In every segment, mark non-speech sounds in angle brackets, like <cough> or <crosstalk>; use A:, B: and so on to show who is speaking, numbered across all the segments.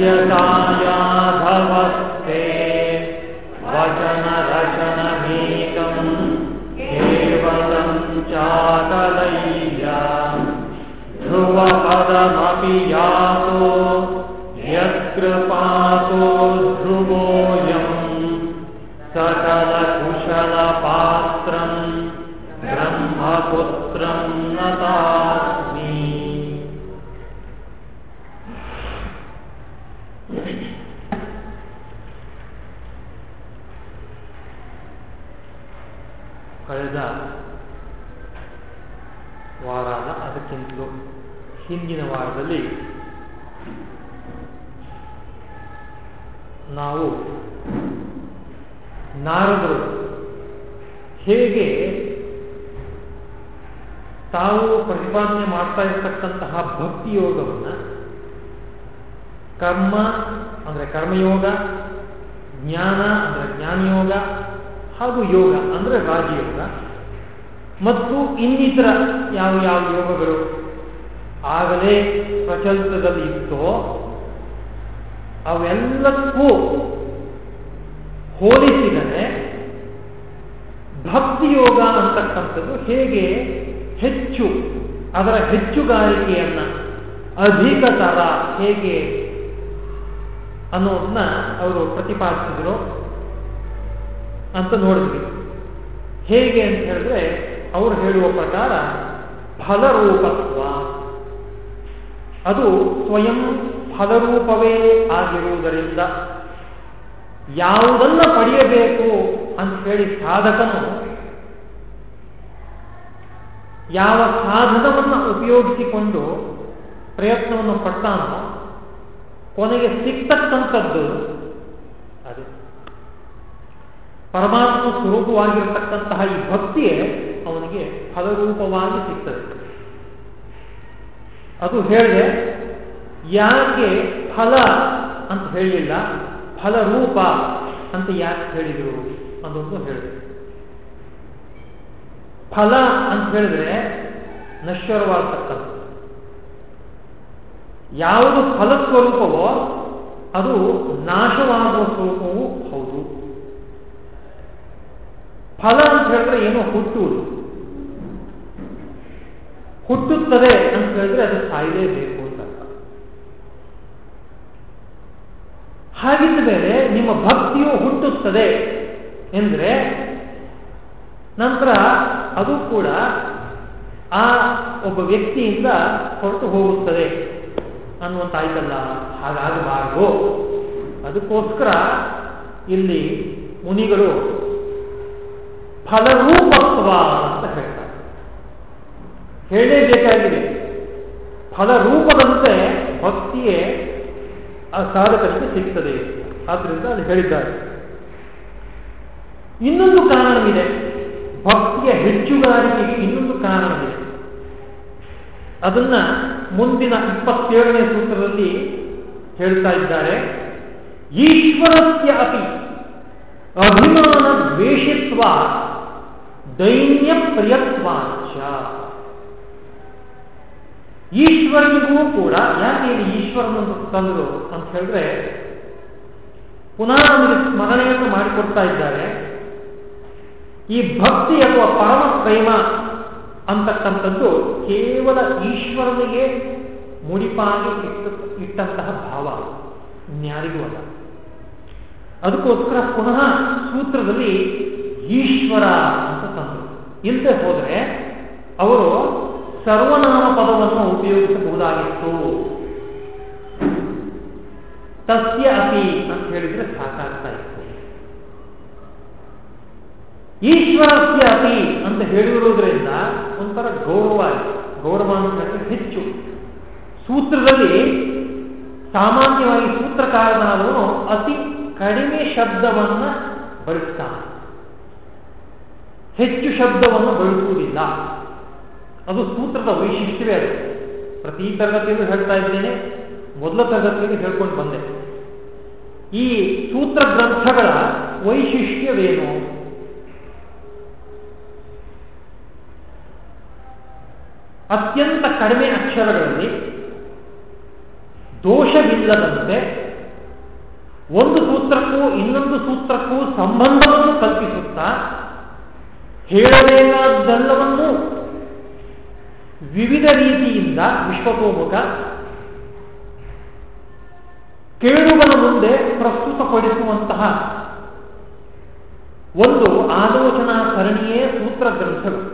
A: या भवते वचनलचनगीतम् केवलम् चातलैया ध्रुवपदमपि यातो ಮಾಡ್ತಾ ಇರ್ತಕ್ಕಂತಹ ಭಕ್ತಿ ಯೋಗವನ್ನು ಕರ್ಮ ಅಂದರೆ ಕರ್ಮಯೋಗ, ಜ್ಞಾನ ಅಂದರೆ ಜ್ಞಾನಯೋಗ ಹಾಗೂ ಯೋಗ ಅಂದರೆ ರಾಜಯೋಗ ಮತ್ತು ಇನ್ನಿತರ ಯಾವ ಯಾವ ಯೋಗಗಳು ಆಗಲೇ ಪ್ರಚಲಿತದಲ್ಲಿ ಇತ್ತೋ ಅವೆಲ್ಲಕ್ಕೂ ಹೋಲಿಸಿದರೆ ಭಕ್ತಿಯೋಗ ಅಂತಕ್ಕಂಥದ್ದು ಹೇಗೆ ಹೆಚ್ಚು ಅದರ ಹೆಚ್ಚುಗಾರಿಕೆಯನ್ನ ಅಧಿಕತರ ಹೇಗೆ ಅನ್ನೋದನ್ನ ಅವರು ಪ್ರತಿಪಾದಿಸಿದ್ರು ಅಂತ ನೋಡಿದ್ವಿ. ಹೇಗೆ ಅಂತ ಹೇಳಿದ್ರೆ ಅವರು ಹೇಳುವ ಪ್ರಕಾರ ಫಲರೂಪತ್ವ. ಅದು ಸ್ವಯಂ ಫಲರೂಪವೇ ಆಗಿರುವುದರಿಂದ ಯಾವುದನ್ನ ಪಡೆಯಬೇಕು ಅಂತ ಹೇಳಿ ಸಾಧಕನು ಯಾವ ಸಾಧನವನ್ನು ಉಪಯೋಗಿಸಿಕೊಂಡು ಪ್ರಯತ್ನವನ್ನು ಪಡ್ತಾನೋ, ಕೊನೆಗೆ ಸಿಗ್ತಕ್ಕಂಥದ್ದು ಅದೇ. ಪರಮಾತ್ಮ ಸ್ವರೂಪವಾಗಿರತಕ್ಕಂತಹ ಈ ಭಕ್ತಿಯೇ ಅವನಿಗೆ ಫಲರೂಪವಾಗಿ ಸಿಗ್ತದೆ. ಅದು ಹೇಳಿದೆ, ಯಾಕೆ ಫಲ ಅಂತ ಹೇಳಲಿಲ್ಲ ಫಲರೂಪ ಅಂತ ಯಾಕೆ ಹೇಳಿದರು ಅನ್ನೋದು ಹೇಳಿದೆ. ಫಲ ಅಂತ ಹೇಳಿದ್ರೆ ನಶ್ವರವಾಗತಕ್ಕಂಥ ಯಾವುದು ಫಲಸ್ವರೂಪವೋ ಅದು ನಾಶವಾಗುವ ಸ್ವರೂಪವೂ ಹೌದು. ಫಲ ಅಂತ ಹೇಳಿದ್ರೆ ಏನೋ ಹುಟ್ಟುವುದು. ಹುಟ್ಟುತ್ತದೆ ಅಂತ ಹೇಳಿದ್ರೆ ಅದು ಸಾಯಲೇಬೇಕು ಅಂತ ಹಾಗಿದ್ದ ಮೇಲೆ ನಿಮ್ಮ ಭಕ್ತಿಯು ಹುಟ್ಟುತ್ತದೆ. ಎಂದ್ರೆ ನಂತರ ಅದು ಕೂಡ ಆ ಒಬ್ಬ ವ್ಯಕ್ತಿಯಿಂದ ಹೊರಟು ಹೋಗುತ್ತದೆ. ಅನ್ನುವಂತಾಯ್ತಲ್ಲ. ಹಾಗಾಗಬಾರದು. ಅದಕ್ಕೋಸ್ಕರ ಇಲ್ಲಿ ಮುನಿಗಳು ಫಲರೂಪತ್ವ ಅಂತ ಹೇಳ್ತಾರೆ. ಹೇಳಲೇಬೇಕಾಗಿದೆ ಫಲರೂಪದಂತೆ ಭಕ್ತಿಯೇ ಆ ಸಾಧಕರಿಗೆ ಸಿಗ್ತದೆ. ಆದ್ರಿಂದ ಅದು ಹೇಳಿದ್ದಾರೆ. ಇನ್ನೊಂದು ಕಾರಣವಿದೆ. ಭಕ್ತಿಯ ಹೆಚ್ಚುಗಾರಿಕೆಗೆ ಇನ್ನೊಂದು ಕಾರಣವಿದೆ ಅದನ್ನ ಮುಂದಿನ ಇಪ್ಪತ್ತೇಳನೇ ಸೂತ್ರದಲ್ಲಿ ಹೇಳ್ತಾ ಇದ್ದಾರೆ. ಈಶ್ವರಸ್ಯ ಅತಿ ಅಭಿಮಾನ ದ್ವೇಷತ್ವ, ದೈನ್ಯ ಪ್ರಿಯತ್ವಾಚ ಈಶ್ವರ ಈಶ್ವರನಿಗೂ ಕೂಡ, ಯಾಕೆ ಇಲ್ಲಿ ಈಶ್ವರನನ್ನು ತಂದರು ಅಂತ ಹೇಳಿದ್ರೆ, ಪುನಃ ನಮಗೆ ಸ್ಮರಣೆಯನ್ನು ಮಾಡಿಕೊಡ್ತಾ ಇದ್ದಾರೆ. ಈ ಭಕ್ತಿ ಅಥವಾ ಪರಮ ಪ್ರೇಮ ಅಂತಕ್ಕಂಥದ್ದು ಕೇವಲ ಈಶ್ವರನಿಗೆ ಮುಡಿಪಾಗಿ ಇಟ್ಟು ಇಟ್ಟಂತಹ ಭಾವ. ಯಾರಿಗೂ ಅಲ್ಲ. ಅದಕ್ಕೋಸ್ಕರ ಪುನಃ ಸೂತ್ರದಲ್ಲಿ ಈಶ್ವರ ಅಂತ ತಂದರು. ಇಲ್ಲದೆ ಹೋದರೆ ಅವರು ಸರ್ವನಾಮ ಪದವನ್ನು ಉಪಯೋಗಿಸಬಹುದಾಗಿತ್ತು. ತಸ್ಯ ಅತಿ ಅಂತ ಹೇಳಿದ್ರೆ ಸಾಕಾಗ್ತಾ ಇತ್ತು ಈಶ್ವರಸ್ಯ ಅತಿ ಅಂತ ಹೇಳಿರುವುದರಿಂದ ಒಂಥರ ಗೌರವ ಗೌರವ ಅಂತ ಹೆಚ್ಚು. ಸೂತ್ರದಲ್ಲಿ ಸಾಮಾನ್ಯವಾಗಿ ಸೂತ್ರಕಾರನಾದವನು ಅತಿ ಕಡಿಮೆ ಶಬ್ದವನ್ನ ಬಳಸ್ತಾನೆ. ಹೆಚ್ಚು ಶಬ್ದವನ್ನು ಬಳಸುವುದಿಲ್ಲ. ಅದು ಸೂತ್ರದ ವೈಶಿಷ್ಟ್ಯವೇ ಅದು. ಪ್ರತಿ ತರಗತಿಯಲ್ಲೂ ಹೇಳ್ತಾ ಇದ್ದೇನೆ, ಮೊದಲ ತರಗತಿಯಲ್ಲಿ ಹೇಳ್ಕೊಂಡು ಬಂದೆ. ಈ ಸೂತ್ರ ಗ್ರಂಥಗಳ ವೈಶಿಷ್ಟ್ಯವೇನು? ಅತ್ಯಂತ ಕಡಿಮೆ ಅಕ್ಷರಗಳಲ್ಲಿ ದೋಷವಿಲ್ಲದಂತೆ ಒಂದು ಸೂತ್ರಕ್ಕೂ ಇನ್ನೊಂದು ಸೂತ್ರಕ್ಕೂ ಸಂಬಂಧವನ್ನು ಕಲ್ಪಿಸುತ್ತಾ ಹೇಳಬೇಕಾದ್ದೆಲ್ಲವನ್ನೂ ವಿವಿಧ ರೀತಿಯಿಂದ ವಿಶ್ವತೋಮುಖ ಕೇಳುಗನ ಮುಂದೆ ಪ್ರಸ್ತುತಪಡಿಸುವಂತಹ ಒಂದು ಆಲೋಚನಾ ಸರಣಿಯೇ ಸೂತ್ರ ಗ್ರಂಥಗಳು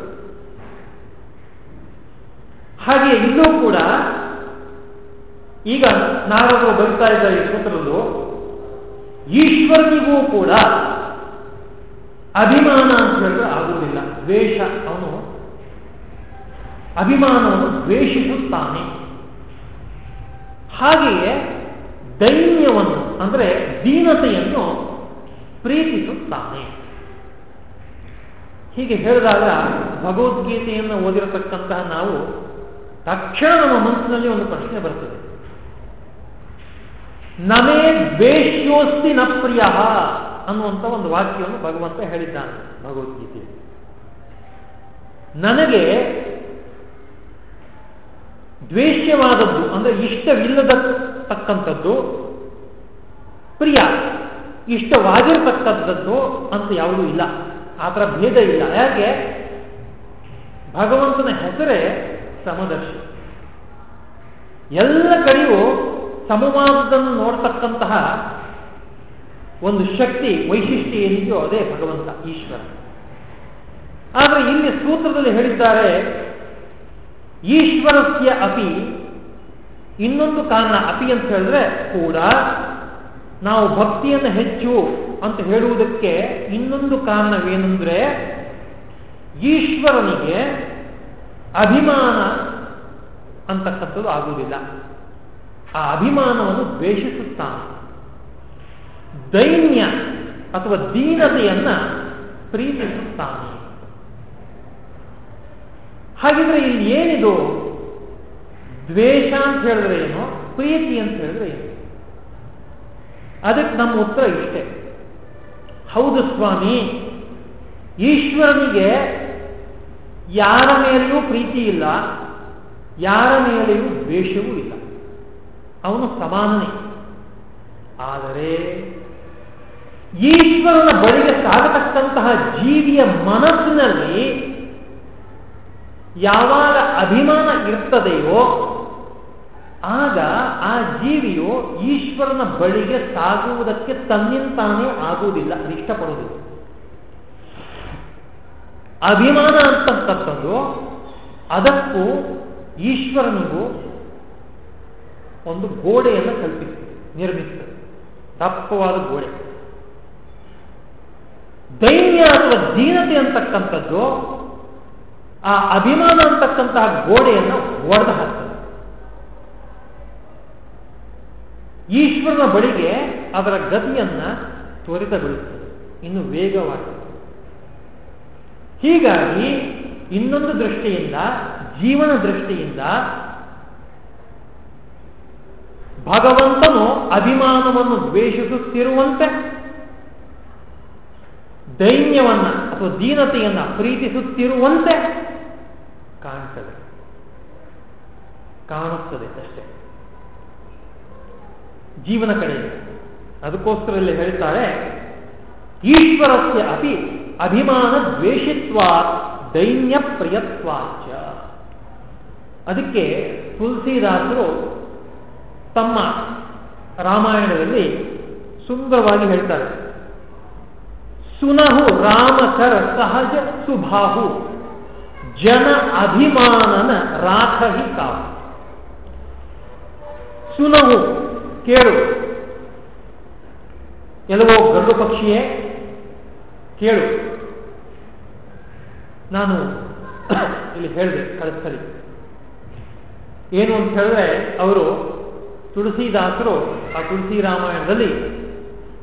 A: ಹಾಗೆ ಇಲ್ಲೂ ಕೂಡ ಈಗ ನಾರದರು ಬರಿತಾ ಇದ್ದ ಈ ಸೂತ್ರದ್ದು ಈಶ್ವರನಿಗೂ ಕೂಡ ಅಭಿಮಾನ ಅಂತ ಹೇಳಿದ್ರೆ ಆಗುವುದಿಲ್ಲ. ದ್ವೇಷ, ಅವನು ಅಭಿಮಾನವನ್ನು ದ್ವೇಷಿಸುತ್ತಾನೆ. ಹಾಗೆಯೇ ದೈನ್ಯವನ್ನು, ಅಂದರೆ ದೀನತೆಯನ್ನು ಪ್ರೀತಿಸುತ್ತಾನೆ. ಹೀಗೆ ಹೇಳಿದಾಗ ಭಗವದ್ಗೀತೆಯನ್ನು ಓದಿರತಕ್ಕಂತಹ ನಾವು ತಕ್ಷಣ ನಮ್ಮ ಮನಸ್ಸಿನಲ್ಲಿ ಒಂದು ಪ್ರಶ್ನೆ ಬರ್ತದೆ. ನಮೇ ದ್ವೇಷ್ಯೋಸ್ತಿ ನ ಪ್ರಿಯ ಅನ್ನುವಂಥ ಒಂದು ವಾಕ್ಯವನ್ನು ಭಗವಂತ ಹೇಳಿದ್ದಾನೆ ಭಗವದ್ಗೀತೆ ನನಗೆ ದ್ವೇಷ್ಯವಾದದ್ದು, ಅಂದ್ರೆ ಇಷ್ಟವಿಲ್ಲದತಕ್ಕಂಥದ್ದು ಪ್ರಿಯ, ಇಷ್ಟವಾಗಿರತಕ್ಕಂಥದ್ದು ಅಂತ ಯಾವುದೂ ಇಲ್ಲ. ಆ ಥರ ಭೇದ ಇಲ್ಲ. ಯಾಕೆ? ಭಗವಂತನ ಹೆಸರೇ ಸಮದರ್ಶಿ. ಎಲ್ಲ ಕಡೆಯೂ ಸಮವಾದದನ್ನು ನೋಡ್ತಕ್ಕಂತಹ ಒಂದು ಶಕ್ತಿ, ವೈಶಿಷ್ಟ್ಯ ಏನಿದೆಯೋ ಅದೇ ಭಗವಂತ, ಈಶ್ವರ. ಆದರೆ ಇಲ್ಲಿ ಸೂತ್ರದಲ್ಲಿ ಹೇಳಿದ್ದಾರೆ, ಈಶ್ವರಸ್ಯ ಅಪಿ, ಇನ್ನೊಂದು ಕಾರಣ ಅಪಿ ಅಂತ ಹೇಳಿದ್ರೆ ಕೂಡ ನಾವು ಭಕ್ತಿಯನ್ನು ಹೆಚ್ಚು ಅಂತ ಹೇಳುವುದಕ್ಕೆ ಇನ್ನೊಂದು ಕಾರಣವೇನೆಂದ್ರೆ ಈಶ್ವರನಿಗೆ ಅಭಿಮಾನ ಅಂತಕ್ಕಂಥದ್ದು ಆಗುವುದಿಲ್ಲ. ಆ ಅಭಿಮಾನವನ್ನು ದ್ವೇಷಿಸುತ್ತಾನೆ. ದೈನ್ಯ ಅಥವಾ ದೀನತೆಯನ್ನ ಪ್ರೀತಿಸುತ್ತಾನೆ. ಹಾಗಿದ್ರೆ ಇಲ್ಲಿ ಏನಿದು? ದ್ವೇಷ ಅಂತ ಹೇಳಿದ್ರೆ ಏನು? ಪ್ರೀತಿ ಅಂತ ಹೇಳಿದ್ರೆ ಏನು? ಅದಕ್ಕೆ ನಮ್ಮ ಉತ್ತರ ಇಷ್ಟೇ. ಹೌದು ಸ್ವಾಮಿ, ಈಶ್ವರನಿಗೆ ಯಾರ ಮೇಲೆಯೂ ಪ್ರೀತಿ ಇಲ್ಲ, ಯಾರ ಮೇಲೆಯೂ ದ್ವೇಷವೂ ಇಲ್ಲ. ಅವನು ಸಮಾನನೇ. ಆದರೆ ಈಶ್ವರನ ಬಳಿಗೆ ಸಾಗತಕ್ಕಂತಹ ಜೀವಿಯ ಮನಸ್ಸಿನಲ್ಲಿ ಯಾವಾಗ ಅಭಿಮಾನ ಇರ್ತದೆಯೋ, ಆಗ ಆ ಜೀವಿಯು ಈಶ್ವರನ ಬಳಿಗೆ ಸಾಗುವುದಕ್ಕೆ ತನ್ನಿಂತಾನೇ ಆಗುವುದಿಲ್ಲ, ಅದು ಅಭಿಮಾನ ಅಂತಕ್ಕಂಥದ್ದು, ಅದಕ್ಕೂ ಈಶ್ವರನಿಗೂ ಒಂದು ಗೋಡೆಯನ್ನು ಕಲ್ಪಿಸ್ತದೆ ನಿರ್ಮಿಸ್ತದೆ ದಪ್ಪವಾದ ಗೋಡೆ. ದೈನ್ಯ ಅಥವಾ ದೀನತೆ ಅಂತಕ್ಕಂಥದ್ದು, ಆ ಅಭಿಮಾನ ಅಂತಕ್ಕಂತಹ ಗೋಡೆಯನ್ನು ಒಡೆದು ಹಾಕ್ತದೆ. ಈಶ್ವರನ ಬಳಿಗೆ ಅದರ ಗತಿಯನ್ನು ತ್ವರಿತಗೊಳಿಸ್ತದೆ. ಇನ್ನು ವೇಗವಾಗಿ. ಹೀಗಾಗಿ ಇನ್ನೊಂದು ದೃಷ್ಟಿಯಿಂದ, ಜೀವನ ದೃಷ್ಟಿಯಿಂದ ಭಗವಂತನು ಅಭಿಮಾನವನ್ನು ದ್ವೇಷಿಸುತ್ತಿರುವಂತೆ, ದೈನ್ಯವನ್ನ ಅಥವಾ ದೀನತೆಯನ್ನ ಪ್ರೀತಿಸುತ್ತಿರುವಂತೆ ಕಾಣ್ತದೆ. ಕಾಣುತ್ತದೆ ಅಷ್ಟೇ. ಜೀವನ ಕಡೆಯಲ್ಲಿ ಅದಕ್ಕೋಸ್ಕರ ಇಲ್ಲಿ ಹೇಳ್ತಾರೆ, ಈಶ್ವರಸ್ಯ ಅಪಿ ಅಭಿಮಾನ ದ್ವೇಷಿತ್ವ, ದೈನ್ಯ ಪ್ರಿಯತ್ವಾಚ. ಅದಕ್ಕೆ ತುಳಸಿದಾಸರು ತಮ್ಮ ರಾಮಾಯಣದಲ್ಲಿ ಸುಂದರವಾಗಿ ಹೇಳ್ತಾರೆ. ಸುನಹು ರಾಮಕರ ಸಹಜ ಸುಭಾಹು, ಜನ ಅಭಿಮಾನನ ರಾಖಹಿ ಕಾವು. ಸುನಹು ಕೇಳು, ಎಲ್ಲವೋ ಗಂಡು ಪಕ್ಷಿಯೇ ಕೇಳು. ನಾನು <coughs> ಇಲ್ಲಿ ಹೇಳಿದೆ ಕಳಿಸ್ತಲಿ ಏನು ಅಂತ ಹೇಳಿದ್ರೆ, ಅವರು ತುಳಸಿದಾಸರು, ಆ ತುಳಸಿ ರಾಮಾಯಣದಲ್ಲಿ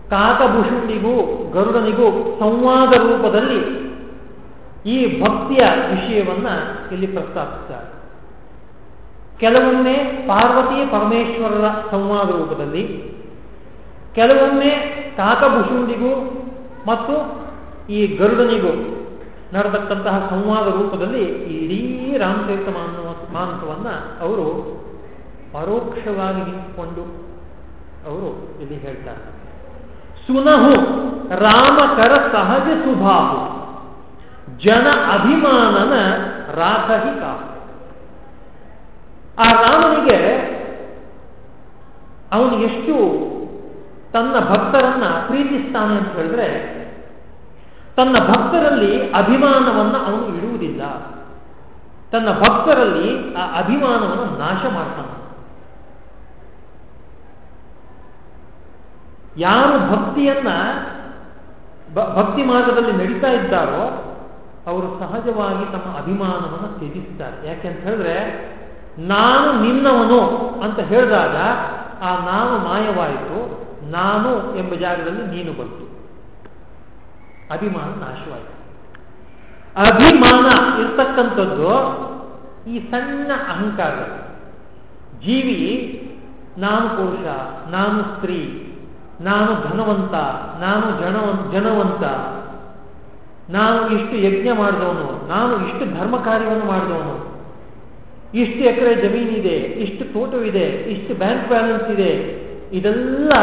A: ಕಾಕಭೂಷಣಿಗೂ ಗರುಡನಿಗೂ ಸಂವಾದ ರೂಪದಲ್ಲಿ ಈ ಭಕ್ತಿಯ ವಿಷಯವನ್ನ ಇಲ್ಲಿ ಪ್ರಸ್ತಾಪಿಸ್ತಾರೆ ಕೆಲವೊಮ್ಮೆ ಪಾರ್ವತಿ ಪರಮೇಶ್ವರರ ಸಂವಾದ ರೂಪದಲ್ಲಿ, ಕೆಲವೊಮ್ಮೆ ಕಾಕಭೂಷಣಿಗೂ ಮತ್ತು ಈ ಗರುಡನಿಗೂ ನಡೆದಕ್ಕಂತಹ ಸಂವಾದ ರೂಪದಲ್ಲಿ ಇಡೀ ರಾಮಚರಿತ ಮಾನಸವನ್ನು ಅವರು ಪರೋಕ್ಷವಾಗಿ ನಿಂತುಕೊಂಡು ಅವರು ಇಲ್ಲಿ ಹೇಳ್ತಾರೆ. ಸುನಹು ರಾಮಕರ ಸಹಜ ಸುಭಾಹು ಜನ ಅಭಿಮಾನನ ರಾಸಹಿಕ ಆ ರಾಮನಿಗೆ ಅವನು ಎಷ್ಟು ತನ್ನ ಭಕ್ತರನ್ನ ಪ್ರೀತಿಸ್ತಾನೆ ಅಂತ ಹೇಳಿದ್ರೆ ತನ್ನ ಭಕ್ತರಲ್ಲಿ ಅಭಿಮಾನವನ್ನ ಅವನು ಇಡುವುದಿಲ್ಲ. ತನ್ನ ಭಕ್ತರಲ್ಲಿ ಆ ಅಭಿಮಾನವನ್ನು ನಾಶ ಮಾಡ್ತಾನೆ. ಯಾರು ಭಕ್ತಿಯನ್ನ ಭಕ್ತಿ ಮಾರ್ಗದಲ್ಲಿ ನಡೀತಾ ಇದ್ದಾರೋ ಅವರು ಸಹಜವಾಗಿ ತಮ್ಮ ಅಭಿಮಾನವನ್ನು ತ್ಯಜಿಸ್ತಾರೆ. ಯಾಕೆಂತ ಹೇಳಿದ್ರೆ, ನಾನು ನಿನ್ನವನು ಅಂತ ಹೇಳಿದಾಗ, ಆ ನಾನು ಮಾಯವಾಯಿತು, ನಾನು ಎಂಬ ಜಾಗದಲ್ಲಿ ನೀನು ಬಂತು. ಅಭಿಮಾನ ನಾಶವಾಯಿತು. ಅಭಿಮಾನ ಇರ್ತಕ್ಕಂಥದ್ದು ಈ ಸಣ್ಣ ಅಹಂಕಾರ. ಜೀವಿ, ನಾನು ಪುರುಷ, ನಾನು ಸ್ತ್ರೀ, ನಾನು ಧನವಂತ, ನಾನು ಜನವ ಜನವಂತ, ನಾನು ಇಷ್ಟು ಯಜ್ಞ ಮಾಡಿದವನು, ನಾನು ಇಷ್ಟು ಧರ್ಮ ಕಾರ್ಯವನ್ನು ಮಾಡಿದವನು, ಇಷ್ಟು ಎಕರೆ ಜಮೀನಿದೆ ಇಷ್ಟು ತೋಟವಿದೆ, ಇಷ್ಟು ಬ್ಯಾಂಕ್ ಬ್ಯಾಲೆನ್ಸ್ ಇದೆ, ಇದೆಲ್ಲ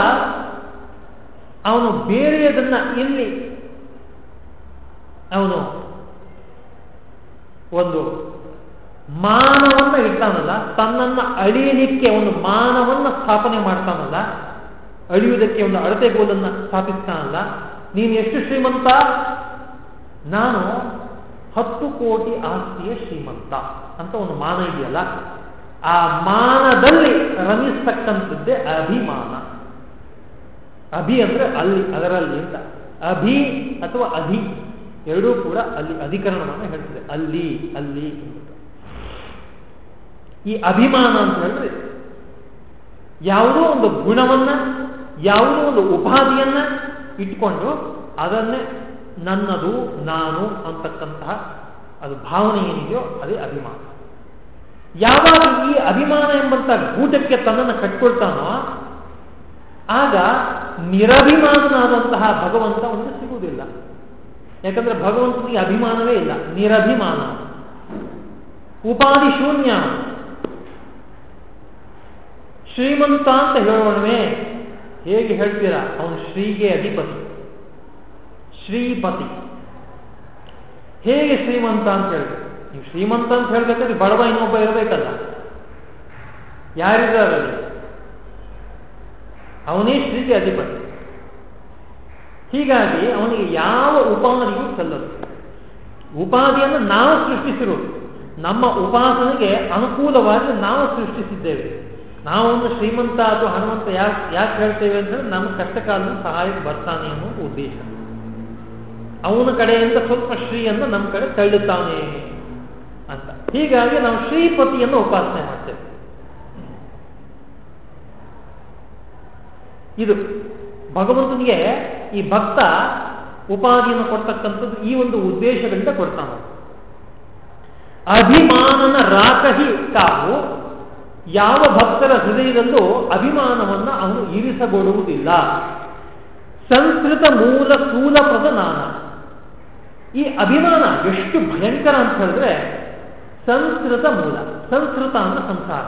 A: ಅವನು ಬೇರೆಯದನ್ನ ಇಲ್ಲಿ ಅವನು ಒಂದು ಮಾನವನ್ನ ಇಡ್ತಾನಲ್ಲ, ತನ್ನನ್ನ ಅಳಿಯಲಿಕ್ಕೆ ಒಂದು ಮಾನವನ್ನ ಸ್ಥಾಪನೆ ಮಾಡ್ತಾನಲ್ಲ, ಅಳಿಯುವುದಕ್ಕೆ ಒಂದು ಅಳತೆಗೋಲನ್ನ ಸ್ಥಾಪಿಸ್ತಾನಲ್ಲ, ನೀನು ಎಷ್ಟು ಶ್ರೀಮಂತ? ನಾನು ಹತ್ತು ಕೋಟಿ ಆಸ್ತಿಯ ಶ್ರೀಮಂತ ಅಂತ ಒಂದು ಮಾನ ಇದೆಯಲ್ಲ, ಆ ಮಾನದಲ್ಲಿ ರಮಿಸ್ತಕ್ಕಂಥದ್ದೇ ಅಭಿಮಾನ. ಅಭಿ ಅಂದ್ರೆ ಅಲ್ಲಿ, ಅದರಲ್ಲಿ ಅಂತ. ಅಭಿ ಅಥವಾ ಅಧಿ. ಎರಡೂ ಕೂಡ ಅಲ್ಲಿ ಅಧಿಕರಣವನ್ನು ಹೇಳ್ತದೆ. ಅಲ್ಲಿ ಅಲ್ಲಿ ಈ ಅಭಿಮಾನ ಅಂತ ಹೇಳಿದ್ರೆ ಯಾವುದೋ ಒಂದು ಗುಣವನ್ನ, ಯಾವುದೋ ಒಂದು ಉಪಾಧಿಯನ್ನ ಇಟ್ಕೊಂಡು ಅದನ್ನೇ ನನ್ನದು, ನಾನು ಅಂತಕ್ಕಂತಹ ಅದು ಭಾವನೆ ಏನಿದೆಯೋ ಅದೇ ಅಭಿಮಾನ. ಯಾವಾಗ ಈ ಅಭಿಮಾನ ಎಂಬಂತ ಗೂಟಕ್ಕೆ ತನ್ನನ್ನು ಕಟ್ಕೊಳ್ತಾನೋ, ಆಗ ನಿರಭಿಮಾನನಾದಂತಹ ಭಗವಂತ ಒಂದು ಸಿಗುವುದಿಲ್ಲ. ಯಾಕಂದ್ರೆ ಭಗವಂತನಿಗೆ ಅಭಿಮಾನವೇ ಇಲ್ಲ, ನಿರಭಿಮಾನ. ಉಪಾಧಿ ಶೂನ್ಯ. ಶ್ರೀಮಂತ ಅಂತ ಹೇಳೋಣವೇ ಹೇಗೆ ಹೇಳ್ತೀರಾ? ಅವನು ಶ್ರೀಗೆ ಅಧಿಪತಿ. ಶ್ರೀಪತಿ. ಹೇಗೆ ಶ್ರೀಮಂತ ಅಂತ ಹೇಳಿದ್ರು ನೀವು ಶ್ರೀಮಂತ ಅಂತ ಹೇಳ್ಬೇಕಾದ್ರೆ ಬಡವ ಇನ್ನೊಬ್ಬ ಇರಬೇಕಲ್ಲ. ಯಾರಿದ್ದಾರೆ ಅವನೇ ಶ್ರೀಗೆ ಅಧಿಪತಿ. ಹೀಗಾಗಿ ಅವನಿಗೆ ಯಾವ ಉಪಾಧಿಯೂ ಸಲ್ಲದು. ಉಪಾಧಿಯನ್ನು ನಾವು ಸೃಷ್ಟಿಸಿರುವುದು. ನಮ್ಮ ಉಪಾಸನೆಗೆ ಅನುಕೂಲವಾಗಿ ನಾವು ಸೃಷ್ಟಿಸಿದ್ದೇವೆ. ನಾವು ಒಂದು ಶ್ರೀಮಂತ ಅಥವಾ ಹನುಮಂತ ಯಾಕೆ ಯಾಕೆ ಹೇಳ್ತೇವೆ ಅಂದ್ರೆ ನಮ್ಮ ಕಷ್ಟ ಕಾಲದಲ್ಲಿ ಸಹಾಯಕ್ಕೆ ಬರ್ತಾನೆ ಅನ್ನೋ ಉದ್ದೇಶ. ಅವನ ಕಡೆಯಿಂದ ಸ್ವಲ್ಪ ಶ್ರೀಯನ್ನು ನಮ್ಮ ಕಡೆ ತಳ್ಳುತ್ತಾನೆ ಅಂತ. ಹೀಗಾಗಿ ನಾವು ಶ್ರೀಪತಿಯನ್ನು ಉಪಾಸನೆ ಮಾಡ್ತೇವೆ. ಇದು ಭಗವಂತನಿಗೆ ಈ ಭಕ್ತ ಉಪಾಧಿಯನ್ನು ಕೊಡ್ತಕ್ಕಂಥದ್ದು ಈ ಒಂದು ಉದ್ದೇಶದಿಂದ ಕೊಡ್ತಾನೆ. ಅಭಿಮಾನನ ರಾಕಹಿ ತಾವು ಯಾವ ಭಕ್ತರ ಹೃದಯದಲ್ಲೂ ಅಭಿಮಾನವನ್ನು ಅವನು ಇರಿಸಗೊಡುವುದಿಲ್ಲ. ಸಂಸ್ಕೃತ ಮೂಲ ಸ್ಥೂಲಪ್ರದ ನಾನ ಈ ಅಭಿಮಾನ ಎಷ್ಟು ಭಯಂಕರ ಅಂತ ಹೇಳಿದ್ರೆ ಸಂಸ್ಕೃತ ಮೂಲ, ಸಂಸ್ಕೃತ ಅಂತ ಸಂಸಾರ.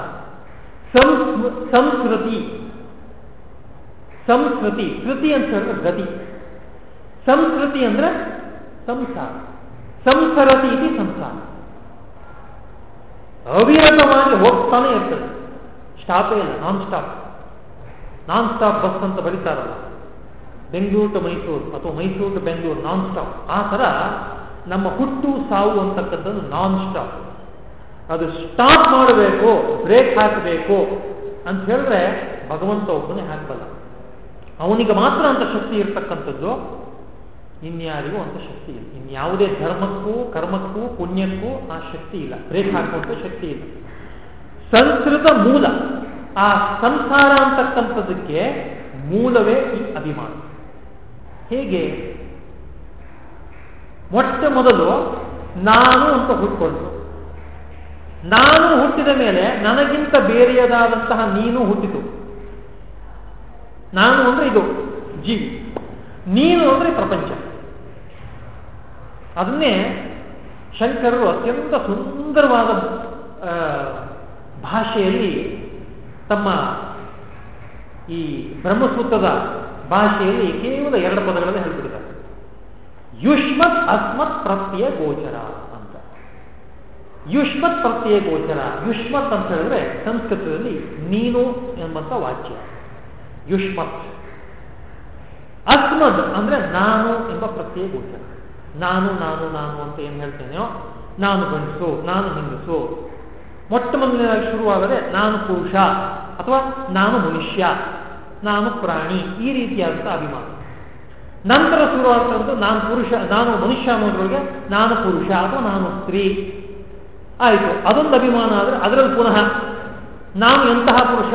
A: ಸಂಸ್ಕೃತಿ. ಸಂಸ್ಕೃತಿ. ಕೃತಿ ಅಂತ ಹೇಳಿದ್ರೆ ಗತಿ. ಸಂಸ್ಕೃತಿ ಅಂದ್ರೆ ಸಂಸಾರ. ಸಂಸರತಿ ಇದೆ ಸಂಸಾರ. ಅವಿರತವಾಗಿ ಹೋಗ್ತಾನೆ ಇರ್ತದೆ. ಸ್ಟಾಪೇ ಇಲ್ಲ non stop non stop bus ಅಂತ ಬರೀತಾರಲ್ಲ. ಬೆಂಗಳೂರು ಟು ಮೈಸೂರು ಅಥವಾ Mysuru to Bengaluru non stop ಆ ಥರ ನಮ್ಮ ಹುಟ್ಟು ಸಾವು ಅಂತಕ್ಕಂಥದ್ದು ನಾನ್ ಸ್ಟಾಪ್ ಅದು ಸ್ಟಾಪ್ ಮಾಡಬೇಕು ಬ್ರೇಕ್ ಹಾಕಬೇಕು. ಅಂತ ಹೇಳಿದ್ರೆ ಭಗವಂತ ಒಬ್ಬನೇ ಹಾಕಬಲ್ಲ. ಅವನಿಗೆ ಮಾತ್ರ ಅಂತ ಶಕ್ತಿ ಇರ್ತಕ್ಕಂಥದ್ದು ಇನ್ಯಾರಿಗೂ ಅಂತ ಶಕ್ತಿ ಇಲ್ಲ. ಇನ್ಯಾವುದೇ ಧರ್ಮಕ್ಕೂ, ಕರ್ಮಕ್ಕೂ, ಪುಣ್ಯಕ್ಕೂ ಆ ಶಕ್ತಿ ಇಲ್ಲ. ಬ್ರೇಕ್ ಹಾಕುವಂಥ ಶಕ್ತಿ ಇಲ್ಲ. ಸಂಸ್ಕೃತ ಮೂಲ. ಆ ಸಂಸಾರ ಅಂತಕ್ಕಂಥದ್ದಕ್ಕೆ ಮೂಲವೇ ಈ ಅಭಿಮಾನ. ಹೇಗೆ? ಮೊಟ್ಟ ಮೊದಲು ನಾನು ಅಂತ ಹುಟ್ಕೊಂಡು. ನಾನು ಹುಟ್ಟಿದ ಮೇಲೆ ನನಗಿಂತ ಬೇರೆಯದಾದಂತಹ ನೀನು ಹುಟ್ಟಿತು. ನಾನು ಅಂದ್ರೆ ಇದು ಜೀವಿ, ನೀನು ಅಂದ್ರೆ ಪ್ರಪಂಚ. ಅದನ್ನೇ ಶಂಕರರು ಅತ್ಯಂತ ಸುಂದರವಾದ ಭಾಷೆಯಲ್ಲಿ ತಮ್ಮ ಈ ಬ್ರಹ್ಮಸೂತ್ರದ ಭಾಷೆಯಲ್ಲಿ ಕೇವಲ ಎರಡು ಪದಗಳನ್ನು ಹೇಳ್ಬಿಡ್ತಾರೆ ಯುಷ್ಮತ್ ಅಸ್ಮತ್ ಪ್ರತ್ಯಯ ಗೋಚರ ಅಂತ. ಯುಷ್ಮತ್ ಪ್ರತ್ಯಯ ಗೋಚರ, ಯುಷ್ಮತ್ ಅಂತ ಹೇಳಿದ್ರೆ ಸಂಸ್ಕೃತದಲ್ಲಿ ನೀನು ಎಂಬಂತ ವಾಕ್ಯ ಯುಷ್ಮತ್. ಅಸ್ಮದ್ ಅಂದ್ರೆ ನಾನು ಎಂಬ ಪ್ರತ್ಯೇಕ ಗೋಚರ. ನಾನು ನಾನು ನಾನು ಅಂತ ಏನು ಹೇಳ್ತೇನೆಯೋ, ನಾನು ಗಂಡಸು ನಾನು ಹೆಂಗಸು ಮೊಟ್ಟ ಮೊದಲನೇದಾಗಿ ಶುರುವಾಗದೆ ನಾನು ಪುರುಷ ಅಥವಾ ನಾನು ಮನುಷ್ಯ, ನಾನು ಪ್ರಾಣಿ ಈ ರೀತಿಯಾದಂಥ ಅಭಿಮಾನ. ನಂತರ ಶುರುವಾಗ್ತಂದು ನಾನು ಪುರುಷ, ನಾನು ಮನುಷ್ಯ ಅನ್ನೋದ್ರೊಳಗೆ ನಾನು ಪುರುಷ ಅಥವಾ ನಾನು ಸ್ತ್ರೀ. ಆಯಿತು, ಅದೊಂದು ಅಭಿಮಾನ ಆದರೆ ಅದರಲ್ಲಿ ಪುನಃ ನಾನು ಎಂತಹ ಪುರುಷ?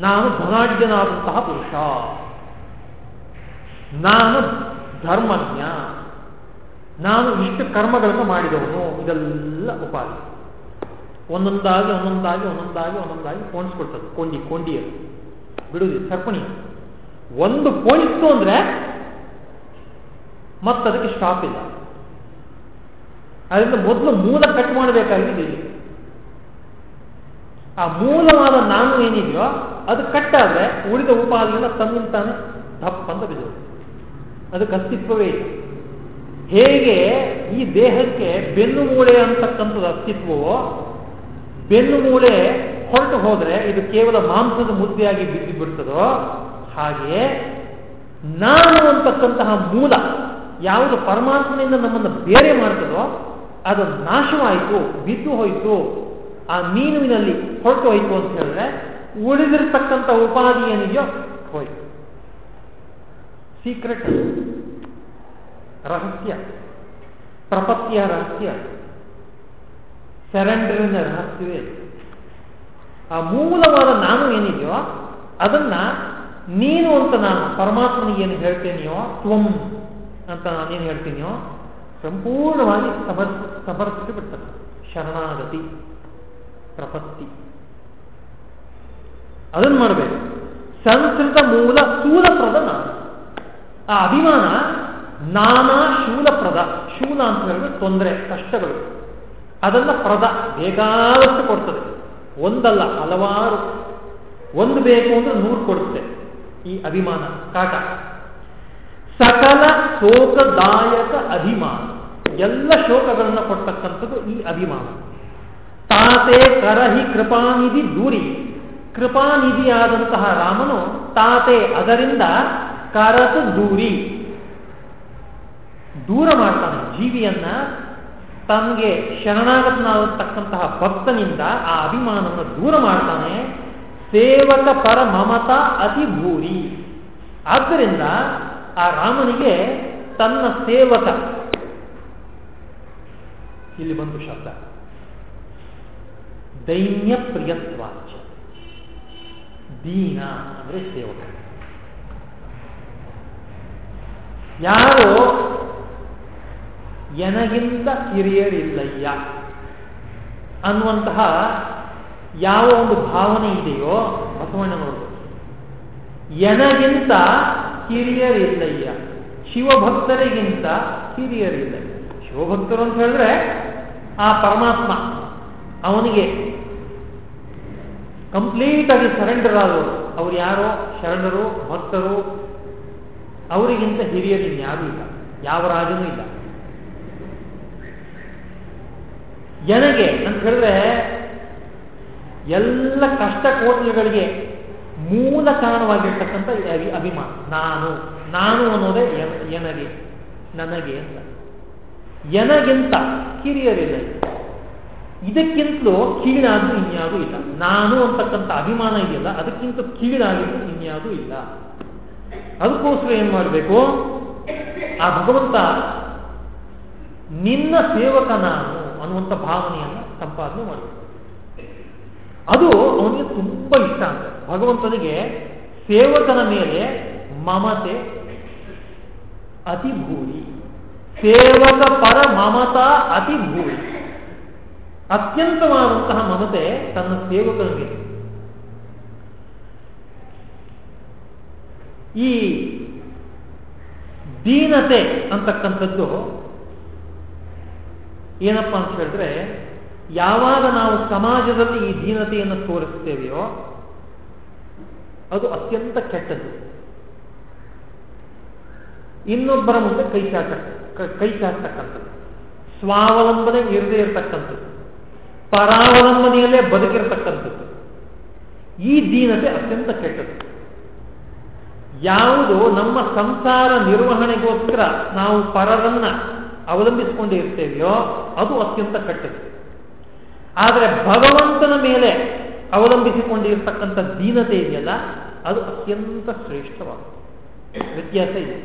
A: ನಾನು ಧನಾಢ್ಯನಾದಂತಹ ಪುರುಷ ನಾನು ಧರ್ಮಜ್ಞ. ನಾನು ಇಷ್ಟು ಕರ್ಮಗಳನ್ನು ಮಾಡಿದವನು. ಇದೆಲ್ಲ ಉಪಾಧಿ. ಒಂದೊಂದಾಗಿ ಒಂದೊಂದಾಗಿ ಒಂದೊಂದಾಗಿ ಒಂದೊಂದಾಗಿ ಕೋಣಿಸ್ಕೊಳ್ತದೆ ಕೊಂಡಿ, ಕೊಂಡಿಯಲ್ಲಿ. ಬಿಡುವುದಿಲ್ಲ, ಸರ್ಪಣಿ. ಒಂದು ಕೋಣಿಸ್ತು ಅಂದ್ರೆ ಮತ್ತದಕ್ಕೆ ಸ್ಟಾಪ್ ಇಲ್ಲ. ಅದರಿಂದ ಮೊದಲು ಮೂಲ ಕಟ್ ಮಾಡಬೇಕಾಗಿದೆ ಆ ಮೂಲವಾದ ನಾನು ಏನಿದೆಯೋ ಅದು ಕಟ್ಟಾದ್ರೆ ಉಳಿದ ಉಪಾದಿಗಳ ತಾನು ದಪ್ಪ ಅಂತ ಬಿದ್ದು ಅದಕ್ಕೆ ಅಸ್ತಿತ್ವವೇ ಹೇಗೆ ಈ ದೇಹಕ್ಕೆ ಬೆನ್ನು ಮೂಳೆ ಅಂತಕ್ಕಂಥದ್ದು ಅಸ್ತಿತ್ವವೋ, ಬೆನ್ನು ಮೂಳೆ ಹೊರಟು ಹೋದ್ರೆ ಇದು ಕೇವಲ ಮಾಂಸದ ಮುದ್ದೆಯಾಗಿ ಬಿದ್ದು ಬಿಡ್ತದೋ, ಹಾಗೆಯೇ ನಾನು ಅಂತಕ್ಕಂತಹ ಮೂಲ ಯಾವುದು ಪರಮಾತ್ಮನಿಂದ ನಮ್ಮನ್ನು ಬೇರೆ ಮಾಡ್ತದೋ, ಅದು ನಾಶವಾಯಿತು, ಬಿದ್ದು ಹೋಯಿತು, ಆ ಮೀನುವಿನಲ್ಲಿ ಹೊರಟು ಹೋಯಿತು ಅಂತ ಹೇಳಿದ್ರೆ ಉಳಿದಿರ್ತಕ್ಕಂಥ ಉಪಾಧಿ ಏನಿದೆಯೋ ಹೋಯ್ತು ಸೀಕ್ರೆಟ್ ರಹಸ್ಯ ಪ್ರಪತ್ತಿಯ ರಹಸ್ಯ ಸೆರೆಂಡರಿನ ರಹಸ್ಯವೇ. ಆ ಮೂಲವಾದ ನಾನು ಏನಿದೆಯೋ, ಅದನ್ನ ನೀನು ಅಂತ ನಾನು ಪರಮಾತ್ಮನಿಗೆ ಏನು ಹೇಳ್ತೇನೆಯೋ, ತ್ವಂ ಅಂತ ನಾನೇನು ಹೇಳ್ತೀನಿಯೋ, ಸಂಪೂರ್ಣವಾಗಿ ಸಮರ್ ಸಮರ್ಪಿಸಿ ಬಿಡ್ತದೆ ಶರಣಾಗತಿ, ಪ್ರಪತ್ತಿ. ಅದನ್ನು ಮಾಡಬೇಕು. ಸಂಸ್ಕೃತ ಮೂಲ ಸ್ಥೂಲಪ್ರದ ನಾನು ಆ ಅಭಿಮಾನ ನಾನಾ ಶೂಲಪ್ರದ, ಶೂಲ ಅಂತ ಹೇಳಿದ್ರೆ ತೊಂದರೆ, ಕಷ್ಟಗಳು. ಅದನ್ನ ಪ್ರದ, ಬೇಕಾದಷ್ಟು ಕೊಡ್ತದೆ. ಒಂದಲ್ಲ, ಹಲವಾರು. ಒಂದು ಬೇಕು ಅಂದ್ರೆ ನೂರು ಕೊಡುತ್ತೆ ಈ ಅಭಿಮಾನ, ಕಾಟ. ಸಕಲ ಶೋಕದಾಯಕ ಅಭಿಮಾನ. ಎಲ್ಲ ಶೋಕಗಳನ್ನು ಕೊಡ್ತಕ್ಕಂಥದ್ದು ಈ ಅಭಿಮಾನ. ತಾತೆ ಕರಹಿ ಕೃಪಾನಿಧಿ ದೂರಿ. ಕೃಪಾನಿಧಿಯಾದಂತಹ ರಾಮನು ತಾತೆ ಅದರಿಂದ ಕರತು ದೂರಿ. ದೂರ ಮಾಡ್ತಾನೆ ಜೀವಿಯನ್ನ. ತಮಗೆ ಶರಣಾಗತನಾಗತಕ್ಕಂತಹ ಭಕ್ತನಿಂದ ಆ ಅಭಿಮಾನವನ್ನು ದೂರ ಮಾಡ್ತಾನೆ. ಸೇವಕ ಪರ ಮಮತ ಅತಿ ಭೂರಿ. ಆದ್ದರಿಂದ ಆ ರಾಮನಿಗೆ ತನ್ನ ಸೇವಕ. ಇಲ್ಲಿ ಬಂದು ಶಬ್ದ. ದೈನ್ಯ ಪ್ರಿಯತ್ವಾಚ ದೀನ ಅಂದರೆ ಸೇವಕ. ಯಾರು? ಎನಗಿಂತ ಹಿರಿಯರಿಲ್ಲಯ್ಯ ಅನ್ನುವಂತಹ ಯಾವ ಒಂದು ಭಾವನೆ ಇದೆಯೋ ಬಸವಣ್ಣನವರು ಎನಗಿಂತ ಹಿರಿಯರಿಲ್ಲಯ್ಯ ಶಿವಭಕ್ತರಿಗಿಂತ ಹಿರಿಯರಿಲ್ಲ ಶಿವಭಕ್ತರು ಅಂತ ಹೇಳಿದ್ರೆ ಆ ಪರಮಾತ್ಮ ಅವನಿಗೆ ಕಂಪ್ಲೀಟ್ ಆಗಿ ಸರೆಂಡರ್ ಆದವರು. ಅವ್ರು ಯಾರೋ? ಶರಣರು, ಭಕ್ತರು? ಅವರಿಗಿಂತ ಹಿರಿಯರು ಇನ್ಯಾರೂ ಇಲ್ಲ. ಯಾವ ರಾಜನೂ ಇಲ್ಲ. ನನಗೆ ಅಂತ ಹೇಳಿದ್ರೆ, ಎಲ್ಲ ಕಷ್ಟ ಕೋಟಲ್ಗಳಿಗೆ ಮೂಲ ಕಾರಣವಾಗಿರ್ತಕ್ಕಂಥ ಅಭಿಮಾನ. ನಾನು ನಾನು ಅನ್ನೋದೇ ಎನಗೆ, ನನಗೆ ಅಂತ. ಎನಗಿಂತ ಹಿರಿಯರಿಲ್ಲ. ಇದಕ್ಕಿಂತಲೂ ಕೀಳಾದ್ದು ಇನ್ಯಾವುದೂ ಇಲ್ಲ. ನಾನು ಅಂತಕ್ಕಂಥ ಅಭಿಮಾನ ಇದೆಯಲ್ಲ ಅದಕ್ಕಿಂತ ಕೀಳಾಗಿದ್ದು ಇನ್ಯಾವುದೂ ಇಲ್ಲ. ಅದಕ್ಕೋಸ್ಕರ ಏನ್ ಮಾಡಬೇಕು? ಆ ಭಗವಂತ ನಿನ್ನ ಸೇವಕ ನಾನು ಅನ್ನುವಂಥ ಭಾವನೆಯನ್ನು ಸಂಪಾದನೆ ಮಾಡಬೇಕು. ಅದು ಅವನಿಗೆ ತುಂಬಾ ಇಷ್ಟ ಅಂತ ಭಗವಂತನಿಗೆ ಸೇವಕನ ಮೇಲೆ ಮಮತೆ ಅತಿಭೂರಿ ಸೇವಕ ಪರ ಮಮತಾ ಅತಿ ಭೂರಿ. ಅತ್ಯಂತವಾದಂತಹ ಮಮತೆ ತನ್ನ ಸೇವಕನಿಗೆ. ಈ ದೀನತೆ ಅಂತಕ್ಕಂಥದ್ದು ಏನಪ್ಪ ಅಂತ ಹೇಳಿದ್ರೆ, ಯಾವಾಗ ನಾವು ಸಮಾಜದಲ್ಲಿ ಈ ದೀನತೆಯನ್ನು ತೋರಿಸ್ತೇವೆಯೋ, ಅದು ಅತ್ಯಂತ ಕೆಟ್ಟದ್ದು. ಇನ್ನೊಬ್ಬರ ಮುಂದೆ ಕೈ ಚಾಚ ಕೈ ಚಾಚತಕ್ಕಂಥದ್ದು ಸ್ವಾವಲಂಬನೆ ಇರದೇ ಇರತಕ್ಕಂಥದ್ದು. ಪರಾವಲಂಬನೆಯಲ್ಲೇ ಬದುಕಿರತಕ್ಕಂಥದ್ದು. ಈ ದೀನತೆ ಅತ್ಯಂತ ಕೆಟ್ಟದ್ದು. ಯಾವುದು ನಮ್ಮ ಸಂಸಾರ ನಿರ್ವಹಣೆಗೋಸ್ಕರ ನಾವು ಪರರನ್ನ ಅವಲಂಬಿಸಿಕೊಂಡಿರ್ತೇವೆಯೋ ಅದು ಅತ್ಯಂತ ಕೆಟ್ಟದ್ದು. ಆದರೆ ಭಗವಂತನ ಮೇಲೆ ಅವಲಂಬಿಸಿಕೊಂಡಿರ್ತಕ್ಕಂಥ ದೀನತೆ ಇದೆಯಲ್ಲ, ಅದು ಅತ್ಯಂತ ಶ್ರೇಷ್ಠವಾದ ವ್ಯತ್ಯಾಸ ಇದೆ.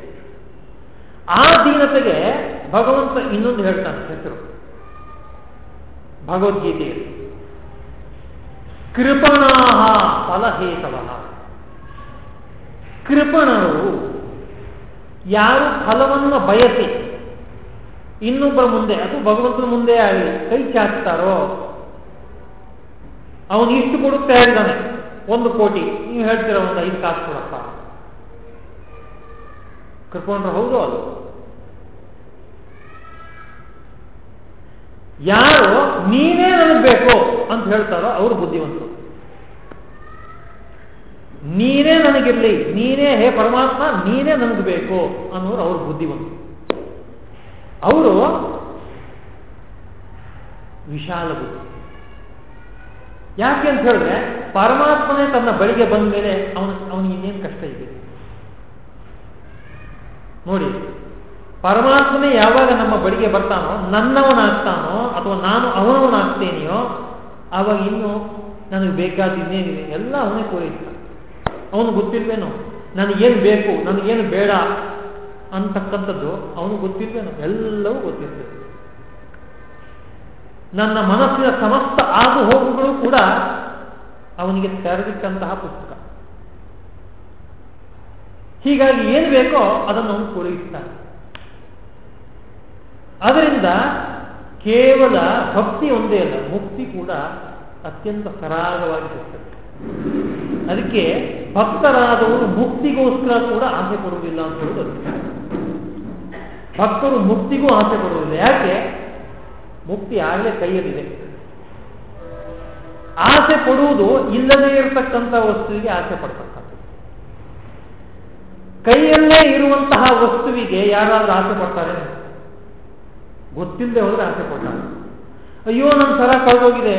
A: ಆ ದೀನತೆಗೆ ಭಗವಂತ ಇನ್ನೊಂದು ಹೇಳ್ತಾನೆ, ಹೆಸರು. ಭಗವದ್ಗೀತೆಯಲ್ಲಿ ಕೃಪಣಾಹ ಫಲಹೇತವ. ಕೃಪಣರು ಯಾರು ಫಲವನ್ನು ಬಯಸಿ, ಇನ್ನೊಬ್ಬರ ಮುಂದೆ, ಅದು ಭಗವಂತನ ಮುಂದೆ ಆಗಲಿ ಕೈ ಚಾಚ್ತಾರೋ ಅವನು ಇಷ್ಟು ಕೊಡುತ್ತಾ ಇದ್ದಾನೆ, ಒಂದು ಕೋಟಿ, ನೀವು ಹೇಳ್ತೀರ ಒಂದು ಐದು ಕಾಸು ಕೊಡಪ್ಪ. ಕೃಪಣರು ಹೌದು ಅದು ಯಾರು ನೀನೇ ನನಗೆ ಬೇಕು ಅಂತ ಹೇಳ್ತಾರೋ ಅವರು ಬುದ್ಧಿವಂತರು. ನೀನೇ ನನಗಿರ್ಲಿ, ನೀನೇ ಹೇ ಪರಮಾತ್ಮ, ನೀನೇ ನನಗೆ ಬೇಕು ಅನ್ನೋರು ಅವ್ರ ಬುದ್ಧಿವಂತರು. ಅವರು ವಿಶಾಲ ಬುದ್ಧಿ. ಯಾಕೆ ಅಂತ ಹೇಳಿದ್ರೆ ಪರಮಾತ್ಮನೇ ತನ್ನ ಬಳಿಗೆ ಬಂದ ಮೇಲೆ ಅವನ, ಅವನಿಗೆ ಇನ್ನೇನು ಕಷ್ಟ ಇದೆ? ನೋಡಿ ಪರಮಾತ್ಮನೇ ಯಾವಾಗ ನಮ್ಮ ಬಳಿಗೆ ಬರ್ತಾನೋ, ನನ್ನವನಾಗ್ತಾನೋ ಅಥವಾ ನಾನು ಅವನವನಾಗ್ತೇನೆಯೋ ಆವಾಗ ಇನ್ನು ನನಗೆ ಬೇಕಾದ ಇನ್ನೇನಿದೆ, ಎಲ್ಲ ಅವನೇ ಪೂರೈಸ್ತಾನೆ ಅವನು ಗೊತ್ತಿಲ್ವೇನೋ, ನನಗೇನು ಬೇಕು, ನನಗೇನು ಬೇಡ ಅಂತಕ್ಕಂಥದ್ದು ಅವನು ಗೊತ್ತಿಲ್ವೇನೋ, ಎಲ್ಲವೂ ಗೊತ್ತಿರ್ತದೆ. ನನ್ನ ಮನಸ್ಸಿನ ಸಮಸ್ತ ಆಗು ಹೋಗುಗಳು ಕೂಡ ಅವನಿಗೆ ತೆರೆದಿಟ್ಟಂತಹ ಪುಸ್ತಕ. ಹೀಗಾಗಿ ಏನು ಬೇಕೋ ಅದನ್ನು ಅವನು ಪೂರೈಸ್ತಾನೆ. ಅದರಿಂದ ಕೇವಲ ಭಕ್ತಿ ಒಂದೇ ಅಲ್ಲ, ಮುಕ್ತಿ ಕೂಡ ಅತ್ಯಂತ ಸರಾಗವಾಗಿ ಸಿಗ್ತದೆ ಅದಕ್ಕೆ ಭಕ್ತರಾದವರು ಮುಕ್ತಿಗೋಸ್ಕರ ಕೂಡ ಆಸೆ ಪಡುವುದಿಲ್ಲ ಅಂತ ಹೇಳುವುದು ಭಕ್ತರು ಮುಕ್ತಿಗೂ ಆಸೆ ಪಡುವುದಿಲ್ಲ. ಯಾಕೆ? ಮುಕ್ತಿ ಆಗಲೇ ಕೈಯಲ್ಲಿದೆ. ಆಸೆ ಪಡುವುದು ಇಲ್ಲದೇ ಇರತಕ್ಕಂಥ ವಸ್ತುವಿಗೆ ಆಸೆ ಪಡ್ತಕ್ಕಂಥದ್ದು. ಕೈಯಲ್ಲೇ ಇರುವಂತಹ ವಸ್ತುವಿಗೆ ಯಾರಾದರೂ ಆಸೆ ಪಡ್ತಾರೆ? ಗೊತ್ತಿಲ್ಲದೆ ಹೋದ್ರೆ ಆಸೆ ಪಡ್ತಾರೆ ಅಯ್ಯೋ ನನ್ನ ಸರ ಕಳೆದೋಗಿದೆ.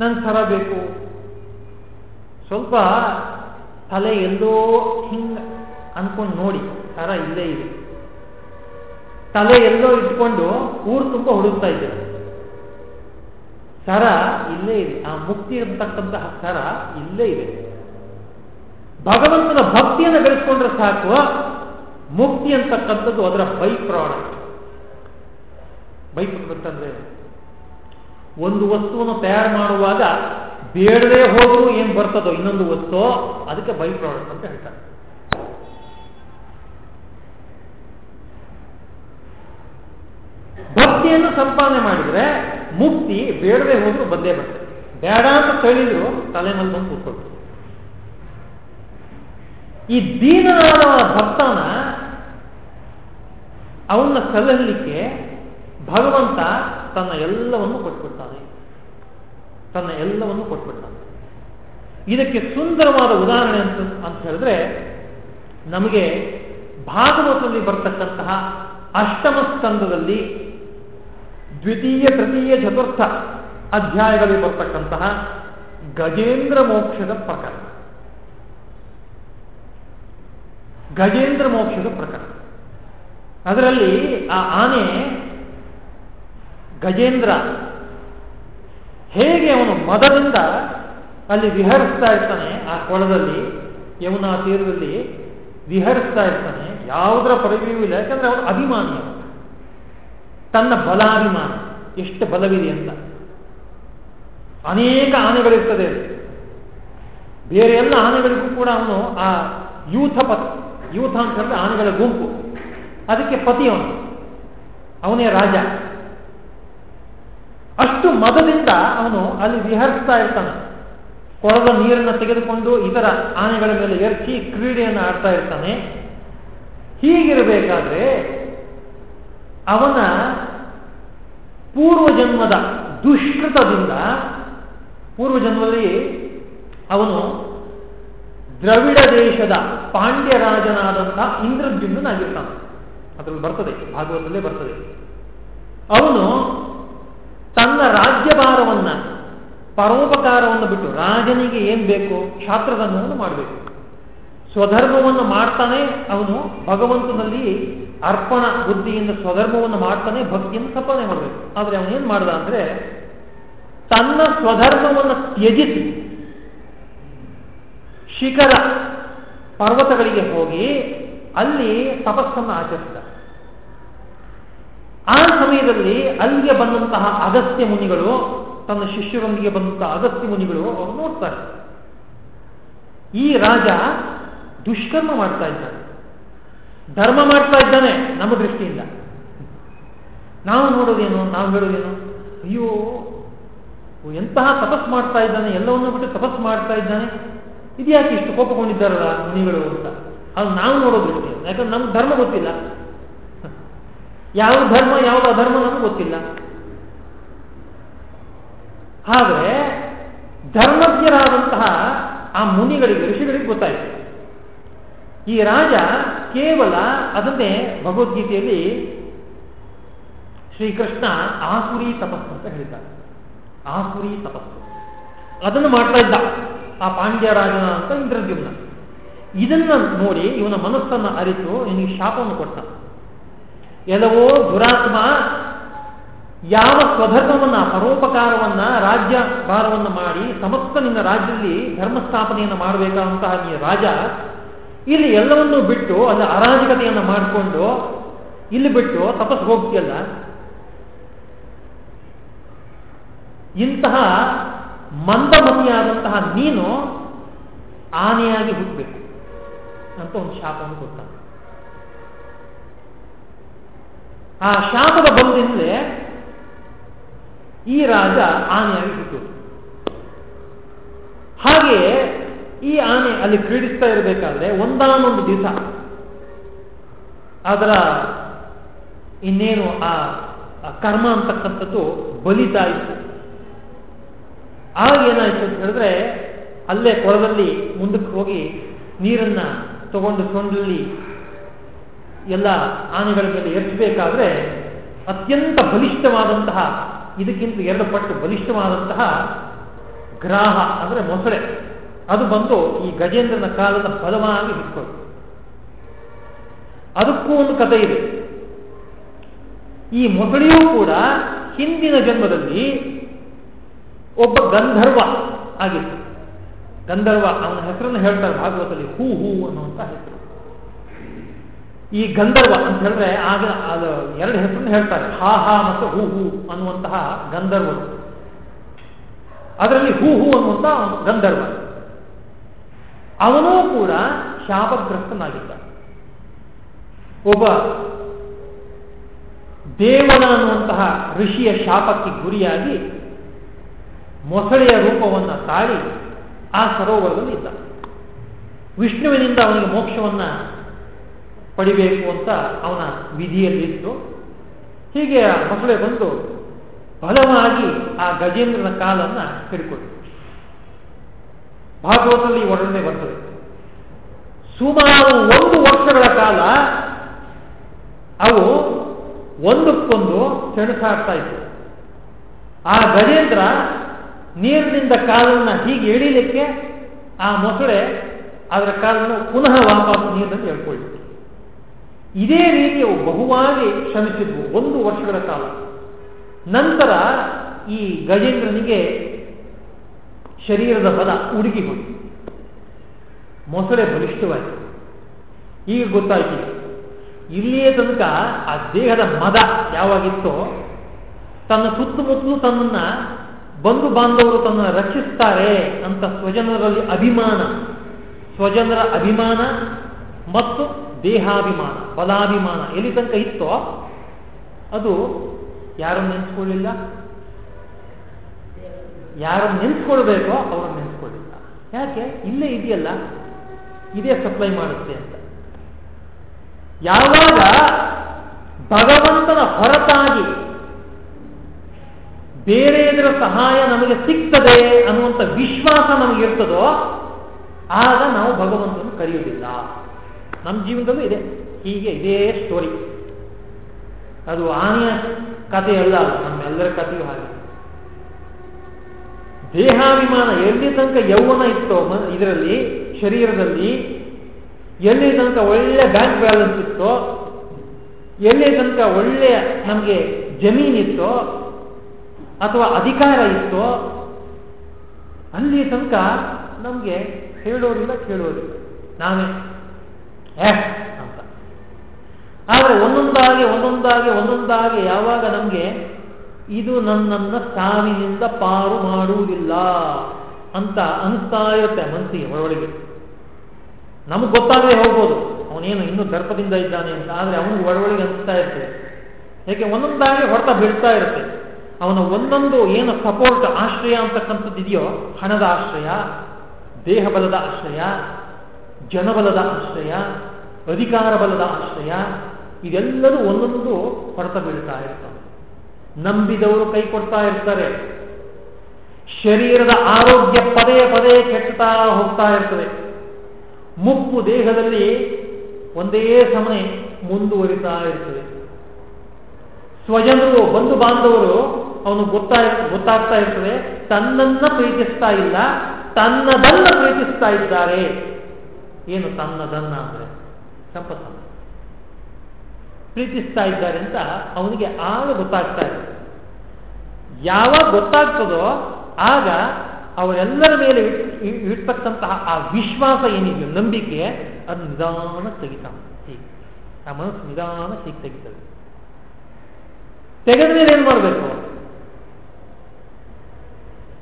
A: ನನ್ನ ಸರ ಬೇಕು. ಸ್ವಲ್ಪ ತಲೆ ಎಲ್ಲೋ ಹಿಂಗ ಅನ್ಕೊಂಡು ನೋಡಿ, ಸರ ಇಲ್ಲೇ ಇದೆ. ತಲೆ ಎಲ್ಲೋ ಇಟ್ಕೊಂಡು ಊರು ತುಂಬ ಹುಡುಕ್ತಾ ಇದ್ದಾರೆ ಸರ ಇಲ್ಲೇ ಇದೆ. ಆ ಮುಕ್ತಿ ಇರತಕ್ಕಂತಹ ಸರ ಇಲ್ಲೇ ಇದೆ. ಭಗವಂತನ ಭಕ್ತಿಯನ್ನು ಬೆಳೆಸ್ಕೊಂಡ್ರೆ ಸಾಕು. ಮುಕ್ತಿ ಅಂತಕ್ಕಂಥದ್ದು ಅದರ ಬೈ ಪ್ರಾಡಕ್ಟ್ ಬೈ ಪ್ರಾಡಕ್ಟ್ ಅಂದ್ರೆ ಒಂದು ವಸ್ತುವನ್ನು ತಯಾರು ಮಾಡುವಾಗ ಬೇಡದೇ ಹೋದ್ರು ಏನ್ ಬರ್ತದೋ ಇನ್ನೊಂದು ವಸ್ತು, ಅದಕ್ಕೆ ಬೈ ಪ್ರಾಡಕ್ಟ್ ಅಂತ ಹೇಳ್ತಾರೆ. ಭಕ್ತಿಯನ್ನು ಸಂಪಾದನೆ ಮಾಡಿದ್ರೆ ಮುಕ್ತಿ ಬೇಡದೆ ಹೋದ್ರು ಬಂದೇ ಬರ್ತದೆ. ಬೇಡ ಅಂತ ತಳಿದ್ರು ತಲೆ ಮೇಲೆ ಬಂದು ಈ ದೀನನಾದ ಭಕ್ತನ ಅವನ್ನ ಸಲಹಲಿಕ್ಕೆ ಭಗವಂತ ತನ್ನ ಎಲ್ಲವನ್ನು ಕೊಟ್ಬಿಡ್ತಾನೆ. ತನ್ನ ಎಲ್ಲವನ್ನು ಕೊಟ್ಬಿಡ್ತಾನೆ. ಇದಕ್ಕೆ ಸುಂದರವಾದ ಉದಾಹರಣೆ ಅಂತ ಅಂತ ಹೇಳಿದ್ರೆ, ನಮಗೆ ಭಾಗವತದಲ್ಲಿ ಬರ್ತಕ್ಕಂತಹ ಅಷ್ಟಮ ಸ್ಕಂದದಲ್ಲಿ ದ್ವಿತೀಯ, ತೃತೀಯ, ಚತುರ್ಥ ಅಧ್ಯಾಯದಲ್ಲಿ ಬರ್ತಕ್ಕಂತಹ ಗಜೇಂದ್ರ ಮೋಕ್ಷದ ಪ್ರಕರಣ. ಗಜೇಂದ್ರ ಮೋಕ್ಷದ ಪ್ರಕರಣ. ಅದರಲ್ಲಿ ಆ ಆನೆ ಗಜೇಂದ್ರ ಹೇಗೆ ಅವನು ಮದದಿಂದ ಅಲ್ಲಿ ವಿಹರಿಸ್ತಾ ಇರ್ತಾನೆ, ಆ ಕೊಳದಲ್ಲಿ ಯಮುನಾ ತೀರದಲ್ಲಿ ವಿಹರಿಸ್ತಾ ಇರ್ತಾನೆ, ಯಾವುದರ ಪರಿವೆಯೂ ಇಲ್ಲ. ಯಾಕಂದ್ರೆ ಅವನು ಅಭಿಮಾನಿ ತನ್ನ ಬಲಾಭಿಮಾನ. ಎಷ್ಟು ಬಲವಿದೆ ಅಂತ. ಅನೇಕ ಆನೆಗಳಿರ್ತದೆ. ಬೇರೆ ಎಲ್ಲ ಆನೆಗಳಿಗೂ ಕೂಡ ಅವನು ಆ ಯೂಥ ಪತ್, ಯೂಥ ಅಂತಂದ್ರೆ ಆನೆಗಳ ಗುಂಪು. ಅದಕ್ಕೆ ಪತಿ ಅವನು. ಅವನೇ ರಾಜ. ಅಷ್ಟು ಮದದಿಂದ ಅವನು ಅಲ್ಲಿ ವಿಹರಿಸ್ತಾ ಇರ್ತಾನೆ. ಕೊಳದ ನೀರನ್ನು ತೆಗೆದುಕೊಂಡು ಇತರ ಆನೆಗಳ ಮೇಲೆ ಎರಚಿ ಕ್ರೀಡೆಯನ್ನು ಆಡ್ತಾ ಇರ್ತಾನೆ. ಹೀಗಿರಬೇಕಾದ್ರೆ ಅವನ ಪೂರ್ವಜನ್ಮದ ದುಷ್ಕೃತದಿಂದ ಪೂರ್ವಜನ್ಮದಲ್ಲಿ ಅವನು ದ್ರವಿಡ ದೇಶದ ಪಾಂಡ್ಯ ರಾಜನಾದಂತಹ ಇಂದ್ರದ್ಯುಮ್ನಾಗಿರ್ತಾನೆ ಅದರಲ್ಲಿ ಬರ್ತದೆ, ಭಾಗವತದಲ್ಲೇ ಬರ್ತದೆ. ಅವನು ತನ್ನ ರಾಜ್ಯಭಾರವನ್ನ, ಪರೋಪಕಾರವನ್ನು ಬಿಟ್ಟು ರಾಜನಿಗೆ ಏನ್ ಬೇಕು ಕ್ಷಾತ್ರಧರ್ಮವನ್ನು ಮಾಡಬೇಕು. ಸ್ವಧರ್ಮವನ್ನು ಮಾಡ್ತಾನೆ ಅವನು, ಭಗವಂತನಲ್ಲಿ ಅರ್ಪಣ ಬುದ್ಧಿಯಿಂದ ಸ್ವಧರ್ಮವನ್ನು ಮಾಡ್ತಾನೆ ಭಕ್ತಿಯನ್ನು ಸಪಾಲನೆ ಮಾಡಬೇಕು. ಆದರೆ ಏನ್ ಮಾಡ್ದ ಅಂದ್ರೆ, ತನ್ನ ಸ್ವಧರ್ಮವನ್ನು ತ್ಯಜಿಸಿ, ಶಿಖರ ಪರ್ವತಗಳಿಗೆ ಹೋಗಿ ಅಲ್ಲಿ ತಪಸ್ಸನ್ನು ಆಚರಿಸಿದ. ಆ ಸಮಯದಲ್ಲಿ ಅಲ್ಲಿಗೆ ಬಂದಂತಹ ಅಗಸ್ತ್ಯ ಮುನಿಗಳು, ತನ್ನ ಶಿಷ್ಯರೊಂದಿಗೆ ಬಂದಂತಹ ಅಗಸ್ತ್ಯ ಮುನಿಗಳು ಅವರು ನೋಡ್ತಾರೆ. ಈ ರಾಜ ದುಷ್ಕರ್ಮ ಮಾಡ್ತಾ ಇದ್ದಾನೆ. ಧರ್ಮ ಮಾಡ್ತಾ ಇದ್ದಾನೆ ನಮ್ಮ ದೃಷ್ಟಿಯಿಂದ. ನಾವು ನೋಡೋದೇನು, ನಾವು ಹೇಳೋದೇನು? ಅಯ್ಯೋ ಎಂತಹ ತಪಸ್ ಮಾಡ್ತಾ ಇದ್ದಾನೆ, ಎಲ್ಲವನ್ನೂ ಬಿಟ್ಟು ತಪಸ್ ಮಾಡ್ತಾ ಇದ್ದಾನೆ. ಇದ್ಯಾಕೆ ಇಷ್ಟು ಕೋಪಗೊಂಡಿದ್ದಾರಲ್ಲ ಮುನಿಗಳು ಅಂತ. ಅದು ನಾವು ನೋಡೋದು ಯಾಕಂದ್ರೆ ನಮ್ಗೆ ಧರ್ಮ ಗೊತ್ತಿಲ್ಲ. ಯಾವ ಧರ್ಮ, ಯಾವ್ದು ಅಧರ್ಮ ನಮ್ಗೆ ಗೊತ್ತಿಲ್ಲ. ಆದರೆ ಧರ್ಮಜ್ಞರಾದಂತಹ ಆ ಮುನಿಗಳಿಗೆ, ಋಷಿಗಳಿಗೆ ಗೊತ್ತಾಯಿತು. ಈ ರಾಜ ಕೇವಲ ಅದನ್ನೇ ಭಗವದ್ಗೀತೆಯಲ್ಲಿ ಶ್ರೀಕೃಷ್ಣ ಆಸುರಿ ತಪಸ್ಸು ಅಂತ ಹೇಳಿದ್ದಾರೆ ಆಸುರಿ ತಪಸ್ಸು. ಅದನ್ನು ಮಾಡ್ತಾ ಇದ್ದ ಆ ಪಾಂಡ್ಯ ರಾಜನ ಅಂತ ಇಂದ್ರದ್ಯುಮ್ನ. ಇದನ್ನ ನೋಡಿ ಇವನ ಮನಸ್ಸನ್ನ ಅರಿತು, ನಿನಗೆ ಶಾಪವನ್ನು ಕೊಟ್ಟ. ಎಲ್ಲವೋ ದುರಾತ್ಮ ಯಾವ ಸ್ವಧರ್ಮವನ್ನ, ಪರೋಪಕಾರವನ್ನ ರಾಜ್ಯ ಭಾರವನ್ನು ಮಾಡಿ ಸಮಸ್ತ ನಿನ್ನ ರಾಜ್ಯದಲ್ಲಿ ಧರ್ಮ ಸ್ಥಾಪನೆಯನ್ನು ಮಾಡಬೇಕಾದಂತಹ ನೀ ರಾಜ, ಇಲ್ಲಿ ಎಲ್ಲವನ್ನೂ ಬಿಟ್ಟು ಅಲ್ಲಿ ಅರಾಜಕತೆಯನ್ನು ಮಾಡಿಕೊಂಡು ಇಲ್ಲಿ ಬಿಟ್ಟು ತಪಸ್ ಹೋಗ್ತಿಯಲ್ಲ. ಇಂತಹ ಮಂದಮತಿಯಾದಂತಹ ನೀನು ಆನೆಯಾಗಿ ಹುಟ್ಟಬೇಕು ಅಂತ ಒಂದು ಶಾಪವನ್ನು ಕೊಟ್ಟ ಆ ಶಾಪದ ಬಲದಿಂದಲೇ ಈ ರಾಜ ಆನೆಯಾಗಿ ಹುಟ್ಟಿತು ಹಾಗೆಯೇ ಈ ಆನೆ ಅಲ್ಲಿ ಕ್ರೀಡಿಸ್ತಾ ಇರಬೇಕಾದ್ರೆ ಒಂದಾನೊಂದು ದಿವಸ. ಅದರ ಇನ್ನೇನು ಆ ಕರ್ಮ ಅಂತಕ್ಕಂಥದ್ದು ಬಲಿತಾ ಇತ್ತು. ಆಗ ಏನಾಯಿತು ಅಂತ ಹೇಳಿದ್ರೆ ಅಲ್ಲೇ ಕೊಳದಲ್ಲಿ ಮುಂದಕ್ಕೆ ಹೋಗಿ ನೀರನ್ನ ತಗೊಂಡು ಸೊಂಡಲ್ಲಿ ಎಲ್ಲ ಆನೆಗಳ ಮೇಲೆ ಎತ್ತಬೇಕಾದ್ರೆ ಅತ್ಯಂತ ಬಲಿಷ್ಠವಾದಂತಹ, ಇದಕ್ಕಿಂತ ಎರಡು ಪಟ್ಟು ಬಲಿಷ್ಠವಾದಂತಹ ಗ್ರಾಹ, ಅಂದರೆ ಮೊಸಳೆ. ಅದು ಬಂದು ಈ ಗಜೇಂದ್ರನ ಕಾಲದ ಬಲವಾಗಿ ಹಿಡ್ಕೊಂಡು ಅದಕ್ಕೂ ಒಂದು ಕಥೆ ಇದೆ. ಈ ಮೊಸಳೆಯೂ ಕೂಡ ಹಿಂದಿನ ಜನ್ಮದಲ್ಲಿ ಒಬ್ಬ ಗಂಧರ್ವ ಆಗಿತ್ತು. ಗಂಧರ್ವ, ಅವನ ಹೆಸರನ್ನು ಹೇಳ್ತಾರೆ ಭಾಗವತದಲ್ಲಿ, ಹೂ ಹೂ ಅನ್ನುವಂತ ಹೆಸರು. ಈ ಗಂಧರ್ವ ಅಂತ ಹೇಳಿದ್ರೆ ಆಗ ಅದು ಎರಡು ಹೆಸರನ್ನು ಹೇಳ್ತಾರೆ. ಹಾ ಹಾ ಮತ್ತು ಹೂ ಹೂ ಅನ್ನುವಂತಹ ಗಂಧರ್ವರು ಅದರಲ್ಲಿ ಹೂ ಹೂ ಅನ್ನುವಂತಹ ಗಂಧರ್ವ. ಅವನೂ ಕೂಡ ಶಾಪಗ್ರಸ್ತನಾಗಿದ್ದ. ಒಬ್ಬ ದೇವನ ಅನ್ನುವಂತಹ ಋಷಿಯ ಶಾಪಕ್ಕೆ ಗುರಿಯಾಗಿ ಮೊಸಳೆಯ ರೂಪವನ್ನು ತಾಳಿ ಆ ಸರೋವರದಲ್ಲಿ ಇದ್ದ. ವಿಷ್ಣುವಿನಿಂದ ಅವನಿಗೆ ಮೋಕ್ಷವನ್ನ ಪಡಿಬೇಕು ಅಂತ ಅವನ ವಿಧಿಯಲ್ಲಿತ್ತು. ಹೀಗೆ ಆ ಮೊಸಳೆ ಬಂದು ಬಲವಾಗಿ ಆ ಗಜೇಂದ್ರನ ಕಾಲನ್ನ ಹಿಡ್ಕೊಂಡು ಭಾಗವತದಲ್ಲಿ ಒಡನೆ ಬರ್ತದೆ. ಸುಮಾರು ಒಂದು ವರ್ಷಗಳ ಕಾಲ ಅವು ಒಂದಕ್ಕೊಂದು ಸೆಣಸಾಡ್ತಾ ಇತ್ತು. ಆ ಗಜೇಂದ್ರ ನೀರಿನಿಂದ ಕಾಲನ್ನ ಹೀಗೆ ಎಳಿಲಿಕ್ಕೆ ಆ ಮೊಸಳೆ ಅದರ ಕಾಲನ್ನು ಪುನಃ ವಾಪಸ್ ನೀರಿನಲ್ಲಿ ಎಳ್ಕೊಳ್ಳಿತ್ತು ಇದೇ ರೀತಿ ಅವು ಬಹುವಾಗಿ ಶ್ರಮಿಸಿದ್ವು ಒಂದು ವರ್ಷಗಳ ಕಾಲ. ನಂತರ ಈ ಗಜೇಂದ್ರನಿಗೆ ಶರೀರದ ಬಲ ಉಡುಗಿ ಹೋಯಿತು. ಮೊಸಳೆ ಬಲಿಷ್ಠವಾಯಿತು. ಈಗ ಗೊತ್ತಾಯಿತು, ಇಲ್ಲಿಯೇ ತನಕ ಆ ದೇಹದ ಮದ ಯಾವಾಗಿತ್ತೋ, ತನ್ನ ಸುತ್ತಮುತ್ತಲು ತನ್ನನ್ನ ಬಂಧು ಬಾಂಧವರು ತನ್ನ ರಕ್ಷಿಸ್ತಾರೆ ಅಂತ ಸ್ವಜನರಲ್ಲಿ ಅಭಿಮಾನ. ಸ್ವಜನರ ಅಭಿಮಾನ ಮತ್ತು ದೇಹಾಭಿಮಾನ ಬಲಾಭಿಮಾನ ಎಲ್ಲಿ ತನಕ ಇತ್ತೋ ಅದು ಯಾರನ್ನು ನೆನೆಸ್ಕೊಳ್ಳಿಲ್ಲ? ಯಾರನ್ನು ನೆನೆಸ್ಕೊಳ್ಬೇಕೋ ಅವ್ರನ್ನ ನೆನೆಸ್ಕೊಳ್ಳಿಲ್ಲ ಯಾಕೆ? ಇಲ್ಲೇ ಇದೆಯಲ್ಲ. ಇದೇ ಸಪ್ಲೈ ಮಾಡುತ್ತೆ ಅಂತ. ಯಾವಾಗ ಭಗವಂತನ ಹೊರತಾಗಿ ಬೇರೆ ಇದರ ಸಹಾಯ ನಮಗೆ ಸಿಗ್ತದೆ ಅನ್ನುವಂಥ ವಿಶ್ವಾಸ ನಮಗಿರ್ತದೋ, ಆಗ ನಾವು ಭಗವಂತನ ಕರೆಯುವುದಿಲ್ಲ. ನಮ್ಮ ಜೀವನದಲ್ಲೂ ಇದೆ. ಹೀಗೆ ಇದೇ ಸ್ಟೋರಿ ಅದು ಆನೆಯ ಕಥೆಯಲ್ಲ ನಮ್ಮೆಲ್ಲರ ಕಥೆಯೂ ಹಾಗೆ. ದೇಹಾಭಿಮಾನ ಎಲ್ಲಿ ತನಕ ಯೌವನ ಇತ್ತೋ ಇದರಲ್ಲಿ, ಶರೀರದಲ್ಲಿ, ಎಲ್ಲಿ ತನಕ ಒಳ್ಳೆ ಬ್ಯಾಂಕ್ ಬ್ಯಾಲೆನ್ಸ್ ಇತ್ತೋ, ಎಲ್ಲಿ ತನಕ ಒಳ್ಳೆಯ ನಮಗೆ ಜಮೀನಿತ್ತೋ ಅಥವಾ ಅಧಿಕಾರ ಇತ್ತೋ, ಅಲ್ಲಿ ತನಕ ನಮಗೆ ಹೇಳೋರಿಲ್ಲ ಕೇಳೋರಿಲ್ಲ. ನಾವೇ ಏ ಅಂತ. ಆದರೆ ಒಂದೊಂದಾಗಿ ಒಂದೊಂದಾಗಿ ಒಂದೊಂದಾಗಿ ಯಾವಾಗ ನಮಗೆ ಇದು ನನ್ನನ್ನು ಸಾವಿನಿಂದ ಪಾರು ಮಾಡುವುದಿಲ್ಲ ಅಂತ ಅನಿಸ್ತಾ ಇರುತ್ತೆ ಮನಸ್ಸಿಗೆ ಒಳಗೆ. ನಮಗೆ ಗೊತ್ತಾಗದೆ ಹೋಗ್ಬೋದು. ಅವನೇನು ಇನ್ನೂ ಗರ್ಭದಿಂದ ಇದ್ದಾನೆ ಅಂತ. ಆದರೆ ಅವನಿಗೆ ಒಳಗೊಳಗೆ ಅನಿಸ್ತಾ ಇರ್ತದೆ ಯಾಕೆ ಒಂದೊಂದಾಗಿ ಹೊಡೆತ ಬೀಳ್ತಾ ಇರುತ್ತೆ. ಅವನ ಒಂದೊಂದು ಏನು ಸಪೋರ್ಟ್ ಆಶ್ರಯ ಅಂತಕ್ಕಂಥದ್ದು ಇದೆಯೋ ಹಣದ ಆಶ್ರಯ, ದೇಹಬಲದ ಆಶ್ರಯ ಜನಬಲದ ಆಶ್ರಯ ಅಧಿಕಾರ ಬಲದ ಆಶ್ರಯ ಇದೆಲ್ಲರೂ ಒಂದೊಂದು ಹೊರತ ಬೀಳ್ತಾ ಇರ್ತಾರೆ ನಂಬಿದವರು ಕೈ ಕೊಡ್ತಾ ಇರ್ತಾರೆ. ಶರೀರದ ಆರೋಗ್ಯ ಪದೇ ಪದೇ ಕೆಟ್ಟತಾ ಹೋಗ್ತಾ ಇರ್ತದೆ. ಮುಪ್ಪು ದೇಹದಲ್ಲಿ ಒಂದೇ ಸಮಯ ಮುಂದುವರಿತಾ ಇರ್ತದೆ. ಸ್ವಜನರು, ಬಂಧು ಬಾಂಧವರು, ಅವನು ಗೊತ್ತಾ ಗೊತ್ತಾಗ್ತಾ ಇರ್ತದೆ. ತನ್ನನ್ನ ಪ್ರೀತಿಸ್ತಾ ಇಲ್ಲ, ತನ್ನದನ್ನ ಪ್ರೀತಿಸ್ತಾ ಇದ್ದಾರೆ. ಏನು ತನ್ನದನ್ನ ಅಂದರೆ? ಸಂಪತ್ತು ಪ್ರೀತಿಸ್ತಾ ಇದ್ದಾರೆ ಅಂತ ಅವನಿಗೆ ಆಗ ಗೊತ್ತಾಗ್ತಾ ಇದೆ. ಯಾವಾಗ ಗೊತ್ತಾಗ್ತದೋ ಆಗ ಅವರೆಲ್ಲರ ಮೇಲೆ ಇರ್ತಕ್ಕಂತಹ ಆ ವಿಶ್ವಾಸ ಏನಿದೆಯೋ, ನಂಬಿಕೆ, ಅದು ನಿಧಾನ ತೆಗಿತಾನೆ. ಹೀಗೆ. ಆ ಮನಸ್ಸು ನಿಧಾನ ಹೀಗೆ ತೆಗಿತದೆ. ತೆಗೆದ ಮೇಲೆ ಏನು ಮಾಡಬೇಕು?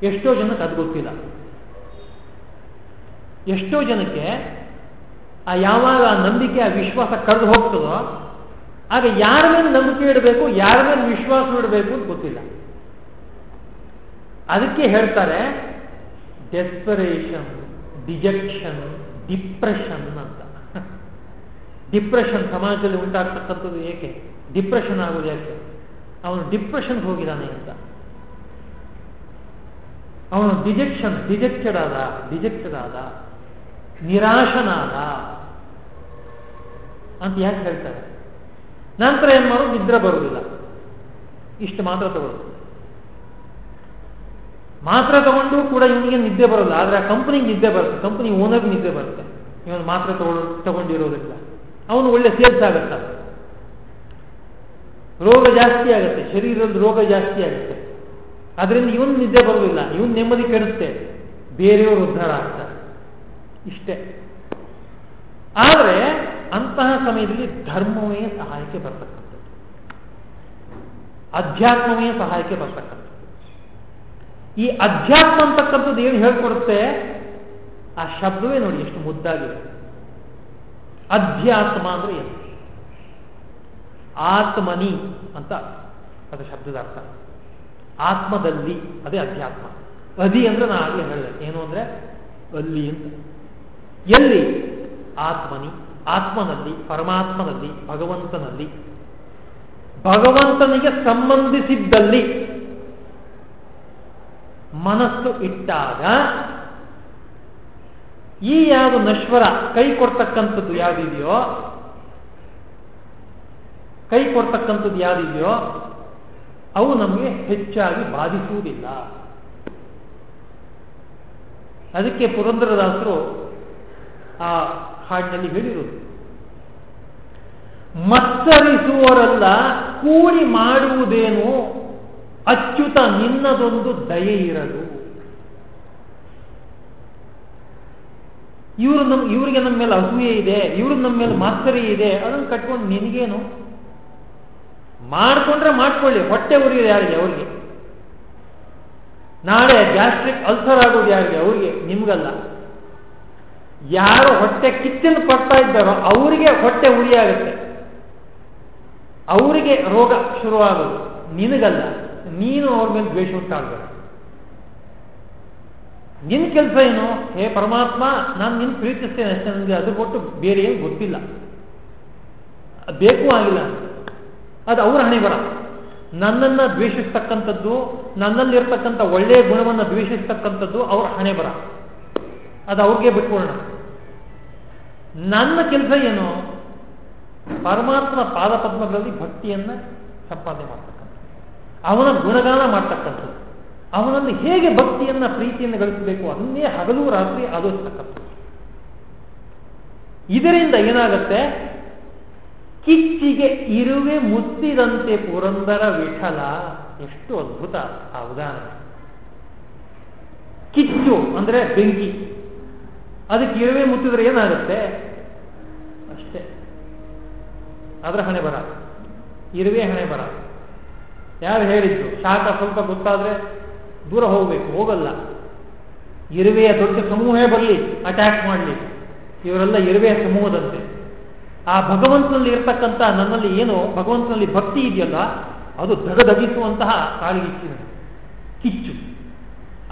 A: ಎಷ್ಟೋ ಜನಕ್ಕೆ ಅದು ಗೊತ್ತಿಲ್ಲ. ಎಷ್ಟೋ ಜನಕ್ಕೆ ಆ ಯಾವಾಗ ಆ ನಂಬಿಕೆ, ಆ ವಿಶ್ವಾಸ ಕಳೆದು ಹೋಗ್ತದೋ, ಆಗ ಯಾರ ಮೇಲೆ ನಂಬಿಕೆ ಇಡಬೇಕು, ಯಾರ ಮೇಲೆ ವಿಶ್ವಾಸ ಇಡಬೇಕು ಅಂತ ಗೊತ್ತಿಲ್ಲ. ಅದಕ್ಕೆ ಹೇಳ್ತಾರೆ ಡೆಸ್ಪರೇಷನ್ ಡಿಜೆಕ್ಷನ್ ಡಿಪ್ರೆಷನ್ ಅಂತ. ಡಿಪ್ರೆಷನ್ ಸಮಾಜದಲ್ಲಿ ಉಂಟಾಗ್ತಕ್ಕಂಥದ್ದು ಏಕೆ? ಡಿಪ್ರೆಷನ್ ಆಗೋದು ಯಾಕೆ? ಅವನು ಡಿಪ್ರೆಷನ್ ಹೋಗಿದ್ದಾನೆ ಅಂತ. ಅವನು ಡಿಜೆಕ್ಷನ್, ಡಿಜೆಕ್ಟೆಡ್ ಆದ ಡಿಜೆಕ್ಟೆಡ್ ಆದ, ನಿರಾಶನಾದ ಅಂತ ಯಾಕೆ ಹೇಳ್ತಾರೆ? ನಂತರ ಏನ್ ಮಾಡೋದು? ನಿದ್ರೆ ಬರುವುದಿಲ್ಲ ಇಷ್ಟು ಮಾತ್ರ ತಗೊಳ್ಳೋದು ಮಾತ್ರ ತಗೊಂಡು ಕೂಡ ಇವನಿಗೆ ನಿದ್ದೆ ಬರೋಲ್ಲ. ಆದ್ರೆ ಆ ಕಂಪನಿಗೆ ನಿದ್ದೆ ಬರುತ್ತೆ. ಕಂಪನಿ ಓನರ್ಗೆ ನಿದ್ದೆ ಬರುತ್ತೆ. ಇವನು ಮಾತ್ರ ತಗೊಳ್ಳೋ ತಗೊಂಡಿರೋದಿಲ್ಲ. ಅವನು ಒಳ್ಳೆ ಸೇಲ್ಸ್ ಆಗತ್ತ. ರೋಗ ಜಾಸ್ತಿ ಆಗುತ್ತೆ. ಶರೀರದ ರೋಗ ಜಾಸ್ತಿ ಆಗುತ್ತೆ. ಅದರಿಂದ ಇವನು ನಿದ್ದೆ ಬರೋದಿಲ್ಲ. ಇವನು ನೆಮ್ಮದಿ ಕೆಡುತ್ತೆ. ಬೇರೆಯವರು ಉದ್ಧಾರ ಆಗ್ತಾರೆ. ಇಷ್ಟೇ. ಆದರೆ ಅಂತಹ ಸಮಯದಲ್ಲಿ ಧರ್ಮವೇ ಸಹಾಯಕ್ಕೆ ಬರ್ತಕ್ಕಂಥದ್ದು. ಅಧ್ಯಾತ್ಮವೇ ಸಹಾಯಕ್ಕೆ ಬರ್ತಕ್ಕಂಥದ್ದು. ಈ ಅಧ್ಯಾತ್ಮ ಅಂತಕ್ಕಂಥದ್ದು ಏನು ಹೇಳ್ಕೊಡುತ್ತೆ? ಆ ಶಬ್ದವೇ ನೋಡಿ ಎಷ್ಟು ಮುದ್ದಾಗಿದೆ. ಅಧ್ಯಾತ್ಮ ಅಂದ್ರೆ ಏನು? ಆತ್ಮನಿ ಅಂತ ಅದು ಶಬ್ದದ ಅರ್ಥ. ಆತ್ಮದಲ್ಲಿ ಅದೇ ಅಧ್ಯಾತ್ಮ. ಅಧಿ ಅಂದ್ರೆ ನಾನು ಆಗಲೇ ಹೇಳಿದೆ. ಏನು ಅಂದ್ರೆ ಅಲ್ಲಿ ಅಂತ. ಎಲ್ಲಿ? ಆತ್ಮನಿ. ಆತ್ಮನಲ್ಲಿ, ಪರಮಾತ್ಮನಲ್ಲಿ, ಭಗವಂತನಲ್ಲಿ. ಭಗವಂತನಿಗೆ ಸಂಬಂಧಿಸಿದ್ದಲ್ಲಿ ಮನಸ್ಸು ಇಟ್ಟಾಗ ಈ ಯಾವುದು ನಶ್ವರ ಕೈ ಕೊಡ್ತಕ್ಕಂಥದ್ದು ಯಾವುದಿದೆಯೋ, ಕೈ ಕೊಡ್ತಕ್ಕಂಥದ್ದು ಯಾವುದಿದೆಯೋ, ಅವು ನಮಗೆ ಹೆಚ್ಚಾಗಿ ಬಾಧಿಸುವುದಿಲ್ಲ. ಅದಕ್ಕೆ ಪುರಂದರದಾಸರು ಆ ಹಾಡಿನಲ್ಲಿ ಹೇಳಿರುವುದು. ಮತ್ಸರಿಸುವವರಲ್ಲ ಕೂಡಿ ಮಾಡುವುದೇನು? ಅಚ್ಯುತ ನಿನ್ನದೊಂದು ದಯೆ ಇರದು. ಇವರು ನಮ್, ಇವರಿಗೆ ನಮ್ಮ ಮೇಲೆ ಅಸೂಯೆ ಇದೆ, ಇವರು ನಮ್ಮ ಮೇಲೆ ಮಾತ್ಸರಿ ಇದೆ, ಅದನ್ನು ಕಟ್ಕೊಂಡು ನಿನಗೇನು? ಮಾಡ್ಕೊಂಡ್ರೆ ಮಾಡ್ಕೊಳ್ಳಿ, ಹೊಟ್ಟೆ ಉರಿಯೋದು ಯಾರಿಗೆ? ಅವ್ರಿಗೆ. ನಾಳೆ ಗ್ಯಾಸ್ಟ್ರಿಕ್ ಅಲ್ಸರ್ ಆಗೋದು ಯಾರಿಗೆ? ಅವ್ರಿಗೆ, ನಿಮ್ಗಲ್ಲ. ಯಾರು ಹೊಟ್ಟೆ ಕಿತ್ತಲು ಪಡ್ತಾ ಇದ್ದಾರೋ ಅವರಿಗೆ ಹೊಟ್ಟೆ ಉರಿಯಾಗುತ್ತೆ ಅವರಿಗೆ ರೋಗ ಶುರುವಾಗೋದು. ನಿನಗಲ್ಲ. ನೀನು ಅವ್ರ ಮೇಲೆ ದ್ವೇಷ ಉಂಟಾಗಬೇಕು ನಿನ್ನ ಕೆಲಸ ಏನು? ಹೇ ಪರಮಾತ್ಮ, ನಾನು ನಿನ್ನ ಪ್ರೀತಿಸ್ತೇನೆ ಅಷ್ಟೇ. ನನಗೆ ಅದು ಕೊಟ್ಟು ಬೇರೆ ಏನು ಗೊತ್ತಿಲ್ಲ. ಬೇಕು ಆಗಿಲ್ಲ ಅದು ಅವ್ರ ಹಣೆ ಬರ ನನ್ನನ್ನು ದ್ವೇಷಿಸ್ತಕ್ಕಂಥದ್ದು, ನನ್ನಲ್ಲಿರ್ತಕ್ಕಂಥ ಒಳ್ಳೆಯ ಗುಣವನ್ನು ದ್ವೇಷಿಸ್ತಕ್ಕಂಥದ್ದು ಅವ್ರ ಹಣೆ ಬರ ಅದು ಅವ್ರಿಗೆ ಬಿಟ್ಕೊಳ್ಳೋಣ ನನ್ನ ಕೆಲಸ ಏನು? ಪರಮಾತ್ಮನ ಪಾದಪದ್ಮಗಳಲ್ಲಿ ಭಕ್ತಿಯನ್ನು ಸಂಪಾದನೆ ಮಾಡ್ತಕ್ಕಂಥದ್ದು. ಅವನ ಗುಣಗಾನ ಮಾಡ್ತಕ್ಕಂಥದ್ದು. ಅವನಲ್ಲಿ ಹೇಗೆ ಭಕ್ತಿಯನ್ನ, ಪ್ರೀತಿಯನ್ನು ಗಳಿಸಬೇಕು? ಅದನ್ನೇ ಹಗಲು, ರಾತ್ರಿ ಆಲೋಚಿಸ್ತಕ್ಕಂಥದ್ದು. ಇದರಿಂದ ಏನಾಗುತ್ತೆ? ಕಿಚ್ಚಿಗೆ ಇರುವೆ ಮುತ್ತಿದಂತೆ ಪುರಂದರ ವಿಠಲ. ಎಷ್ಟು ಅದ್ಭುತ. ಆ ಉದಾಹರಣೆ. ಕಿಚ್ಚು ಅಂದ್ರೆ ಬೆಂಕಿ. ಅದಕ್ಕೆ ಇರುವೆ ಮುತ್ತಿದ್ರೆ ಏನಾಗುತ್ತೆ? ಅಷ್ಟೇ. ಅದರ ಹಣೆ ಬರ. ಇರುವೆ ಹಣೆ ಬರ. ಯಾರು ಹೇಳಿದ್ದು? ಶಾಖ ಸ್ವಲ್ಪ ಗೊತ್ತಾದ್ರೆ ದೂರ ಹೋಗಬೇಕು, ಹೋಗಲ್ಲ. ಇರುವೆಯ ದೊಡ್ಡ ಸಮೂಹ ಬರಲಿ ಅಟ್ಯಾಕ್ ಮಾಡಲಿ. ಇವರೆಲ್ಲ ಇರುವೆಯ ಸಮೂಹದಂತೆ. ಆ ಭಗವಂತನಲ್ಲಿ ಇರತಕ್ಕಂಥ ನನ್ನಲ್ಲಿ ಏನು, ಭಗವಂತನಲ್ಲಿ ಭಕ್ತಿ ಇದೆಯಲ್ಲ, ಅದು ದಗದಗಿಸುವಂತಹ ಕಾಳಿಗಿಚ್ಚಿನ ಕಿಚ್ಚು.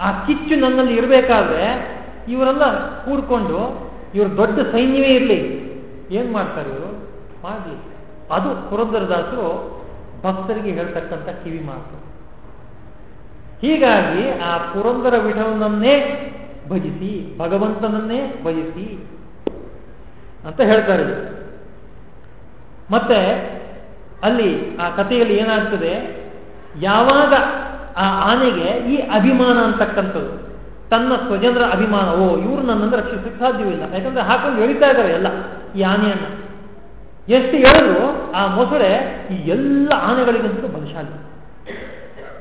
A: ಆ ಕಿಚ್ಚು ನನ್ನಲ್ಲಿ ಇರಬೇಕಾದ್ರೆ ಇವರೆಲ್ಲ ಕೂಡ್ಕೊಂಡು ಇವರು ದೊಡ್ಡ ಸೈನ್ಯವೇ ಇರಲಿ. ಏನ್ ಮಾಡ್ತಾರೆ ಇವರು? ಮಾಡಲಿ ಅದು ಪುರಂದರದಾಸರು ಭಕ್ತರಿಗೆ ಹೇಳ್ತಕ್ಕಂಥ ಕಿವಿ ಮಾತು. ಹೀಗಾಗಿ ಆ ಪುರಂದರ ವಿಠವನನ್ನೇ ಭಜಿಸಿ, ಭಗವಂತನನ್ನೇ ಭಜಿಸಿ ಅಂತ ಹೇಳ್ತಾರೆ ಮತ್ತೆ ಅಲ್ಲಿ ಆ ಕಥೆಯಲ್ಲಿ ಏನಾಗ್ತದೆ? ಯಾವಾಗ ಆ ಆನೆಗೆ ಈ ಅಭಿಮಾನ ಅಂತಕ್ಕಂಥದ್ದು. ತನ್ನ ಸ್ವಜನರ ಓ ಇವರು ನನ್ನನ್ನು ರಕ್ಷಿಸಕ್ಕೆ ಸಾಧ್ಯವಿಲ್ಲ ಯಾಕಂದ್ರೆ ಹಾಕೊಂಡು ಎಳಿತಾ ಇದ್ದಾರೆ ಎಲ್ಲ ಈ ಆನೆಯನ್ನ. ಎಷ್ಟು ಹೇಳಿದ್ರು ಆ ಮೊಸಳೆ ಈ ಎಲ್ಲ ಆನೆಗಳಿಗಂತ ಬಲಶಾಲಿ.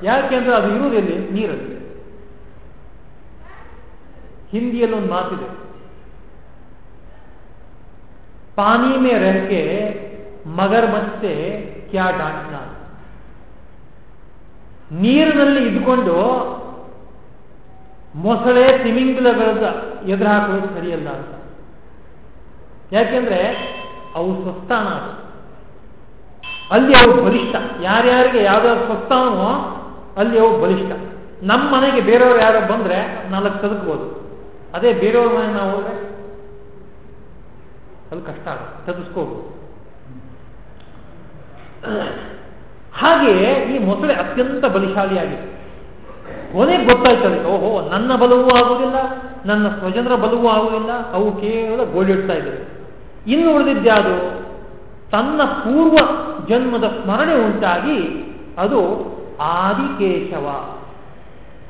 A: ಯಾಕೆಂದ್ರೆ ಅದು ಇರುವುದಲ್ಲಿ? ನೀರಲ್ಲಿ. ಹಿಂದಿಯಲ್ಲಿ ಒಂದು ಮಾತಿದೆ. ಪಾನಿ ಮೇ ರಹಕೆ ಮಗರ್ ಮತ್ತೆ ಕ್ಯಾ ಡಾಟ್ನ ನೀರಿನಲ್ಲಿ ಇದ್ಕೊಂಡು ಮೊಸಳೆ ತಿಮಿಂಗಿಲಗಳನ್ನ ಎದುರು ಹಾಕೋದು ಸರಿಯಲ್ಲ ಅಂತ. ಯಾಕೆಂದ್ರೆ ಅವು ಸ್ವಸ್ಥಾನ ಅದು ಅಲ್ಲಿ ಅವು ಬಲಿಷ್ಠ. ಯಾರ್ಯಾರಿಗೆ ಯಾವ್ದಾದ್ರು ಸ್ವಸ್ಥಾನವೋ ಅಲ್ಲಿ ಅವು ಬಲಿಷ್ಠ. ನಮ್ಮ ಮನೆಗೆ ಬೇರೆಯವ್ರು ಯಾರೋ ಬಂದ್ರೆ ನಾಲ್ಕು ತದಕ್ಬೋದು ಅದೇ ಬೇರೆಯವ್ರ ಮನೆ ನಾವು ಹೋದ್ರೆ ಅಲ್ಲಿ ಕಷ್ಟ ಆಗುತ್ತೆ. ತದಿಸ್ಕೋಬಹುದು ಹಾಗೆಯೇ ಈ ಮೊಸಳೆ ಅತ್ಯಂತ ಬಲಿಶಾಲಿಯಾಗಿದೆ. ಕೊನೆಗೆ ಗೊತ್ತಾಯ್ತದೆ. ಓಹೋ, ನನ್ನ ಬಲವೂ ಆಗುವುದಿಲ್ಲ, ನನ್ನ ಸ್ವಜನರ ಬಲವೂ ಆಗುವುದಿಲ್ಲ, ಅವು ಕೇವಲ ಗೋಳಿಡ್ತಾ ಇದ್ದಾರೆ ಇನ್ನು ಉಳಿದಿದ್ದ್ಯಾದು ತನ್ನ ಪೂರ್ವ ಜನ್ಮದ ಸ್ಮರಣೆ ಉಂಟಾಗಿ ಅದು ಆದಿಕೇಶವ.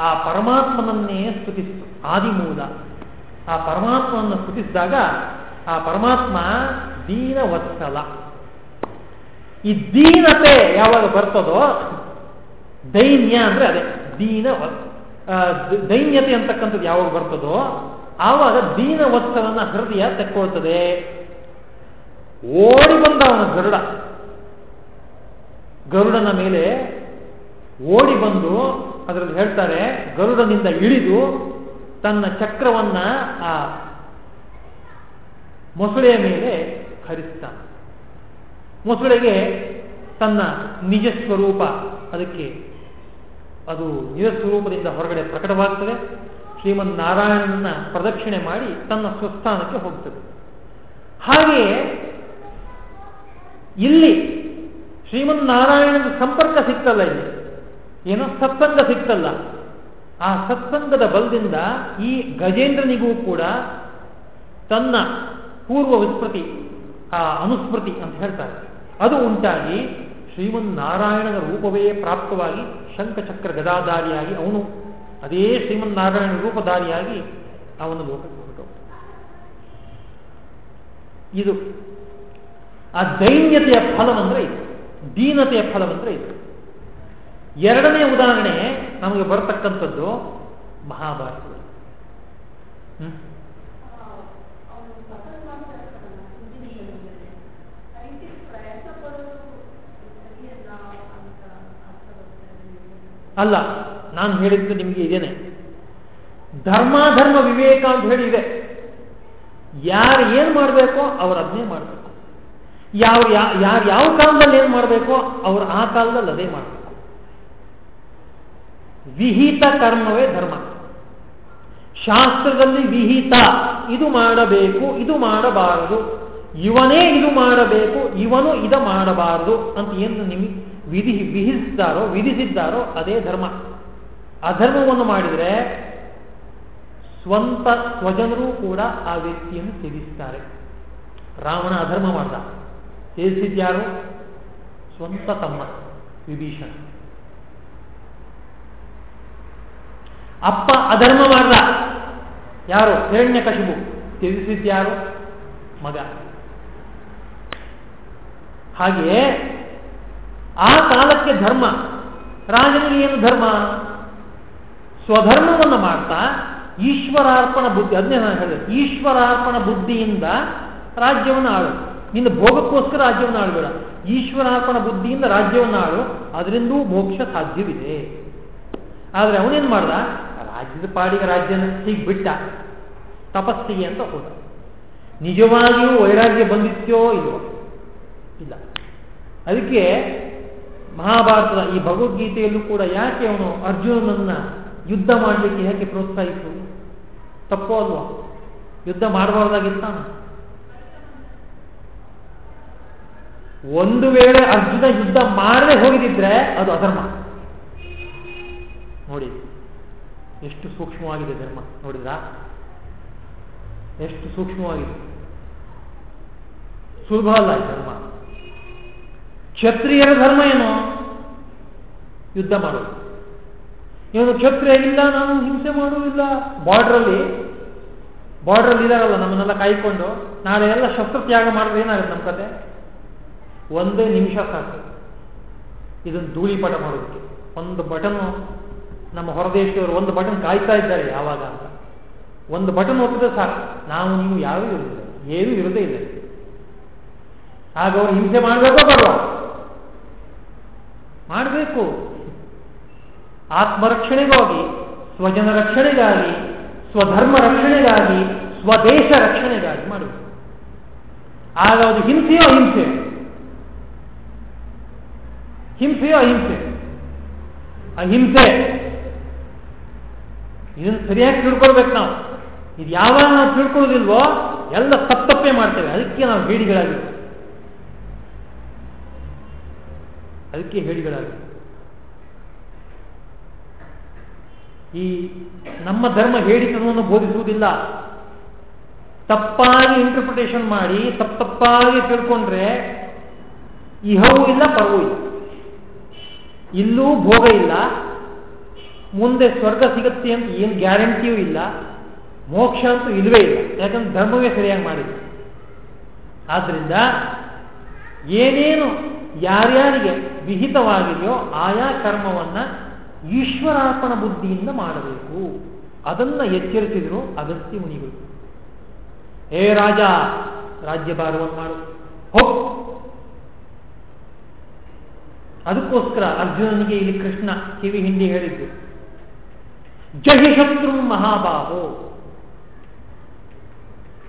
A: ಆ ಪರಮಾತ್ಮನನ್ನೇ ಸ್ತುತಿಸ್ತು, ಆದಿಮೂಲ. ಆ ಪರಮಾತ್ಮನನ್ನು ಸ್ತುತಿಸಿದಾಗ ಆ ಪರಮಾತ್ಮ ದೀನವತ್ಸಲ. ಈ ದೀನತೆ ಯಾವಾಗ ಬರ್ತದೋ, ದೈನ್ಯ ಅಂದ್ರೆ ಅದೇ. ದೀನ ದೈನ್ಯತೆ ಅಂತಕ್ಕಂಥದ್ದು ಯಾವಾಗ ಬರ್ತದೋ ಆವಾಗ ದೀನವತ್ಸಲನ ಹೃದಯ ತೆಕ್ಕೊಳ್ತದೆ. ಓಡಿ ಬಂದ ಅವನ ಗರುಡ. ಗರುಡನ ಮೇಲೆ ಓಡಿ ಬಂದು ಅದರಲ್ಲಿ ಹೇಳ್ತಾರೆ, ಗರುಡನಿಂದ ಇಳಿದು ತನ್ನ ಚಕ್ರವನ್ನ ಆ ಮೊಸಳೆಯ ಮೇಲೆ ಹರಿಸ್ತ ಮೊಸಳೆಗೆ ತನ್ನ ನಿಜ ಸ್ವರೂಪ ಅದಕ್ಕೆ ಅದು ನಿಜ ಸ್ವರೂಪದಿಂದ ಹೊರಗಡೆ ಪ್ರಕಟವಾಗ್ತದೆ. ಶ್ರೀಮನ್ ನಾರಾಯಣನ ಪ್ರದಕ್ಷಿಣೆ ಮಾಡಿ ತನ್ನ ಸ್ವಸ್ಥಾನಕ್ಕೆ ಹೋಗ್ತದೆ. ಹಾಗೆಯೇ ಇಲ್ಲಿ ಶ್ರೀಮನ್ ನಾರಾಯಣದ ಸಂಪರ್ಕ ಸಿಕ್ತಲ್ಲ ಇಲ್ಲಿ. ಏನೋ ಸತ್ಸಂಗ ಸಿಕ್ತಲ್ಲ. ಆ ಸತ್ಸಂಗದ ಬಲದಿಂದ ಈ ಗಜೇಂದ್ರನಿಗೂ ಕೂಡ ತನ್ನ ಪೂರ್ವ ವಿಸ್ಮೃತಿ ಆ ಅನುಸ್ಮೃತಿ ಅಂತ ಹೇಳ್ತಾರೆ. ಅದು ಉಂಟಾಗಿ ಶ್ರೀಮನ್ನಾರಾಯಣನ ರೂಪವೇ ಪ್ರಾಪ್ತವಾಗಿ ಶಂಖಚಕ್ರ ಗದಾಧಾರಿಯಾಗಿ ಅವನು ಅದೇ ಶ್ರೀಮನ್ನಾರಾಯಣ ರೂಪಧಾರಿಯಾಗಿ ಅವನು ಲೋಕಕ್ಕೆ ಹೊರಟು. ಇದು ಆ ದೈನ್ಯತೆಯ ಫಲವಂದ್ರೆ ಇದು, ದೀನತೆಯ ಫಲವಂದ್ರೆ ಇದು. ಎರಡನೇ ಉದಾಹರಣೆ ನಮಗೆ ಬರತಕ್ಕಂಥದ್ದು ಮಹಾಭಾರತ ಹ್ಮ್ ಅಲ್ಲ, ನಾನು ಹೇಳಿದ್ದು ನಿಮಗೆ ಇದೇನೆ. ಧರ್ಮಾಧರ್ಮ ವಿವೇಕ ಅಂತ ಹೇಳಿ ಇದೆ. ಯಾರು ಏನು ಮಾಡಬೇಕೋ ಅವ್ರು ಅದನ್ನೇ ಮಾಡಬೇಕು. ಯಾವ ಯಾರು ಯಾವ ಕಾಲದಲ್ಲಿ ಏನು ಮಾಡಬೇಕೋ ಅವರು ಆ ಕಾಲದಲ್ಲಿ ಅದೇ ಮಾಡಬೇಕು. ವಿಹಿತ ಕರ್ಮವೇ ಧರ್ಮ. ಶಾಸ್ತ್ರದಲ್ಲಿ ವಿಹಿತ, ಇದು ಮಾಡಬೇಕು, ಇದು ಮಾಡಬಾರದು. ಇವನೇ ಇದು ಮಾಡಬೇಕು, ಇವನು ಇದ ಮಾಡಬಾರದು ಅಂತ ಏನು ನಿಮಗೆ ವಿಧಿ ವಿಧಿಸಿದ್ದಾರೋ ವಿಧಿಸಿದ್ದಾರೋ ಅದೇ ಧರ್ಮ. ಅಧರ್ಮವನ್ನು ಮಾಡಿದರೆ ಸ್ವಂತ ಸ್ವಜನರು ಕೂಡ ಆ ವ್ಯಕ್ತಿಯನ್ನು ತ್ಯಜಿಸ್ತಾರೆ. ರಾವಣ ಅಧರ್ಮ ಮಾಡ್ದ. ತ್ಯಜಿಸಿದ್ಯಾರು? ಸ್ವಂತ ತಮ್ಮ, ವಿಭೀಷಣ. ಅಪ್ಪ ಅಧರ್ಮ ಮಾಡ್ದ. ಯಾರು? ಹಿರಣ್ಯ ಕಶಿಬು ತ್ಯಜಿಸಿದ್ಯಾರು? ಮಗ. ಹಾಗೆಯೇ ಆ ಕಾಲಕ್ಕೆ ಧರ್ಮ. ರಾಜನಿಗೆ ಏನು ಧರ್ಮ? ಸ್ವಧರ್ಮವನ್ನು ಮಾಡ್ತಾ ಈಶ್ವರಾರ್ಪಣ ಬುದ್ಧಿ. ಅದನ್ನೇ ನಾನು ಹೇಳಿದೆ. ಈಶ್ವರಾರ್ಪಣ ಬುದ್ಧಿಯಿಂದ ರಾಜ್ಯವನ್ನು ಆಳು. ನಿನ್ನ ಭೋಗಕ್ಕೋಸ್ಕರ ರಾಜ್ಯವನ್ನು ಆಳ್ಬೇಡ. ಈಶ್ವರಾರ್ಪಣ ಬುದ್ಧಿಯಿಂದ ರಾಜ್ಯವನ್ನು ಆಳು. ಅದರಿಂದೂ ಮೋಕ್ಷ ಸಾಧ್ಯವಿದೆ. ಆದರೆ ಅವನೇನು ಮಾಡ್ದ? ರಾಜ್ಯದ ಪಾಡಿಗೆ ರಾಜ್ಯನ ಹೀಗೆ ಬಿಟ್ಟ. ತಪಸ್ಸಿಗೆ ಅಂತ ಹೋದ. ನಿಜವಾಗಿಯೂ ವೈರಾಗ್ಯ ಬಂದಿತ್ಯೋ ಇಲ್ವೋ? ಇಲ್ಲ. ಅದಕ್ಕೆ ಮಹಾಭಾರತದ ಈ ಭಗವದ್ಗೀತೆಯಲ್ಲೂ ಕೂಡ ಯಾಕೆ ಅವನು ಅರ್ಜುನನನ್ನ ಯುದ್ಧ ಮಾಡಲಿಕ್ಕೆ ಯಾಕೆ ಪ್ರೋತ್ಸಾಹಿಸು? ತಪ್ಪು ಅಲ್ವಾ? ಯುದ್ಧ ಮಾಡಬಾರ್ದಾಗಿತ್ತ ಒಂದು ವೇಳೆ ಅರ್ಜುನ ಯುದ್ಧ ಮಾಡದೇ ಹೋಗಿದ್ರೆ ಅದು ಅಧರ್ಮ. ನೋಡಿ, ಎಷ್ಟು ಸೂಕ್ಷ್ಮವಾಗಿದೆ ಧರ್ಮ, ನೋಡಿದ್ರಾ? ಎಷ್ಟು ಸೂಕ್ಷ್ಮವಾಗಿದೆ. ಸುಲಭ ಅಲ್ಲ ಧರ್ಮ. ಕ್ಷತ್ರಿಯರ ಧರ್ಮ ಏನು? ಯುದ್ಧ ಮಾಡೋದು ಇವನು ಕ್ಷತ್ರಿಯ ಇಲ್ಲ ನಾನು ಹಿಂಸೆ ಮಾಡುವುದಿಲ್ಲ. ಬಾರ್ಡ್ರಲ್ಲಿ ಬಾರ್ಡ್ರಲ್ಲಿ ಇದಾರಲ್ಲ ನಮ್ಮನ್ನೆಲ್ಲ ಕಾಯ್ಕೊಂಡು, ನಾಳೆ ಎಲ್ಲ ಶಸ್ತ್ರತ್ಯಾಗ ಮಾಡಿದ್ರೆ ಏನಾಗುತ್ತೆ ನಮ್ಮ ಕತೆ? ಒಂದೇ ನಿಮಿಷ ಸಾಕು. ಇದನ್ನು ಧೂಳಿಪಟ ಮಾಡೋದಕ್ಕೆ ಒಂದು ಬಟನ್, ನಮ್ಮ ಹೊರದೇಶದವರು ಒಂದು ಬಟನ್ ಕಾಯ್ತಾ ಇದ್ದಾರೆ ಯಾವಾಗ ಅಂತ. ಒಂದು ಬಟನ್ ಒತ್ತಿದ್ರೆ ಸಾಕು. ನಾವು, ನೀವು ಯಾರೂ ಇರುವುದಿಲ್ಲ. ಏನೂ ಇರದೇ ಇಲ್ಲ. ಆಗ ಅವ್ರು ಹಿಂಸೆ ಮಾಡಬೇಕೋ ಬರುವ. ಆತ್ಮರಕ್ಷಣೆಗಾಗಿ, ಸ್ವಜನ ರಕ್ಷಣೆಗಾಗಿ, ಸ್ವಧರ್ಮ ರಕ್ಷಣೆಗಾಗಿ, ಸ್ವದೇಶ ರಕ್ಷಣೆಗಾಗಿ ಮಾಡಬೇಕು. ಆಗ ಅದು ಹಿಂಸೆಯೋ ಅಹಿಂಸೆ? ಹಿಂಸೆಯೋ ಅಹಿಂಸೆ? ಅಹಿಂಸೆ. ಇದನ್ನು ಸರಿಯಾಗಿ ತಿಳ್ಕೊಳ್ಬೇಕು ನಾವು. ಇದು ಯಾವಾಗ ನಾವು ತಿಳ್ಕೊಳ್ಳೋದಿಲ್ವೋ, ಎಲ್ಲ ತಪ್ಪೇ ಮಾಡ್ತೇವೆ. ಅದಕ್ಕೆ ನಾವು ಹೇಡಿಗಳಾಗಿ ಅದಕ್ಕೆ ಹೇಳಿಗಳಾಗಿ ಈ ನಮ್ಮ ಧರ್ಮ ಹೇಳಿತನವನ್ನು ಬೋಧಿಸುವುದಿಲ್ಲ. ತಪ್ಪಾಗಿ ಇಂಟರ್ಪ್ರಿಟೇಷನ್ ಮಾಡಿ, ತಪ್ಪ ತಪ್ಪಾಗಿ ತಿಳ್ಕೊಂಡ್ರೆ ಇಹವೂ ಇಲ್ಲ, ಪರವೂ ಇಲ್ಲ. ಇಲ್ಲೂ ಭೋಗ ಇಲ್ಲ. ಮುಂದೆ ಸ್ವರ್ಗ ಸಿಗುತ್ತೆ ಅಂತ ಏನು ಗ್ಯಾರಂಟಿಯೂ ಇಲ್ಲ. ಮೋಕ್ಷ ಅಂತೂ ಇಲ್ಲವೇ ಇಲ್ಲ. ಯಾಕಂದ್ರೆ ಧರ್ಮವೇ ಸರಿಯಾಗಿ ಮಾಡಿದೆ ಆದ್ದರಿಂದ ಏನೇನು ಯಾರ್ಯಾರಿಗೆ ವಿಹಿತವಾಗಿದೆಯೋ ಆಯಾ ಕರ್ಮವನ್ನ ಈಶ್ವರಾರ್ಪಣ ಬುದ್ಧಿಯಿಂದ ಮಾಡಬೇಕು. ಅದನ್ನ ಎಚ್ಚರಿಸಿದ್ರು ಅಗಸ್ತ್ಯ ಮುನಿಗಳು. ಹೇ ರಾಜ ರಾಜ್ಯಭಾರವನ್ನು ಮಾಡು. ಹೋಗ್. ಅದಕ್ಕೋಸ್ಕರ ಅರ್ಜುನನಿಗೆ ಇಲ್ಲಿ ಕೃಷ್ಣ ಕಿವಿ ಹಿಂಡಿ ಹೇಳಿದ್ದು. ಜಹಿ ಶತ್ರು ಮಹಾಬಾಹು.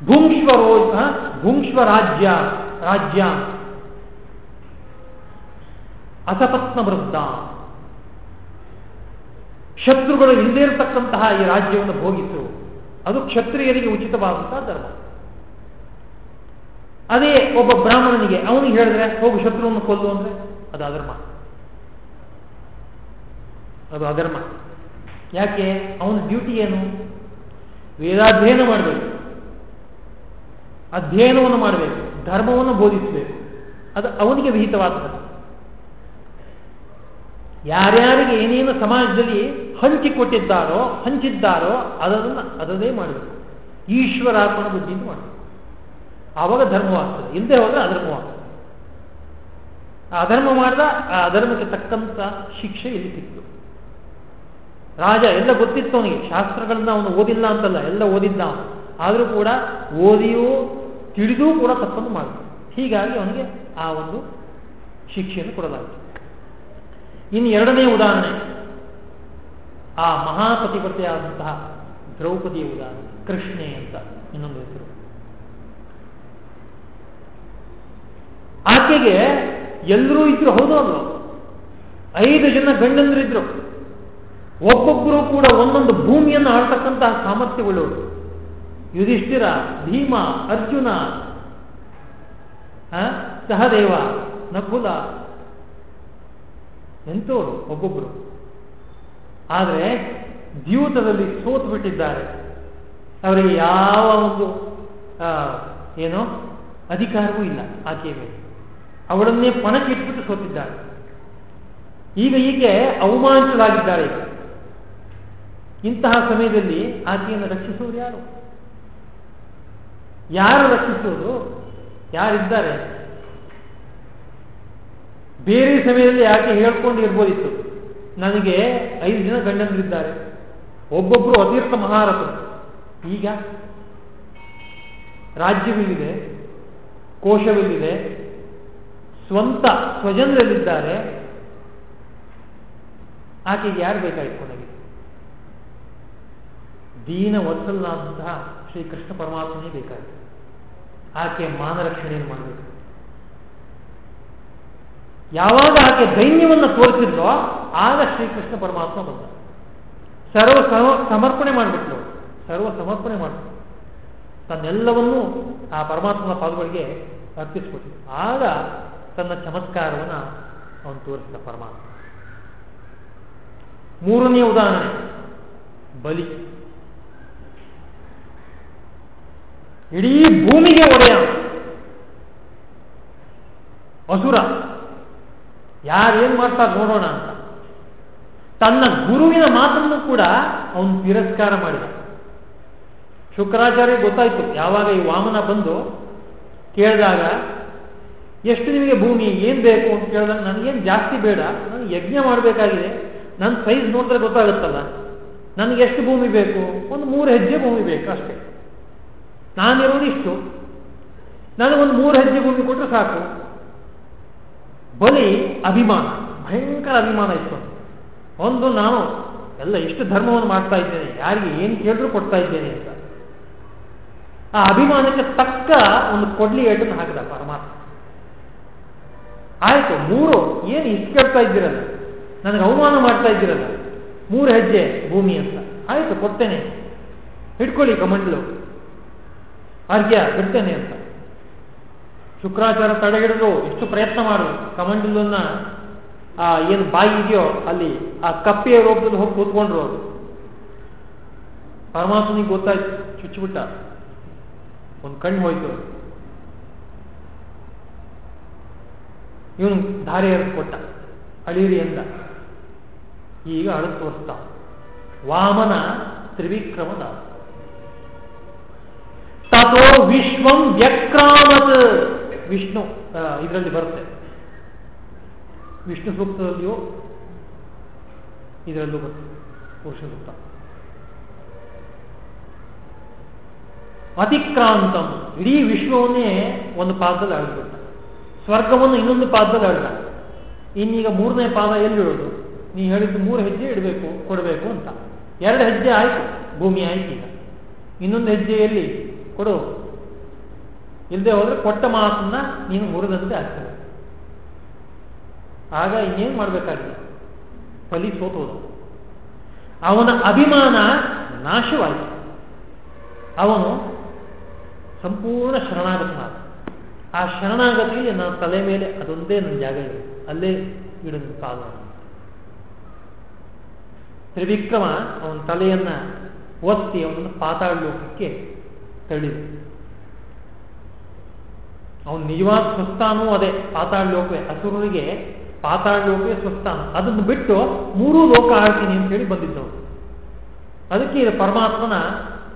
A: ಭೂಂಶ್ವರೋ ಭೂಂಶ್ವ ರಾಜ್ಯ ರಾಜ್ಯ. ಅಸಪತ್ನ ವೃದ್ಧ ಶತ್ರುಗಳು ಹಿಂದೆ ಇರತಕ್ಕಂತಹ ಈ ರಾಜ್ಯವನ್ನು ಭೋಗಿಸು. ಅದು ಕ್ಷತ್ರಿಯರಿಗೆ ಉಚಿತವಾದಂತಹ ಧರ್ಮ. ಅದೇ ಒಬ್ಬ ಬ್ರಾಹ್ಮಣನಿಗೆ ಅವನಿಗೆ ಹೇಳಿದ್ರೆ, ಹೋಗು ಶತ್ರುವನ್ನು ಕೊಲ್ಲು ಅಂದ್ರೆ ಅದು ಅಧರ್ಮ. ಅದು ಅಧರ್ಮ. ಯಾಕೆ? ಅವನ ಡ್ಯೂಟಿ ಏನು? ವೇದಾಧ್ಯಯನ ಮಾಡಬೇಕು. ಅಧ್ಯಯನವನ್ನು ಮಾಡಬೇಕು. ಧರ್ಮವನ್ನು ಬೋಧಿಸಬೇಕು. ಅದು ಅವನಿಗೆ ವಿಹಿತವಾದದ್ದು. ಯಾರ್ಯಾರಿಗೆ ಏನೇನು ಸಮಾಜದಲ್ಲಿ ಹಂಚಿಕೊಟ್ಟಿದ್ದಾರೋ ಹಂಚಿದ್ದಾರೋ ಅದನ್ನು ಅದನ್ನೇ ಮಾಡಬೇಕು ಈಶ್ವರಾರ್ಪಣ ಬುದ್ಧಿಯಿಂದ ಮಾಡಬೇಕು ಆವಾಗ ಧರ್ಮವಾಗ್ತದೆ ಹಿಂದೆ ಹೋದರೆ ಅಧರ್ಮವಾಗ್ತದೆ ಅಧರ್ಮ ಮಾಡಿದ ಆ ಅಧರ್ಮಕ್ಕೆ ತಕ್ಕಂತ ಶಿಕ್ಷೆ ಇಲ್ಲಿ ಸಿಕ್ತು ರಾಜ ಎಲ್ಲ ಗೊತ್ತಿತ್ತು ಅವನಿಗೆ. ಶಾಸ್ತ್ರಗಳನ್ನ ಅವನು ಓದಿಲ್ಲ ಅಂತಲ್ಲ, ಎಲ್ಲ ಓದಿದ್ದ ಅವನು. ಆದರೂ ಕೂಡ ಓದಿಯೂ ತಿಳಿದೂ ಕೂಡ ತಪ್ಪನ್ನು ಮಾಡಿದ ಹೀಗಾಗಿ ಅವನಿಗೆ ಆ ಒಂದು ಶಿಕ್ಷೆಯನ್ನು ಕೊಡಲಾಯಿತು. ಇನ್ನು ಎರಡನೇ ಉದಾಹರಣೆ. ಆ ಮಹಾಪತಿಪತಿಯಾದಂತಹ ದ್ರೌಪದಿಯ ಉದಾಹರಣೆ, ಕೃಷ್ಣೆ ಅಂತ ಇನ್ನೊಂದು ಹೆಸರು. ಆಕೆಗೆ ಎಲ್ಲರೂ ಇದ್ರು ಹೌದು ಅಲ್ವ? ಐದು ಜನ ಗಂಡಂದ್ರಿದ್ರು ಒಬ್ಬೊಬ್ಬರು ಕೂಡ ಒಂದೊಂದು ಭೂಮಿಯನ್ನು ಆಳ್ತಕ್ಕಂತಹ ಸಾಮರ್ಥ್ಯಗಳು ಯುಧಿಷ್ಠಿರ, ಭೀಮ, ಅರ್ಜುನ ಸಹದೇವ, ನಕುಲ ಎಂಥವರು ಒಬ್ಬೊಬ್ಬರು ಆದರೆ ದ್ಯೂತದಲ್ಲಿ ಸೋತು ಬಿಟ್ಟಿದ್ದಾರೆ ಅವರಿಗೆ ಯಾವ ಒಂದು ಏನೋ ಅಧಿಕಾರವೂ ಇಲ್ಲ ಆಕೆಯ ಮೇಲೆ. ಅವಳನ್ನೇ ಪಣಕ್ಕೆ ಇಟ್ಬಿಟ್ಟು ಸೋತಿದ್ದಾರೆ. ಈಗ ಈಕೆ ಅವಮಾನಿತರಾಗಿದ್ದಾರೆ. ಇಂತಹ ಸಮಯದಲ್ಲಿ ಆಕೆಯನ್ನು ರಕ್ಷಿಸುವುದು ಯಾರು? ಯಾರು ರಕ್ಷಿಸುವುದು? ಯಾರಿದ್ದಾರೆ? ಬೇರೆ ಸಮಯದಲ್ಲಿ ಯಾಕೆ ಹೇಳ್ಕೊಂಡು ಇರ್ಬೋದಿತ್ತು ನನಗೆ ಐದು ಜನ ಗಂಡಂದಿರಿದ್ದಾರೆ. ಒಬ್ಬೊಬ್ಬರು ಅತೀರ್ಥ ಮಹಾರಥರು. ಈಗ ರಾಜ್ಯವಿಲ್ಲಿದೆ, ಕೋಶವಿಲ್ಲಿದೆ, ಸ್ವಂತ ಸ್ವಜನರಲ್ಲಿದ್ದಾರೆ. ಆಕೆಗೆ ಯಾರು ಬೇಕಾಗಿತ್ತು ನನಗೆ ದೀನ ಶ್ರೀ ಶ್ರೀಕೃಷ್ಣ ಪರಮಾತ್ಮನೇ ಬೇಕಾಗಿತ್ತು. ಆಕೆ ಮಾನರಕ್ಷಣೆಯನ್ನು ಮಾಡಬೇಕು. ಯಾವಾಗ ಆಕೆ ದೈನ್ಯವನ್ನು ತೋರಿಸಿದ್ರೋ ಆಗ ಶ್ರೀಕೃಷ್ಣ ಪರಮಾತ್ಮ ಬಂದ. ಸರ್ವ ಸಮರ್ಪಣೆ ಮಾಡಿಬಿಟ್ಲು. ಸರ್ವ ಸಮರ್ಪಣೆ ಮಾಡಿಬಿಟ್ಲು. ತನ್ನೆಲ್ಲವನ್ನೂ ಆ ಪರಮಾತ್ಮನ ಪಾದಗಳಿಗೆ ಅರ್ಪಿಸ್ಬಿಟ್ಲು. ಆಗ ತನ್ನ ಚಮತ್ಕಾರವನ್ನು ಅವನು ತೋರಿಸಿದ ಪರಮಾತ್ಮ. ಮೂರನೇ ಉದಾಹರಣೆ, ಬಲಿ. ಇಡೀ ಭೂಮಿಗೆ ಒಡೆಯ ಅಸುರ. ಯಾರೇನ್ ಮಾಡ್ತಾರೆ ನೋಡೋಣ ಅಂತ. ತನ್ನ ಗುರುವಿನ ಮಾತನ್ನು ಕೂಡ ಅವನು ತಿರಸ್ಕಾರ ಮಾಡಿದ. ಶುಕ್ರಾಚಾರ್ಯ ಗೊತ್ತಾಯ್ತು, ಯಾವಾಗ ಈ ವಾಮನ ಬಂದು ಕೇಳಿದಾಗ, ಎಷ್ಟು ನಿಮಗೆ ಭೂಮಿ, ಏನು ಬೇಕು? ಅಂತ ಕೇಳಿದಾಗ, ನನಗೇನು ಜಾಸ್ತಿ ಬೇಡ, ನಾನು ಯಜ್ಞ ಮಾಡಬೇಕಾಗಿದೆ, ನನ್ನ ಸೈಜ್ ನೋಡಿದ್ರೆ ಗೊತ್ತಾಗುತ್ತಲ್ಲ, ನನಗೆ ಎಷ್ಟು ಭೂಮಿ ಬೇಕು? ಒಂದು ಮೂರು ಹೆಜ್ಜೆ ಭೂಮಿ ಬೇಕು ಅಷ್ಟೇ. ನಾನಿರೋದು ಇಷ್ಟು ನನಗೊಂದು ಮೂರು ಹೆಜ್ಜೆ ಭೂಮಿ ಕೊಟ್ಟರೆ ಸಾಕು. ಬಲಿ ಅಭಿಮಾನ, ಭಯಂಕರ ಅಭಿಮಾನ ಇತ್ತು. ಒಂದು ನಾನು, ಎಲ್ಲ ಎಷ್ಟು ಧರ್ಮವನ್ನು ಮಾಡ್ತಾ ಇದ್ದೇನೆ, ಯಾರಿಗೆ ಏನು ಕೇಳಿದ್ರು ಕೊಡ್ತಾ ಇದ್ದೇನೆ ಅಂತ. ಆ ಅಭಿಮಾನಕ್ಕೆ ತಕ್ಕ ಒಂದು ಕೊಡ್ಲಿ ಏಟನ್ನು ಹಾಕಿದ ಪರಮಾತ್ಮ. ಆಯಿತು, ಮೂರು, ಏನು ಇಷ್ಟು ಕೇಳ್ತಾ ಇದ್ದೀರಲ್ಲ? ನನಗೆ ಅವಮಾನ ಮಾಡ್ತಾ ಇದ್ದೀರಲ್ಲ? ಮೂರು ಹೆಜ್ಜೆ ಭೂಮಿ ಅಂತ. ಆಯ್ತು, ಕೊಡ್ತೇನೆ. ಹಿಡ್ಕೊಳ್ಳಿ ಕಮಂಡಲು. ಅರ್ಘ್ಯ ಬಿಡ್ತೇನೆ ಅಂತ. ಶುಕ್ರಾಚಾರ ತಡೆಗಿಡಲು ಎಷ್ಟು ಪ್ರಯತ್ನ ಮಾಡು. ಕಮಂಡಲನ್ನ, ಆ, ಏನು ಬಾಯಿ ಇದೆಯೋ ಅಲ್ಲಿ ಆ ಕಪ್ಪೆಯ ರೂಪದಲ್ಲಿ ಹೋಗಿ ಕೂತ್ಕೊಂಡ್ರು ಅವರು. ಪರಮಾತ್ಮನಿಗೆ ಗೊತ್ತಾಯ್ತು, ಚುಚ್ಚಿಬಿಟ್ಟ. ಒಂದು ಕಣ್ಣು ಹೋಯ್ತು. ಇವನು ಧಾರೆ ಕೊಟ್ಟ. ಅಳಿರಿ ಅಂತ ಈಗ ಅಳು ತೋರಿಸ್ತಾ ವಾಮನ ತ್ರಿವಿಕ್ರಮದ. ತಥೋ ವಿಶ್ವಂ ವ್ಯಕ್ರಾಮತ್. ವಿಷ್ಣು ಇದರಲ್ಲಿ ಬರುತ್ತೆ. ವಿಷ್ಣು ಸೂಕ್ತದಲ್ಲಿಯೂ ಇದರಲ್ಲೂ ಬರುತ್ತೆ ಪುರುಷ ಸೂಕ್ತ ಅತಿಕ್ರಾಂತಂ, ಇಡೀ ವಿಶ್ವವನ್ನೇ ಒಂದು ಪಾದದಲ್ಲಿ ಆಡಿಬಿಟ್ಟ ಸ್ವರ್ಗವನ್ನು ಇನ್ನೊಂದು ಪಾದದಲ್ಲಿ ಆಡಿದ ಇನ್ನೀಗ ಮೂರನೇ ಪಾದ ಎಲ್ಲಿಡೋದು ನೀ ಹೇಳಿದ್ದು ಮೂರು ಹೆಜ್ಜೆ ಇಡಬೇಕು, ಕೊಡಬೇಕು ಅಂತ. ಎರಡು ಹೆಜ್ಜೆ ಆಯ್ತು, ಭೂಮಿ ಆಯ್ತು ಈಗ. ಇನ್ನೊಂದು ಹೆಜ್ಜೆಯಲ್ಲಿ ಕೊಡು. ಇಲ್ಲದೆ ಹೋದ್ರೆ ಕೊಟ್ಟ ಮಾತನ್ನ ನೀನು ಮುರಿದಂತೆ ಆಗ್ತದೆ. ಆಗ ಇನ್ನೇನು ಮಾಡಬೇಕಾಗಿದೆ ಫಲಿ ಸೋತೋದು. ಅವನ ಅಭಿಮಾನ ನಾಶವಾಯಿತು. ಅವನು ಸಂಪೂರ್ಣ ಶರಣಾಗತನಾದ. ಆ ಶರಣಾಗತಿಯಲ್ಲಿ ನನ್ನ ತಲೆ ಮೇಲೆ ಅದೊಂದೇ ನನ್ನ ಜಾಗ ಇದೆ. ಅಲ್ಲೇ ಇಡೋದು ಕಾಲ ತ್ರಿವಿಕ್ರಮ ಅವನ ತಲೆಯನ್ನ ಒತ್ತಿ ಅವನನ್ನು ಪಾತಾಳ ಲೋಕಕ್ಕೆ ತಳ್ಳಿದ. ಅವನು ನಿಜವಾದ ಸ್ವಸ್ಥಾನೂ ಅದೇ. ಪಾತಾಳ ಲೋಕವೇ ಅಸುರರಿಗೆ ಪಾತಾಳ ಲೋಕವೇ ಸ್ವಸ್ಥಾನ. ಅದನ್ನು ಬಿಟ್ಟು ಮೂರೂ ಲೋಕ ಆಳ್ತೀನಿ ಅಂತ ಹೇಳಿ ಬಂದಿದ್ದವನು. ಅದಕ್ಕೆ ಇದು ಪರಮಾತ್ಮನ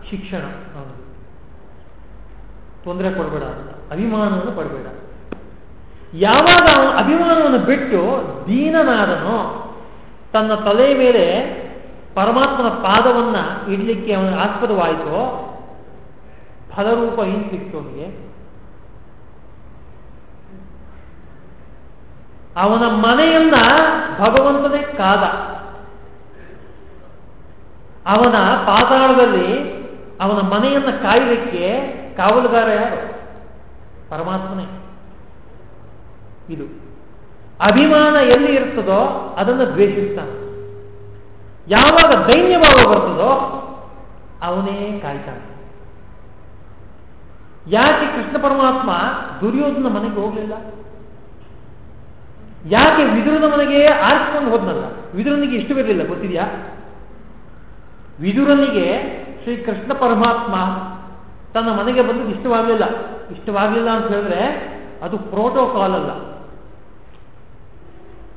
A: ಶಿಕ್ಷಣ ಅವನು. ತೊಂದರೆ ಕೊಡಬೇಡ ಅಂತ. ಅಭಿಮಾನವನ್ನು ಪಡಬೇಡ. ಯಾವಾಗ ಅವನು ಅಭಿಮಾನವನ್ನು ಬಿಟ್ಟು ದೀನನಾದನೋ, ತನ್ನ ತಲೆ ಮೇಲೆ ಪರಮಾತ್ಮನ ಪಾದವನ್ನ ಇಡ್ಲಿಕ್ಕೆ ಅವನಿಗೆ ಆಸ್ಪದವಾಯಿತು, ಫಲರೂಪ ಏನು ಸಿಕ್ತು ಅವನಿಗೆ? ಅವನ ಮನೆಯನ್ನ ಭಗವಂತನೇ ಕಾದ. ಅವನ ಪಾತಾಳದಲ್ಲಿ ಅವನ ಮನೆಯನ್ನ ಕಾಯಲಿಕ್ಕೆ ಕಾವಲುಗಾರ ಯಾರು? ಪರಮಾತ್ಮನೇ. ಇದು ಅಭಿಮಾನ ಎಲ್ಲಿ ಇರ್ತದೋ ಅದನ್ನು ದ್ವೇಷಿಸ್ತಾನೆ. ಯಾವಾಗ ದೈನ್ಯ ಭಾವ ಬರ್ತದೋ ಅವನೇ ಕಾಯ್ತಾನೆ. ಯಾಕೆ ಕೃಷ್ಣ ಪರಮಾತ್ಮ ದುರ್ಯೋಧನ ಮನೆಗೆ ಹೋಗಲಿಲ್ಲ? ಯಾಕೆ ವಿದುರನ ಮನೆಗೆ ಆರಿಸ್ಕೊಂಡು ಹೋದ್ನಲ್ಲ? ವಿದುರನಿಗೆ ಇಷ್ಟವಿರಲಿಲ್ಲ ಗೊತ್ತಿದ್ಯಾ? ವಿದುರನಿಗೆ ಶ್ರೀ ಕೃಷ್ಣ ಪರಮಾತ್ಮ ತನ್ನ ಮನೆಗೆ ಬಂದು ಇಷ್ಟವಾಗಲಿಲ್ಲ. ಇಷ್ಟವಾಗಲಿಲ್ಲ ಅಂತ ಹೇಳಿದ್ರೆ ಅದು ಪ್ರೋಟೋಕಾಲ್ ಅಲ್ಲ.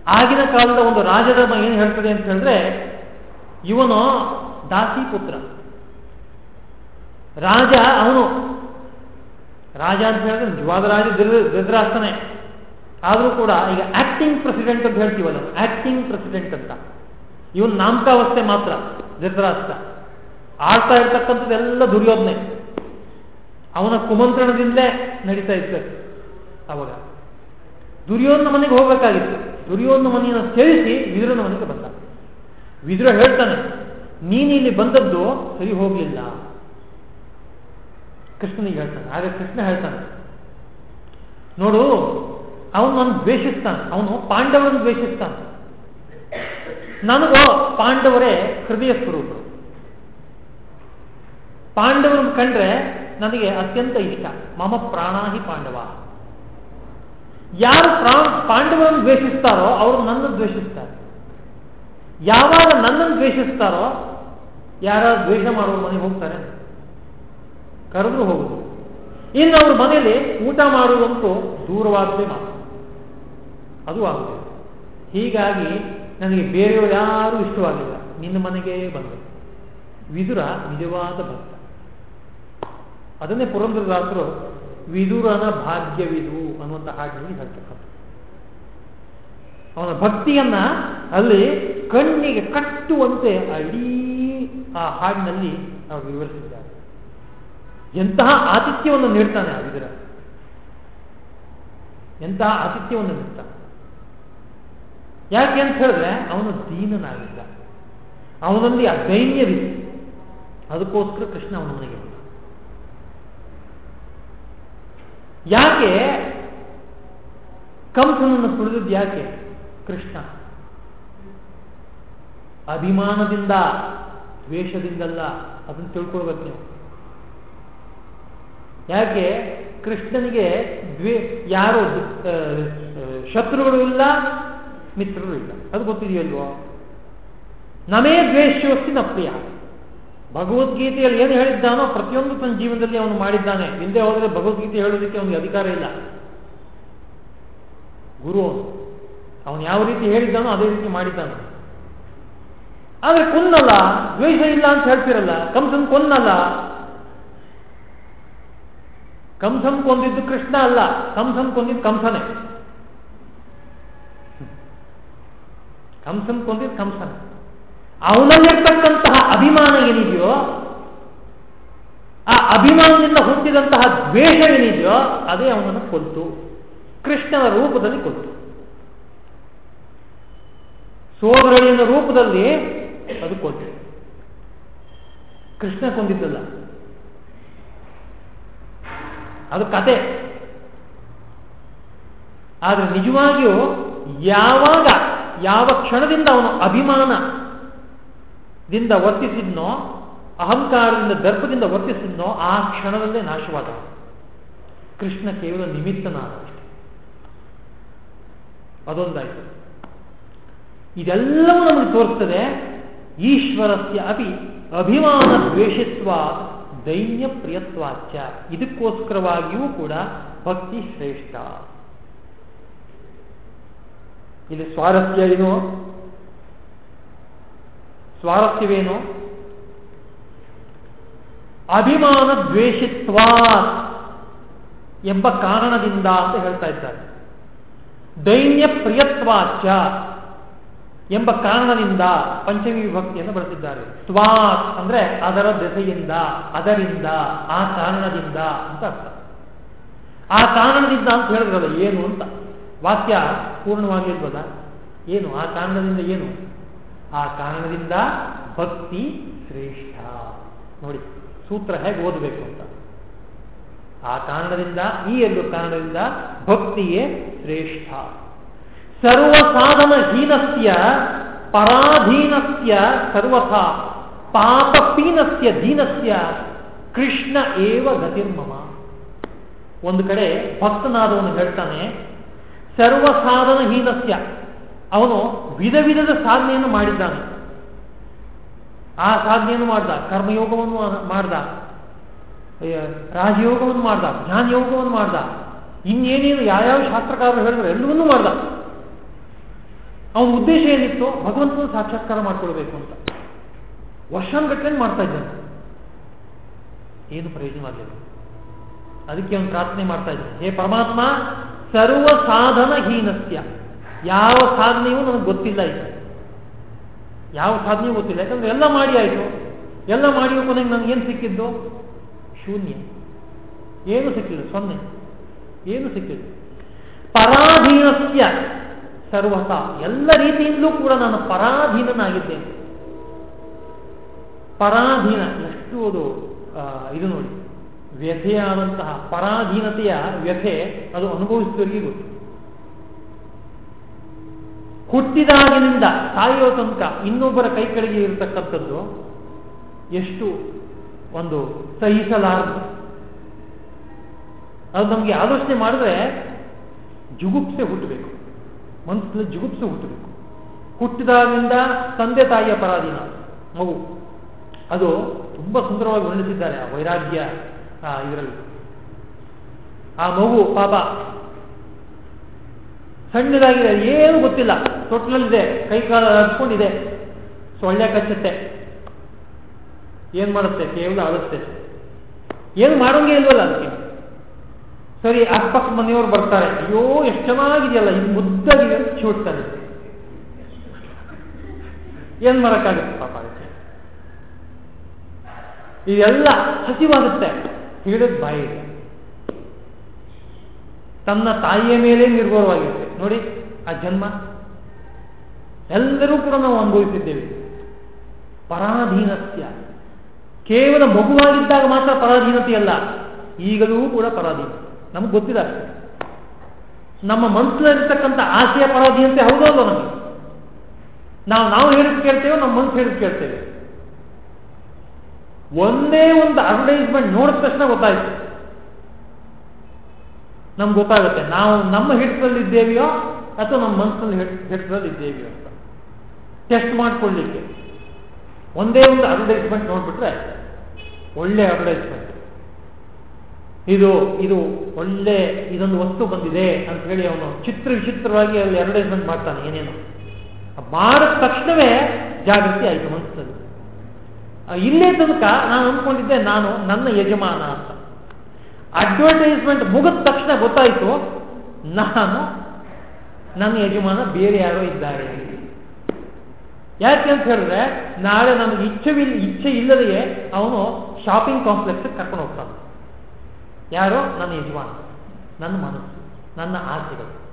A: ಆಗಿನ ಕಾಲದ ಒಂದು ರಾಜಧರ್ಮ ಏನು ಹೇಳ್ತದೆ ಅಂತ ಹೇಳಿದ್ರೆ, ಇವನು ದಾಸಿ ಪುತ್ರ. ರಾಜ ಅವನು. ರಾಜ ಅಂತ ಹೇಳಿದ್ರೆ ನಿಜವಾದ ರಾಜ ಧೃತರಾಷ್ಟ್ರನೇ. ಆದರೂ ಕೂಡ ಈಗ ಆಕ್ಟಿಂಗ್ ಪ್ರೆಸಿಡೆಂಟ್ ಅಂತ ಹೇಳ್ತೀವಲ್ಲ ಆಕ್ಟಿಂಗ್ ಪ್ರೆಸಿಡೆಂಟ್ ಅಂತ. ಇವನ್ ನಾಮಕಾವಸ್ಥೆ ಮಾತ್ರ, ಧೃತರಾಷ್ಟ್ರ. ಆಡ್ತಾ ಇರ್ತಕ್ಕಂಥದ್ದೆಲ್ಲ ದುರ್ಯೋಧನೆ. ಅವನ ಕುಮಂತ್ರಣದಿಂದಲೇ ನಡೀತಾ ಇತ್ತು ಅವಾಗ. ದುರ್ಯೋಧನ ಮನೆಗೆ ಹೋಗಬೇಕಾಗಿತ್ತು. ದುರ್ಯೋಧನ ಮನೆಯನ್ನು ಸೇರಿಸಿ ವಿದುರನ ಮನೆಗೆ ಬಂದ. ವಿದುರ ಹೇಳ್ತಾನೆ, ನೀನು ಇಲ್ಲಿ ಬಂದದ್ದು ಸರಿ ಹೋಗಲಿಲ್ಲ. ಕೃಷ್ಣನಿಗೆ ಹೇಳ್ತಾನೆ, ಆಗ ಕೃಷ್ಣ ಹೇಳ್ತಾನೆ, ನೋಡು ಅವನು ದ್ವೇಷಿಸ್ತಾನೆ, ಅವನು ಪಾಂಡವರನ್ನು ದ್ವೇಷಿಸ್ತಾನೆ. ನನಗೂ ಪಾಂಡವರೇ ಹೃದಯ ಸ್ವರೂಪರು ಪಾಂಡವರನ್ನು ಕಂಡ್ರೆ ನನಗೆ ಅತ್ಯಂತ ಇಷ್ಟ, ಮಮ ಪ್ರಾಣಾಹಿ ಪಾಂಡವ. ಯಾರು ಪ್ರಾ ಪಾಂಡವರನ್ನು ದ್ವೇಷಿಸ್ತಾರೋ ಅವರು ನನ್ನನ್ನು ದ್ವೇಷಿಸ್ತಾರೆ. ಯಾವಾಗ ನನ್ನನ್ನು ದ್ವೇಷಿಸ್ತಾರೋ, ಯಾರಾದ್ರೂ ದ್ವೇಷ ಮಾಡೋರು ಮನೆಗೆ ಹೋಗ್ತಾರೆ. ಕರೆದ್ರು ಹೋಗುದು. ಇನ್ನು ಅವ್ರ ಮನೆಯಲ್ಲಿ ಊಟ ಮಾಡುವಂತೂ ದೂರವಾದದೇ ಮಾತ್ರ ಅದು ಆಗುತ್ತೆ. ಹೀಗಾಗಿ ನನಗೆ ಬೇರೆಯವರು ಯಾರೂ ಇಷ್ಟವಾಗಿಲ್ಲ. ನಿನ್ನ ಮನೆಗೆ ಬಂದರು ವಿದುರ ನಿಜವಾದ ಭಕ್ತ. ಅದನ್ನೇ ಪುರಂದರದಾಸರು ವಿದುರನ ಭಾಗ್ಯವಿದು ಅನ್ನುವಂಥ ಹಾಡಿನಲ್ಲಿ ಹೇಳ್ತಕ್ಕಂಥ ಅವನ ಭಕ್ತಿಯನ್ನ ಅಲ್ಲಿ ಕಣ್ಣಿಗೆ ಕಟ್ಟುವಂತೆ ಇಡೀ ಆ ಹಾಡಿನಲ್ಲಿ ನಾವು ವಿವರಿಸಿದ್ದಾರೆ. ಎಂತಹ ಆತಿಥ್ಯವನ್ನು ನೀಡ್ತಾನೆ ಆ ವಿದುರ. ಎಂತಹ ಆತಿಥ್ಯವನ್ನು ನೀಡ್ತಾನೆ. ಯಾಕೆ ಅಂತ ಹೇಳಿದ್ರೆ ಅವನು ದೀನನಾಗಿದ್ದ. ಅವನಲ್ಲಿ ಆ ಅದಕ್ಕೋಸ್ಕರ ಕೃಷ್ಣ ಅವನ ಮನೆಗೆ ಬಂದ. ಯಾಕೆ ಕಂಸನನ್ನು ತುಳಿದದ್ದು ಯಾಕೆ? ಕೃಷ್ಣ. ಅಭಿಮಾನದಿಂದ, ದ್ವೇಷದಿಂದಲ್ಲ. ಅದನ್ನು ತಿಳ್ಕೊಳ್ಬೇಕು ನೀವು. ಯಾಕೆ? ಕೃಷ್ಣನಿಗೆ ದ್ವೇ ಯಾರು ಶತ್ರುಗಳು ಇಲ್ಲ ಮಿತ್ರರು ಇಲ್ಲ ಅದು ಗೊತ್ತಿದೆಯಲ್ವೋ ನಮೇ ದ್ವೇಷೋಸ್ತಿ ಪ್ರಿಯ. ಭಗವದ್ಗೀತೆಯಲ್ಲಿ ಏನು ಹೇಳಿದ್ದಾನೋ ಪ್ರತಿಯೊಂದು ತನ್ನ ಜೀವನದಲ್ಲಿ ಅವನು ಮಾಡಿದ್ದಾನೆ. ಹಿಂದೆ ಹೋದರೆ ಭಗವದ್ಗೀತೆ ಹೇಳೋದಕ್ಕೆ ಅವನಿಗೆ ಅಧಿಕಾರ ಇಲ್ಲ. ಗುರು ಅವನು. ಅವನು ಯಾವ ರೀತಿ ಹೇಳಿದ್ದಾನೋ ಅದೇ ರೀತಿ ಮಾಡಿದ್ದಾನೆ. ಆದರೆ ಕೊನ್ನಲ್ಲ, ದ್ವೇಷ ಇಲ್ಲ ಅಂತ ಹೇಳ್ತಿರಲ್ಲ. ಕಂಸನ್ ಕೊನ್ನಲ್ಲ. ಕಂಸಂ ಕೊಂದಿದ್ದು ಕೃಷ್ಣ ಅಲ್ಲ. ಕಂಸಂ ಕೊಂದಿದ್ದು ಕಂಸನೇ. ಕಂಸನ್ ಕೊಂದಿದ್ದು ಕಂಸನ ಅವನಲ್ಲಿರ್ತಕ್ಕಂತಹ ಅಭಿಮಾನ ಏನಿದೆಯೋ, ಆ ಅಭಿಮಾನದಿಂದ ಹುಟ್ಟಿದಂತಹ ದ್ವೇಷ ಏನಿದೆಯೋ, ಅದೇ ಅವನನ್ನು ಕೊಲ್ತು. ಕೃಷ್ಣನ ರೂಪದಲ್ಲಿ ಕೊಲ್ತು. ಸೋದರಳಿನ ರೂಪದಲ್ಲಿ ಅದು ಕೊಲ್ತು. ಕೃಷ್ಣ ಕೊಂದಿದ್ದಲ್ಲ. ಅದು ಕತೆ. ಆದರೆ ನಿಜವಾಗಿಯೂ ಯಾವಾಗ ಯಾವ ಕ್ಷಣದಿಂದ ಅವನು ಅಭಿಮಾನದಿಂದ ವರ್ತಿಸಿದ್ನೋ, ಅಹಂಕಾರದಿಂದ ದರ್ಪದಿಂದ ವರ್ತಿಸಿದ್ನೋ, ಆ ಕ್ಷಣದಲ್ಲೇ ನಾಶವಾದ ಕೃಷ್ಣ ಕೇವಲ ನಿಮಿತ್ತನಾದ ಅದೊಂದಾಯಿತು. ಇದೆಲ್ಲವೂ ನಮಗೆ ತೋರಿಸ್ತದೆ, ಈಶ್ವರಸ್ಯ ಅಪಿ ಅಭಿಮಾನ ದ್ವೇಷಿತ್ವ ದೈನ್ಯ ಪ್ರಿಯತ್ವಾಚ್ಯ. ಇದಕ್ಕೋಸ್ಕರವಾಗಿಯೂ ಕೂಡ ಭಕ್ತಿ ಶ್ರೇಷ್ಠ. ಇಲ್ಲಿ ಸ್ವಾರಸ್ಯ ಏನು ಸ್ವಾರಸ್ಯವೇನು? ಅಭಿಮಾನ ದ್ವೇಷಿತ್ವ ಎಂಬ ಕಾರಣದಿಂದ ಅಂತ ಹೇಳ್ತಾ ಇದ್ದಾರೆ. ದೈನ್ಯ ಪ್ರಿಯತ್ವಾಚ ಎಂಬ ಕಾರಣದಿಂದ ಪಂಚಮಿ ವಿಭಕ್ತಿಯನ್ನು ಬಳಸಿದ್ದಾರೆ. ಸ್ವಾತ್ ಅಂದ್ರೆ ಅದರ ದೆಸೆಯಿಂದ, ಅದರಿಂದ, ಆ ಕಾರಣದಿಂದ ಅಂತ ಅರ್ಥ. ಆ ಕಾರಣದಿಂದ ಅಂತ ಹೇಳಿದ್ರಲ್ಲ, ಏನು ಅಂತ? ವಾಕ್ಯ ಪೂರ್ಣವಾಗಿರ್ಬೋದ ಏನು? ಆ ಕಾರಣದಿಂದ ಏನು? ಆ ಕಾರಣದಿಂದ ಭಕ್ತಿ ಶ್ರೇಷ್ಠ. ನೋಡಿ, ಸೂತ್ರ ಹೇಗೆ ಓದಬೇಕು ಅಂತ? ಆ ಕಾರಣದಿಂದ, ಈ ಎರಡು ಕಾರಣದಿಂದ ಭಕ್ತಿಯೇ ಶ್ರೇಷ್ಠ. ಸರ್ವಸಾಧನ ಹೀನಸ್ಯ ಪರಾಧೀನಸ್ಯ, ಸರ್ವಥಾ, ಪಾಪಪೀನಸ್ಯ, ದೀನಸ್ಯ, ಕೃಷ್ಣ ಏವ ಗತಿರ್ಮಮ. ಒಂದು ಕಡೆ ಭಕ್ತನಾದವನು ಹೇಳ್ತಾನೆ ಸರ್ವಸಾಧನ ಹೀನಸ್ಯ ಅವನು ವಿಧ ವಿಧದ ಸಾಧನೆಯನ್ನು ಮಾಡಿದ್ದಾನೆ. ಆ ಸಾಧನೆಯನ್ನು ಮಾಡ್ದ, ಕರ್ಮಯೋಗವನ್ನು ಮಾಡ್ದ ರಾಜಯೋಗವನ್ನು ಮಾಡ್ದ ಜ್ಞಾನ ಯೋಗವನ್ನು ಮಾಡ್ದ, ಇನ್ನೇನೇನು ಯಾವ್ಯಾವ ಶಾಸ್ತ್ರಕಾರರು ಹೇಳಿದ್ರು ಎಲ್ಲವನ್ನೂ ಮಾಡ್ದ. ಅವನ ಉದ್ದೇಶ ಏನಿತ್ತು ಭಗವಂತನ ಸಾಕ್ಷಾತ್ಕಾರ ಮಾಡ್ಕೊಳ್ಬೇಕು ಅಂತ. ವರ್ಷಾನುಗಟ್ಟಲೆ ಮಾಡ್ತಾ ಇದ್ದಾನೆ. ಏನು ಪ್ರಯೋಜನವಾಗಿಲ್ಲ ಅದಕ್ಕೆ ಅವನು ಪ್ರಾರ್ಥನೆ ಮಾಡ್ತಾ ಇದ್ದಾನೆ. ಹೇ ಪರಮಾತ್ಮ ಸರ್ವ ಸಾಧನ ಹೀನಸ್ಯ ಯಾವ ಸಾಧನೆಯೂ ನನಗೆ ಗೊತ್ತಿಲ್ಲ ಇದು ಯಾವ ಸಾಧನೆಯೂ ಗೊತ್ತಿಲ್ಲ. ಯಾಕಂದ್ರೆ ಎಲ್ಲ ಮಾಡಿ ಆಯಿತು. ಎಲ್ಲ ಮಾಡಿ ಕೊನೆಗೆ ಏನು ಸಿಕ್ಕಿದ್ದು? ಶೂನ್ಯ. ಏನು ಸಿಕ್ಕಿಲ್ಲ. ಸೊನ್ನೆ. ಏನು ಸಿಕ್ಕಿಲ್ಲ. ಪರಾಧೀನಸ್ಯ ಸರ್ವತ ಎಲ್ಲ ರೀತಿಯಿಂದಲೂ ಕೂಡ ನಾನು ಪರಾಧೀನನಾಗಿದ್ದೇನೆ. ಪರಾಧೀನ. ಎಷ್ಟು ಅದು ಇದು ನೋಡಿ. ವ್ಯಥೆಯಾದಂತಹ ಪರಾಧೀನತೆಯ ವ್ಯಥೆ ಅದು ಅನುಭವಿಸಿದವರಿಗೆ ಗೊತ್ತು. ಹುಟ್ಟಿದಾಗಿನಿಂದ ಸಾಯುವ ತನಕ ಇನ್ನೊಬ್ಬರ ಕೈ ಕಡೆಗೆ ಇರತಕ್ಕಂಥದ್ದು ಎಷ್ಟು ಒಂದು ಸಹಿಸಲಾರದು. ಅದು ನಮಗೆ ಆಲೋಚನೆ ಮಾಡಿದ್ರೆ ಜುಗುಪ್ಸೆ ಹುಟ್ಟಬೇಕು. ಮನಸ್ಸಿನಲ್ಲಿ ಜುಗುಪ್ಸೆ ಹುಟ್ಟಬೇಕು. ಹುಟ್ಟಿದಾಗಿನಿಂದ ತಂದೆ ತಾಯಿಯ ಪರಾಧೀನ ಮಗು. ಅದು ತುಂಬಾ ಸುಂದರವಾಗಿ ವರ್ಣಿಸಿದ್ದಾರೆ ಆ ವೈರಾಗ್ಯ ಇದರಲ್ಲಿ. ಆ ಮಗು, ಪಾಪ. ಸಣ್ಣದಾಗಿದೆ, ಏನು ಗೊತ್ತಿಲ್ಲ. ತೊಟ್ಲಲ್ಲಿದೆ, ಕೈ ಕಾಲ ಹಚ್ಕೊಂಡಿದೆ ಸೊಳ್ಳೆ ಕಚ್ಚುತ್ತೆ. ಏನ್ ಮಾಡುತ್ತೆ? ಕೇವಲ ಅಳುತ್ತೆ ಏನು ಮಾಡೋಂಗೇ ಇಲ್ವಲ್ಲ ಅದಕ್ಕೆ? ಸರಿ, ಅಕ್ಕಪಕ್ಕ ಮನೆಯವರು ಬರ್ತಾರೆ. ಅಯ್ಯೋ, ಎಷ್ಟು ಚೆನ್ನಾಗಿದೆಯಲ್ಲ ಇದು ಮುದ್ದಾಗಿದೆ ಚೂಡ್ತಾನೆ ಏನ್ ಮಾಡಕ್ಕಾಗುತ್ತೆ ಪಾಪ ಅದಕ್ಕೆ? ಇದೆಲ್ಲ ಹಸಿವಾಗುತ್ತೆ. ಹಿಡಿದ ಬಾಯಿ ತನ್ನ ತಾಯಿಯ ಮೇಲೆ ನಿರ್ಭರವಾಗಿರುತ್ತೆ. ನೋಡಿ, ಆ ಜನ್ಮ. ಎಲ್ಲರೂ ಕೂಡ ನಾವು ಅನುಭವಿಸಿದ್ದೇವೆ. ಪರಾಧೀನತ್ಯ. ಕೇವಲ ಮಗುವಾಗಿದ್ದಾಗ ಮಾತ್ರ ಪರಾಧೀನತೆ ಅಲ್ಲ, ಈಗಲೂ ಕೂಡ ಪರಾಧೀನ ನಮ್ಗೆ ಗೊತ್ತಿಲ್ಲ ನಮ್ಮ ಮನಸ್ಸಿನಲ್ಲಿರ್ತಕ್ಕಂಥ ಆಸೆಯ ಪರಾಧೀನತೆ ಹೌದಲ್ಲ ನಮಗೆ? ನಾವು ನಾವು ಹೇಳಿದ್ ಕೇಳ್ತೇವೆ, ನಮ್ಮ ಮನಸ್ಸು ಹೇಳಿದ್ ಕೇಳ್ತೇವೆ. ಒಂದೇ ಒಂದು ಅಡ್ವರ್ಟೈಸ್ಮೆಂಟ್ ನೋಡಿದ ತಕ್ಷಣ ಗೊತ್ತಾಯ್ತು. ನಮ್ಗೆ ಗೊತ್ತಾಗುತ್ತೆ, ನಾವು ನಮ್ಮ ಹಿಡಿತದಲ್ಲಿ ಇದ್ದೇವಿಯೋ ಅಥವಾ ನಮ್ಮ ಮನಸ್ಸಲ್ಲಿ ಹಿಡಿತದಲ್ಲಿ ಇದ್ದೇವಿಯೋ ಅಂತ. ಟೆಸ್ಟ್ ಮಾಡ್ಕೊಳ್ಳಿಕ್ಕೆ. ಒಂದೇ ಒಂದು ಅಡ್ವರ್ಟೈಸ್ಮೆಂಟ್ ನೋಡಿಬಿಟ್ರೆ ಒಳ್ಳೆ ಅಡ್ವರ್ಟೈಸ್ಮೆಂಟ್ ಇದು ಇದು ಒಳ್ಳೆ, ಇದೊಂದು ವಸ್ತು ಬಂದಿದೆ ಅಂತ ಹೇಳಿ ಅವನು ಚಿತ್ರ ವಿಚಿತ್ರವಾಗಿ ಅಲ್ಲಿ ಅಡ್ವರ್ಟೈಸ್ಮೆಂಟ್ ಮಾಡ್ತಾನೆ ಏನೇನು. ಮಾಡಿದ ತಕ್ಷಣವೇ ಜಾಗೃತಿ ಆಯಿತು ಮನಸ್ಸಲ್ಲಿ. ಇಲ್ಲೇ ತನಕ ನಾನು ಅಂದ್ಕೊಂಡಿದ್ದೆ, ನಾನು ನನ್ನ ಯಜಮಾನ ಅಂತ. ಅಡ್ವರ್ಟೈಸ್ಮೆಂಟ್ ಮುಗಿದ ತಕ್ಷಣ ಗೊತ್ತಾಯಿತು, ನಾನು ನನ್ನ ಯಜಮಾನ ಬೇರೆ ಯಾರೋ ಇದ್ದಾರೆ. ಯಾಕೆ ಅಂತ ಹೇಳಿದ್ರೆ, ನಾಳೆ ನನಗೆ ಇಚ್ಛೆವಿಲ್, ಇಚ್ಛೆ ಇಲ್ಲದೆಯೇ ಅವನು ಶಾಪಿಂಗ್ ಕಾಂಪ್ಲೆಕ್ಸ್ ಕರ್ಕೊಂಡು ಹೋಗ್ತಾನೆ. ಯಾರೋ? ನನ್ನ ಯಜಮಾನ, ನನ್ನ ಮನಸ್ಸು, ನನ್ನ ಆಸೆಗಳು.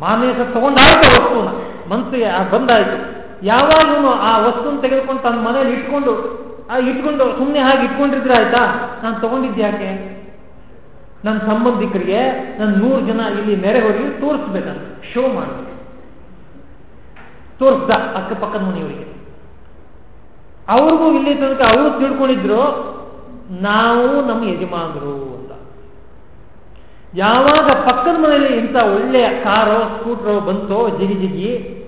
A: ಮಾನ್ಯ ತಗೊಂಡು ಆ ವಸ್ತುನ. ಮನಸ್ಸಿಗೆ ಬಂದಾಯ್ತು. ಯಾವಾಗ ಆ ವಸ್ತುನ ತೆಗೆದುಕೊಂಡು ತನ್ನ ಮನೇಲಿ ಇಟ್ಕೊಂಡು, ಆ ಇಟ್ಕೊಂಡು ಸುಮ್ಮನೆ ಹಾಗೆ ಇಟ್ಕೊಂಡಿದ್ರೆ ಆಯ್ತಾ? ನಾನು ತಗೊಂಡಿದ್ದೆ ಯಾಕೆ? ನನ್ನ ಸಂಬಂಧಿಕರಿಗೆ ನನ್ನ ನೂರು ಜನ ಇಲ್ಲಿ ನೆರೆಹೊರೆಗೆ ತೋರಿಸ್ಬೇಕಂತ ಶೋ ಮಾಡಬೇಕು. ತೋರಿಸ್ದ ಅಕ್ಕಪಕ್ಕದ ಮನೆಯವರಿಗೆ. ಅವ್ರಿಗೂ ಇಲ್ಲಿ ತನಕ ಅವರು ತಿಳ್ಕೊಂಡಿದ್ರು, ನಾವು ನಮ್ಮ ಯಜಮಾನರು ಅಂತ. ಯಾವಾಗ ಪಕ್ಕದ ಮನೆಯಲ್ಲಿ ಇಂಥ ಒಳ್ಳೆಯ ಕಾರೋ, ಸ್ಕೂಟ್ರೋ ಬಂತೋ, ಜಿಗಿ ಜಿಗಿ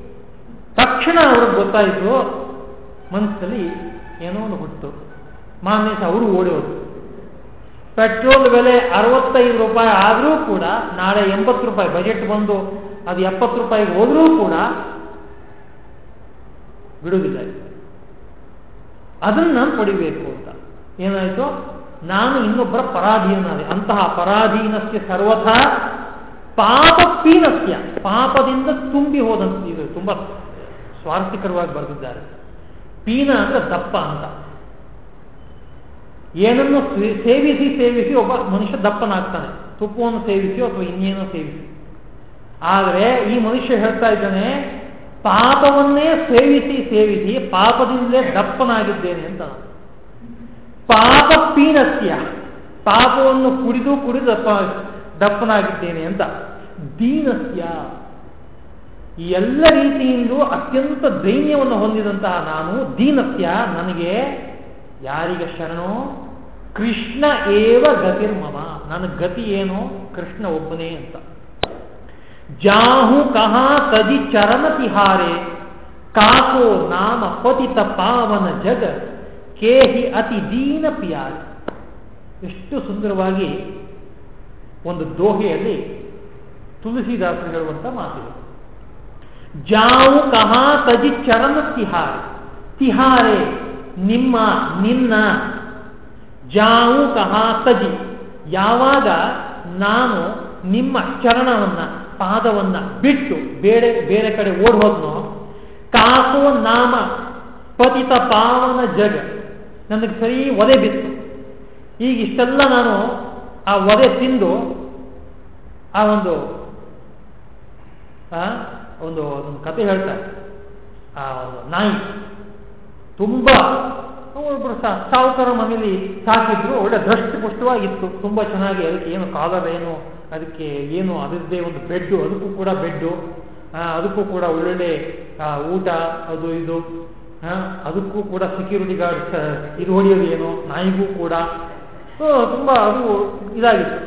A: ತಕ್ಷಣ ಅವ್ರಿಗೆ ಗೊತ್ತಾಯಿತು, ಮನಸ್ಸಲ್ಲಿ ಏನೋ ಒಂದು ಹುಟ್ಟು. ಮಾನ್ಯ ಅವರು ಓಡೋದು ಪೆಟ್ರೋಲ್ ಬೆಲೆ ಅರವತ್ತೈದು ರೂಪಾಯಿ ಆದರೂ ಕೂಡ, ನಾಳೆ ಎಂಬತ್ತು ರೂಪಾಯಿ ಬಜೆಟ್ ಬಂದು ಅದು ಎಪ್ಪತ್ತು ರೂಪಾಯಿಗೆ ಹೋದರೂ ಕೂಡ ಬಿಡುವುದಿಲ್ಲ. ಅದನ್ನು ನಾನು ಪಡಿಬೇಕು ಅಂತ. ಏನಾಯಿತು? ನಾನು ಇನ್ನೊಬ್ಬರ ಪರಾಧೀನಾದೆ ಅಂತಹ ಪರಾಧೀನಸ್ಯ ಸರ್ವಥ ಪಾಪ ಪೀನಸ್ಯ ಪಾಪದಿಂದ ತುಂಬಿ ಹೋದಂತ ಇದು. ತುಂಬಾ ಸ್ವಾರ್ಥಿಕರವಾಗಿ ಬರೆದಿದ್ದಾರೆ. ಪೀನ ಅಂದ್ರೆ ದಪ್ಪ ಅಂತ. ಏನನ್ನು ಸೇವಿಸಿ ಸೇವಿಸಿ ಒಬ್ಬ ಮನುಷ್ಯ ದಪ್ಪನಾಗ್ತಾನೆ. ತುಪ್ಪವನ್ನು ಸೇವಿಸಿ ಅಥವಾ ಇನ್ನೇನೋ ಸೇವಿಸಿ. ಆದರೆ ಈ ಮನುಷ್ಯ ಹೇಳ್ತಾ ಇದ್ದಾನೆ, ಪಾಪವನ್ನೇ ಸೇವಿಸಿ ಸೇವಿಸಿ ಪಾಪದಿಂದಲೇ ದಪ್ಪನಾಗಿದ್ದೇನೆ ಅಂತ. ಪಾಪ ಪೀನಸ್ಯ. ಪಾಪವನ್ನು ಕುಡಿದು ಕುಡಿದು ದಪ್ಪ, ದಪ್ಪನಾಗಿದ್ದೇನೆ ಅಂತ. ದೀನಸ್ಯ. ಈ ಎಲ್ಲ ರೀತಿಯಿಂದಲೂ ಅತ್ಯಂತ ದೈನ್ಯವನ್ನು ಹೊಂದಿದಂತಹ ನಾನು, ದೀನತ್ಯ ನನಗೆ ಯಾರಿಗೆ ಶರಣೋ? ಕೃಷ್ಣ ಏವ ಗತಿರ್ಮಮ. ನನ್ನ ಗತಿ ಏನು? ಕೃಷ್ಣ ಒಬ್ಬನೇ ಅಂತ. ಜಾಹು ಕಹಾ ಕದಿ ಚರಣ ತಿಹಾರೆ ಕಾಕೋ ನಾಮ ಪತಿತ ಪಾವನ ಜಗ. ಕೇಹಿ ಅತಿ ದೀನ ಪಿಯಾರಿ ಎಷ್ಟು ಸುಂದರವಾಗಿ ಒಂದು ದೋಹೆಯಲ್ಲಿ ತುಳಸಿದಾಸರು ಹೇಳುವಂತ ಮಾತಿದೆ ಜಾವು ಕಹಾ ತಜಿ ಚರಣ ತಿಹಾರೆ. ತಿಹಾರೆ, ನಿಮ್ಮ, ನಿನ್ನ. ಜಾವು ಕಹಾ ತಜಿ. ಯಾವಾಗ ನಾನು ನಿಮ್ಮ ಚರಣವನ್ನ, ಪಾದವನ್ನ ಬಿಟ್ಟು ಬೇರೆ ಬೇರೆ ಕಡೆ ಓಡ್ ಕಾಸೋ ನಾಮ ಪತಿತ ಪಾವನ ಜಗ. ನನಗೆ ಸರಿ ಒದೆ ಬಿತ್ತು. ಈಗ ಇಷ್ಟೆಲ್ಲ ನಾನು ಆ ಒದೆ ತಿಂದು, ಆ ಒಂದು ಒಂದು ಒಂದು ಕತೆ ಹೇಳ್ತಾರೆ ಆ ಒಂದು ನಾಯಿ ತುಂಬ ಒಬ್ಬರು ಸಾವುಕಾರ ಮನೇಲಿ ಸಾಕಿದ್ರು, ಒಳ್ಳೆ ದೃಷ್ಟಿ ಪುಷ್ಟವಾಗಿತ್ತು ತುಂಬ ಚೆನ್ನಾಗಿ ಅದಕ್ಕೆ ಏನು ಕಾಲರ್ ಏನು, ಅದಕ್ಕೆ ಏನು, ಅದರದ್ದೇ ಒಂದು ಬೆಡ್ಡು, ಅದಕ್ಕೂ ಕೂಡ ಬೆಡ್ಡು ಅದಕ್ಕೂ ಕೂಡ ಒಳ್ಳೊಳ್ಳೆ ಊಟ, ಅದು ಇದು ಅದಕ್ಕೂ ಕೂಡ ಸೆಕ್ಯೂರಿಟಿ ಗಾರ್ಡ್ ಇದು ಹೊಡೆಯೋದು ಏನು, ನಾಯಿಗೂ ಕೂಡ. ತುಂಬ ಅದು ಇದಾಗಿತ್ತು.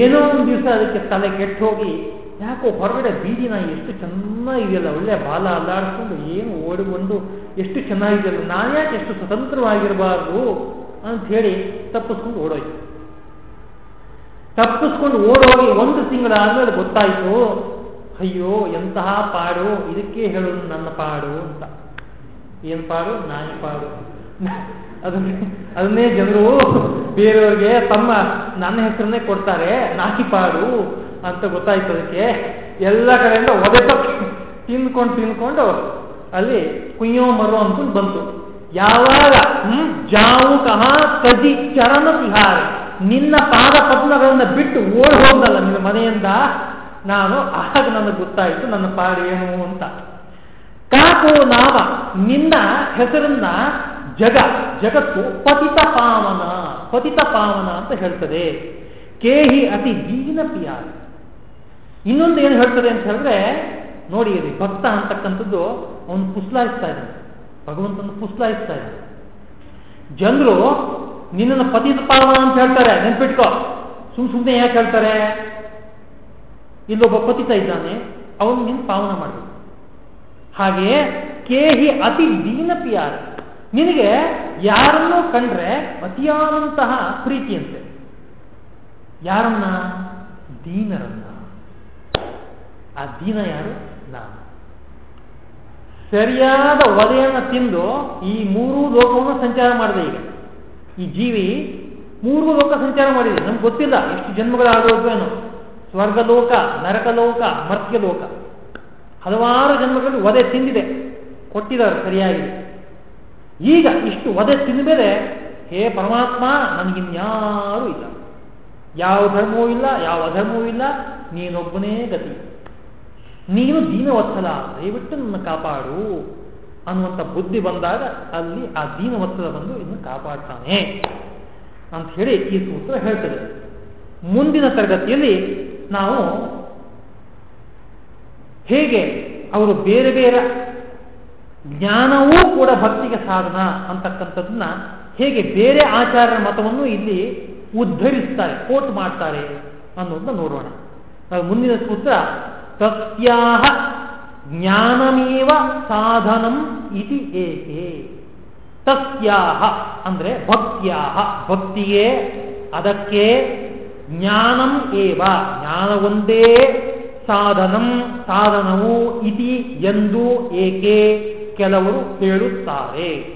A: ಏನೋ ಒಂದು ದಿವಸ ಅದಕ್ಕೆ ತಲೆ ಕೆಟ್ಟು ಹೋಗಿ ಯಾಕೋ ಹೊರಗಡೆ ಬೀದಿ ನಾಯಿ ಎಷ್ಟು ಚೆನ್ನಾಗಿದೆಯಲ್ಲ, ಒಳ್ಳೆ ಬಾಲ ಅಲ್ಲಾಡಿಸ್ಕೊಂಡು ಏನು ಓಡಿಕೊಂಡು ಎಷ್ಟು ಚೆನ್ನಾಗಿದೆಯಲ್ಲ ನಾನು ಯಾಕೆ ಎಷ್ಟು ಸ್ವತಂತ್ರವಾಗಿರಬಾರ್ದು ಅಂತ ಹೇಳಿ ತಪ್ಪಿಸ್ಕೊಂಡು ಓಡೋಯ್ತು. ತಪ್ಪಿಸ್ಕೊಂಡು ಓಡೋಗಿ ಒಂದು ತಿಂಗಳಾದ್ಮೇಲೆ ಗೊತ್ತಾಯಿತು, ಅಯ್ಯೋ, ಎಂತಹ ಪಾಡು, ಇದಕ್ಕೆ ಹೇಳೋದು ನನ್ನ ಪಾಡು ಅಂತ. ಏನ್ ಪಾಡು? ನಾಯಿ ಪಾಡು. ಅದನ್ನೇ ಅದನ್ನೇ ಜನರು ಬೇರೆಯವ್ರಿಗೆ ತಮ್ಮ, ನನ್ನ ಹೆಸರನ್ನೇ ಕೊಡ್ತಾರೆ, ನಾಯಿ ಪಾಡು. ಅಂತ ಗೊತ್ತಾಯ್ತು ಅದಕ್ಕೆ. ಎಲ್ಲ ಕಡೆಯಿಂದ ಒದೆತ ತಿನ್ಕೊಂಡು ತಿನ್ಕೊಂಡು ಅಲ್ಲಿ ಕುಯ್ಯೋ ಮರೋ ಅಂತ ಬಂತು. ಯಾವಾಗ? ಹ್ಮ್, ಜಾವು ಕಹ ಕದಿ ಚರಣ ವಿಹಾರ. ನಿನ್ನ ಪಾದ ಪದ್ಮಗಳನ್ನ ಬಿಟ್ಟು ಓಡ್ ಹೋದಲ್ಲ ನಿನ್ನ ಮನೆಯಿಂದ? ನಾನು, ಆಗ ನನಗೆ ಗೊತ್ತಾಯಿತು ನನ್ನ ಪಾಡೇನು ಅಂತ. ಕಾಕು ನಾವ, ನಿನ್ನ ಹೆಸರನ್ನ ಜಗ, ಜಗತ್ತು ಪತಿತ ಪಾವನ ಪತಿತ ಪಾವನ ಅಂತ ಹೇಳ್ತದೆ. ಕೇಹಿ ಅತಿ ದೀನ ಪಿಯಾರ. ಇನ್ನೊಂದು ಏನು ಹೇಳ್ತದೆ ಅಂತ ಹೇಳಿದ್ರೆ, ನೋಡಿ ಇಲ್ಲಿ ಭಕ್ತ ಅಂತಕ್ಕಂಥದ್ದು ಅವನು ಪುಸ್ಲಾಯಿಸ್ತಾ ಇದ್ದಾನೆ. ಭಗವಂತನ ಪುಸ್ಲಾಯಿಸ್ತಾ ಇದ್ದಾನೆ. ಜನರು ನಿನ್ನನ್ನು ಪತಿತ ಪಾವನ ಅಂತ ಹೇಳ್ತಾರೆ, ನೆನ್ಪಿಟ್ಕೋ. ಸುಮ್ ಸುಮ್ಮನೆ ಯಾಕೆ ಹೇಳ್ತಾರೆ? ಇಲ್ಲೊಬ್ಬ ಪತಿತ ಇದ್ದಾನೆ, ಅವನು ನಿನ್ನ ಪಾವನ ಮಾಡಬೇಕು ಹಾಗೆ ಕೇಹಿ ಅತಿ ದೀನ ಪಿಯಾರ ನಿನಗೆ ಯಾರನ್ನೋ ಕಂಡ್ರೆ ಅತಿಯಾದಂತಹ ಪ್ರೀತಿಯಂತೆ. ಯಾರನ್ನ? ದೀನರನ್ನ. ಆ ದೀನ ಯಾರು? ನಾನು. ಸರಿಯಾದ ಒಲೆಯನ್ನು ತಿಂದು ಈ ಮೂರೂ ಲೋಕವನ್ನು ಸಂಚಾರ ಮಾಡಿದೆ ಈಗ. ಈ ಜೀವಿ ಮೂರು ಲೋಕ ಸಂಚಾರ ಮಾಡಿದೆ. ನಮ್ಗೆ ಗೊತ್ತಿಲ್ಲ ಎಷ್ಟು ಜನ್ಮಗಳಾಗೋದು ನರಕ ಸ್ವರ್ಗಲೋಕ, ನರಕಲೋಕ, ಮರ್ತ್ಯಲೋಕ. ಹಲವಾರು ಜನ್ಮಗಳಲ್ಲಿ ಒದೆ ತಿಂದಿದೆ. ಕೊಟ್ಟಿದ್ದಾರೆ ಸರಿಯಾಗಿ. ಈಗ ಇಷ್ಟು ಒದೆ ತಿಂದ ಮೇಲೆ ಹೇ ಪರಮಾತ್ಮ, ನನಗಿನ್ಯಾರೂ ಇಲ್ಲ. ಯಾವ ಧರ್ಮವೂ ಇಲ್ಲ, ಯಾವ ಅಧರ್ಮವೂ ಇಲ್ಲ, ನೀನೊಬ್ಬನೇ ಗತಿ. ನೀನು ದೀನವತ್ಸಲ, ದಯವಿಟ್ಟು ನನ್ನ ಕಾಪಾಡು ಅನ್ನುವಂಥ ಬುದ್ಧಿ ಬಂದಾಗ ಅಲ್ಲಿ ಆ ದೀನವತ್ಸಲ ಬಂದು ಇನ್ನು ಕಾಪಾಡ್ತಾನೆ ಅಂತ ಹೇಳಿ ಈ ಸೂತ್ರ ಹೇಳ್ತದೆ. ಮುಂದಿನ ತರಗತಿಯಲ್ಲಿ ನಾವು ಹೇಗೆ ಅವರು ಬೇರೆ ಬೇರೆ ಜ್ಞಾನವೂ ಕೂಡ ಭಕ್ತಿಗೆ ಸಾಧನ ಅಂತಕ್ಕಂಥದ್ದನ್ನ ಹೇಗೆ ಬೇರೆ ಆಚಾರ್ಯರ ಮತವನ್ನು ಇಲ್ಲಿ ಉದ್ಧರಿಸ್ತಾರೆ, ಕೋಟ್ ಮಾಡ್ತಾರೆ ಅನ್ನೋದನ್ನ ನೋಡೋಣ. ಮುಂದಿನ ಸೂತ್ರ ತಸ್ಯಾಹ ಜ್ಞಾನಮೇವ ಸಾಧನಂ ಇತಿ ಏಕೆ? ತಸ್ಯಾಹ ಅಂದರೆ ಭಕ್ತ್ಯಾಹ. ಭಕ್ತಿಯೇ ಅದಕ್ಕೆ ಜ್ಞಾನಂ ಏವ? ಜ್ಞಾನವೊಂದೇ ಸಾಧನಂ, ಸಾಧನವು ಇತಿ ಎಂದು ಏಕೆ ಕೆಲವರು ಹೇಳುತ್ತಾರೆ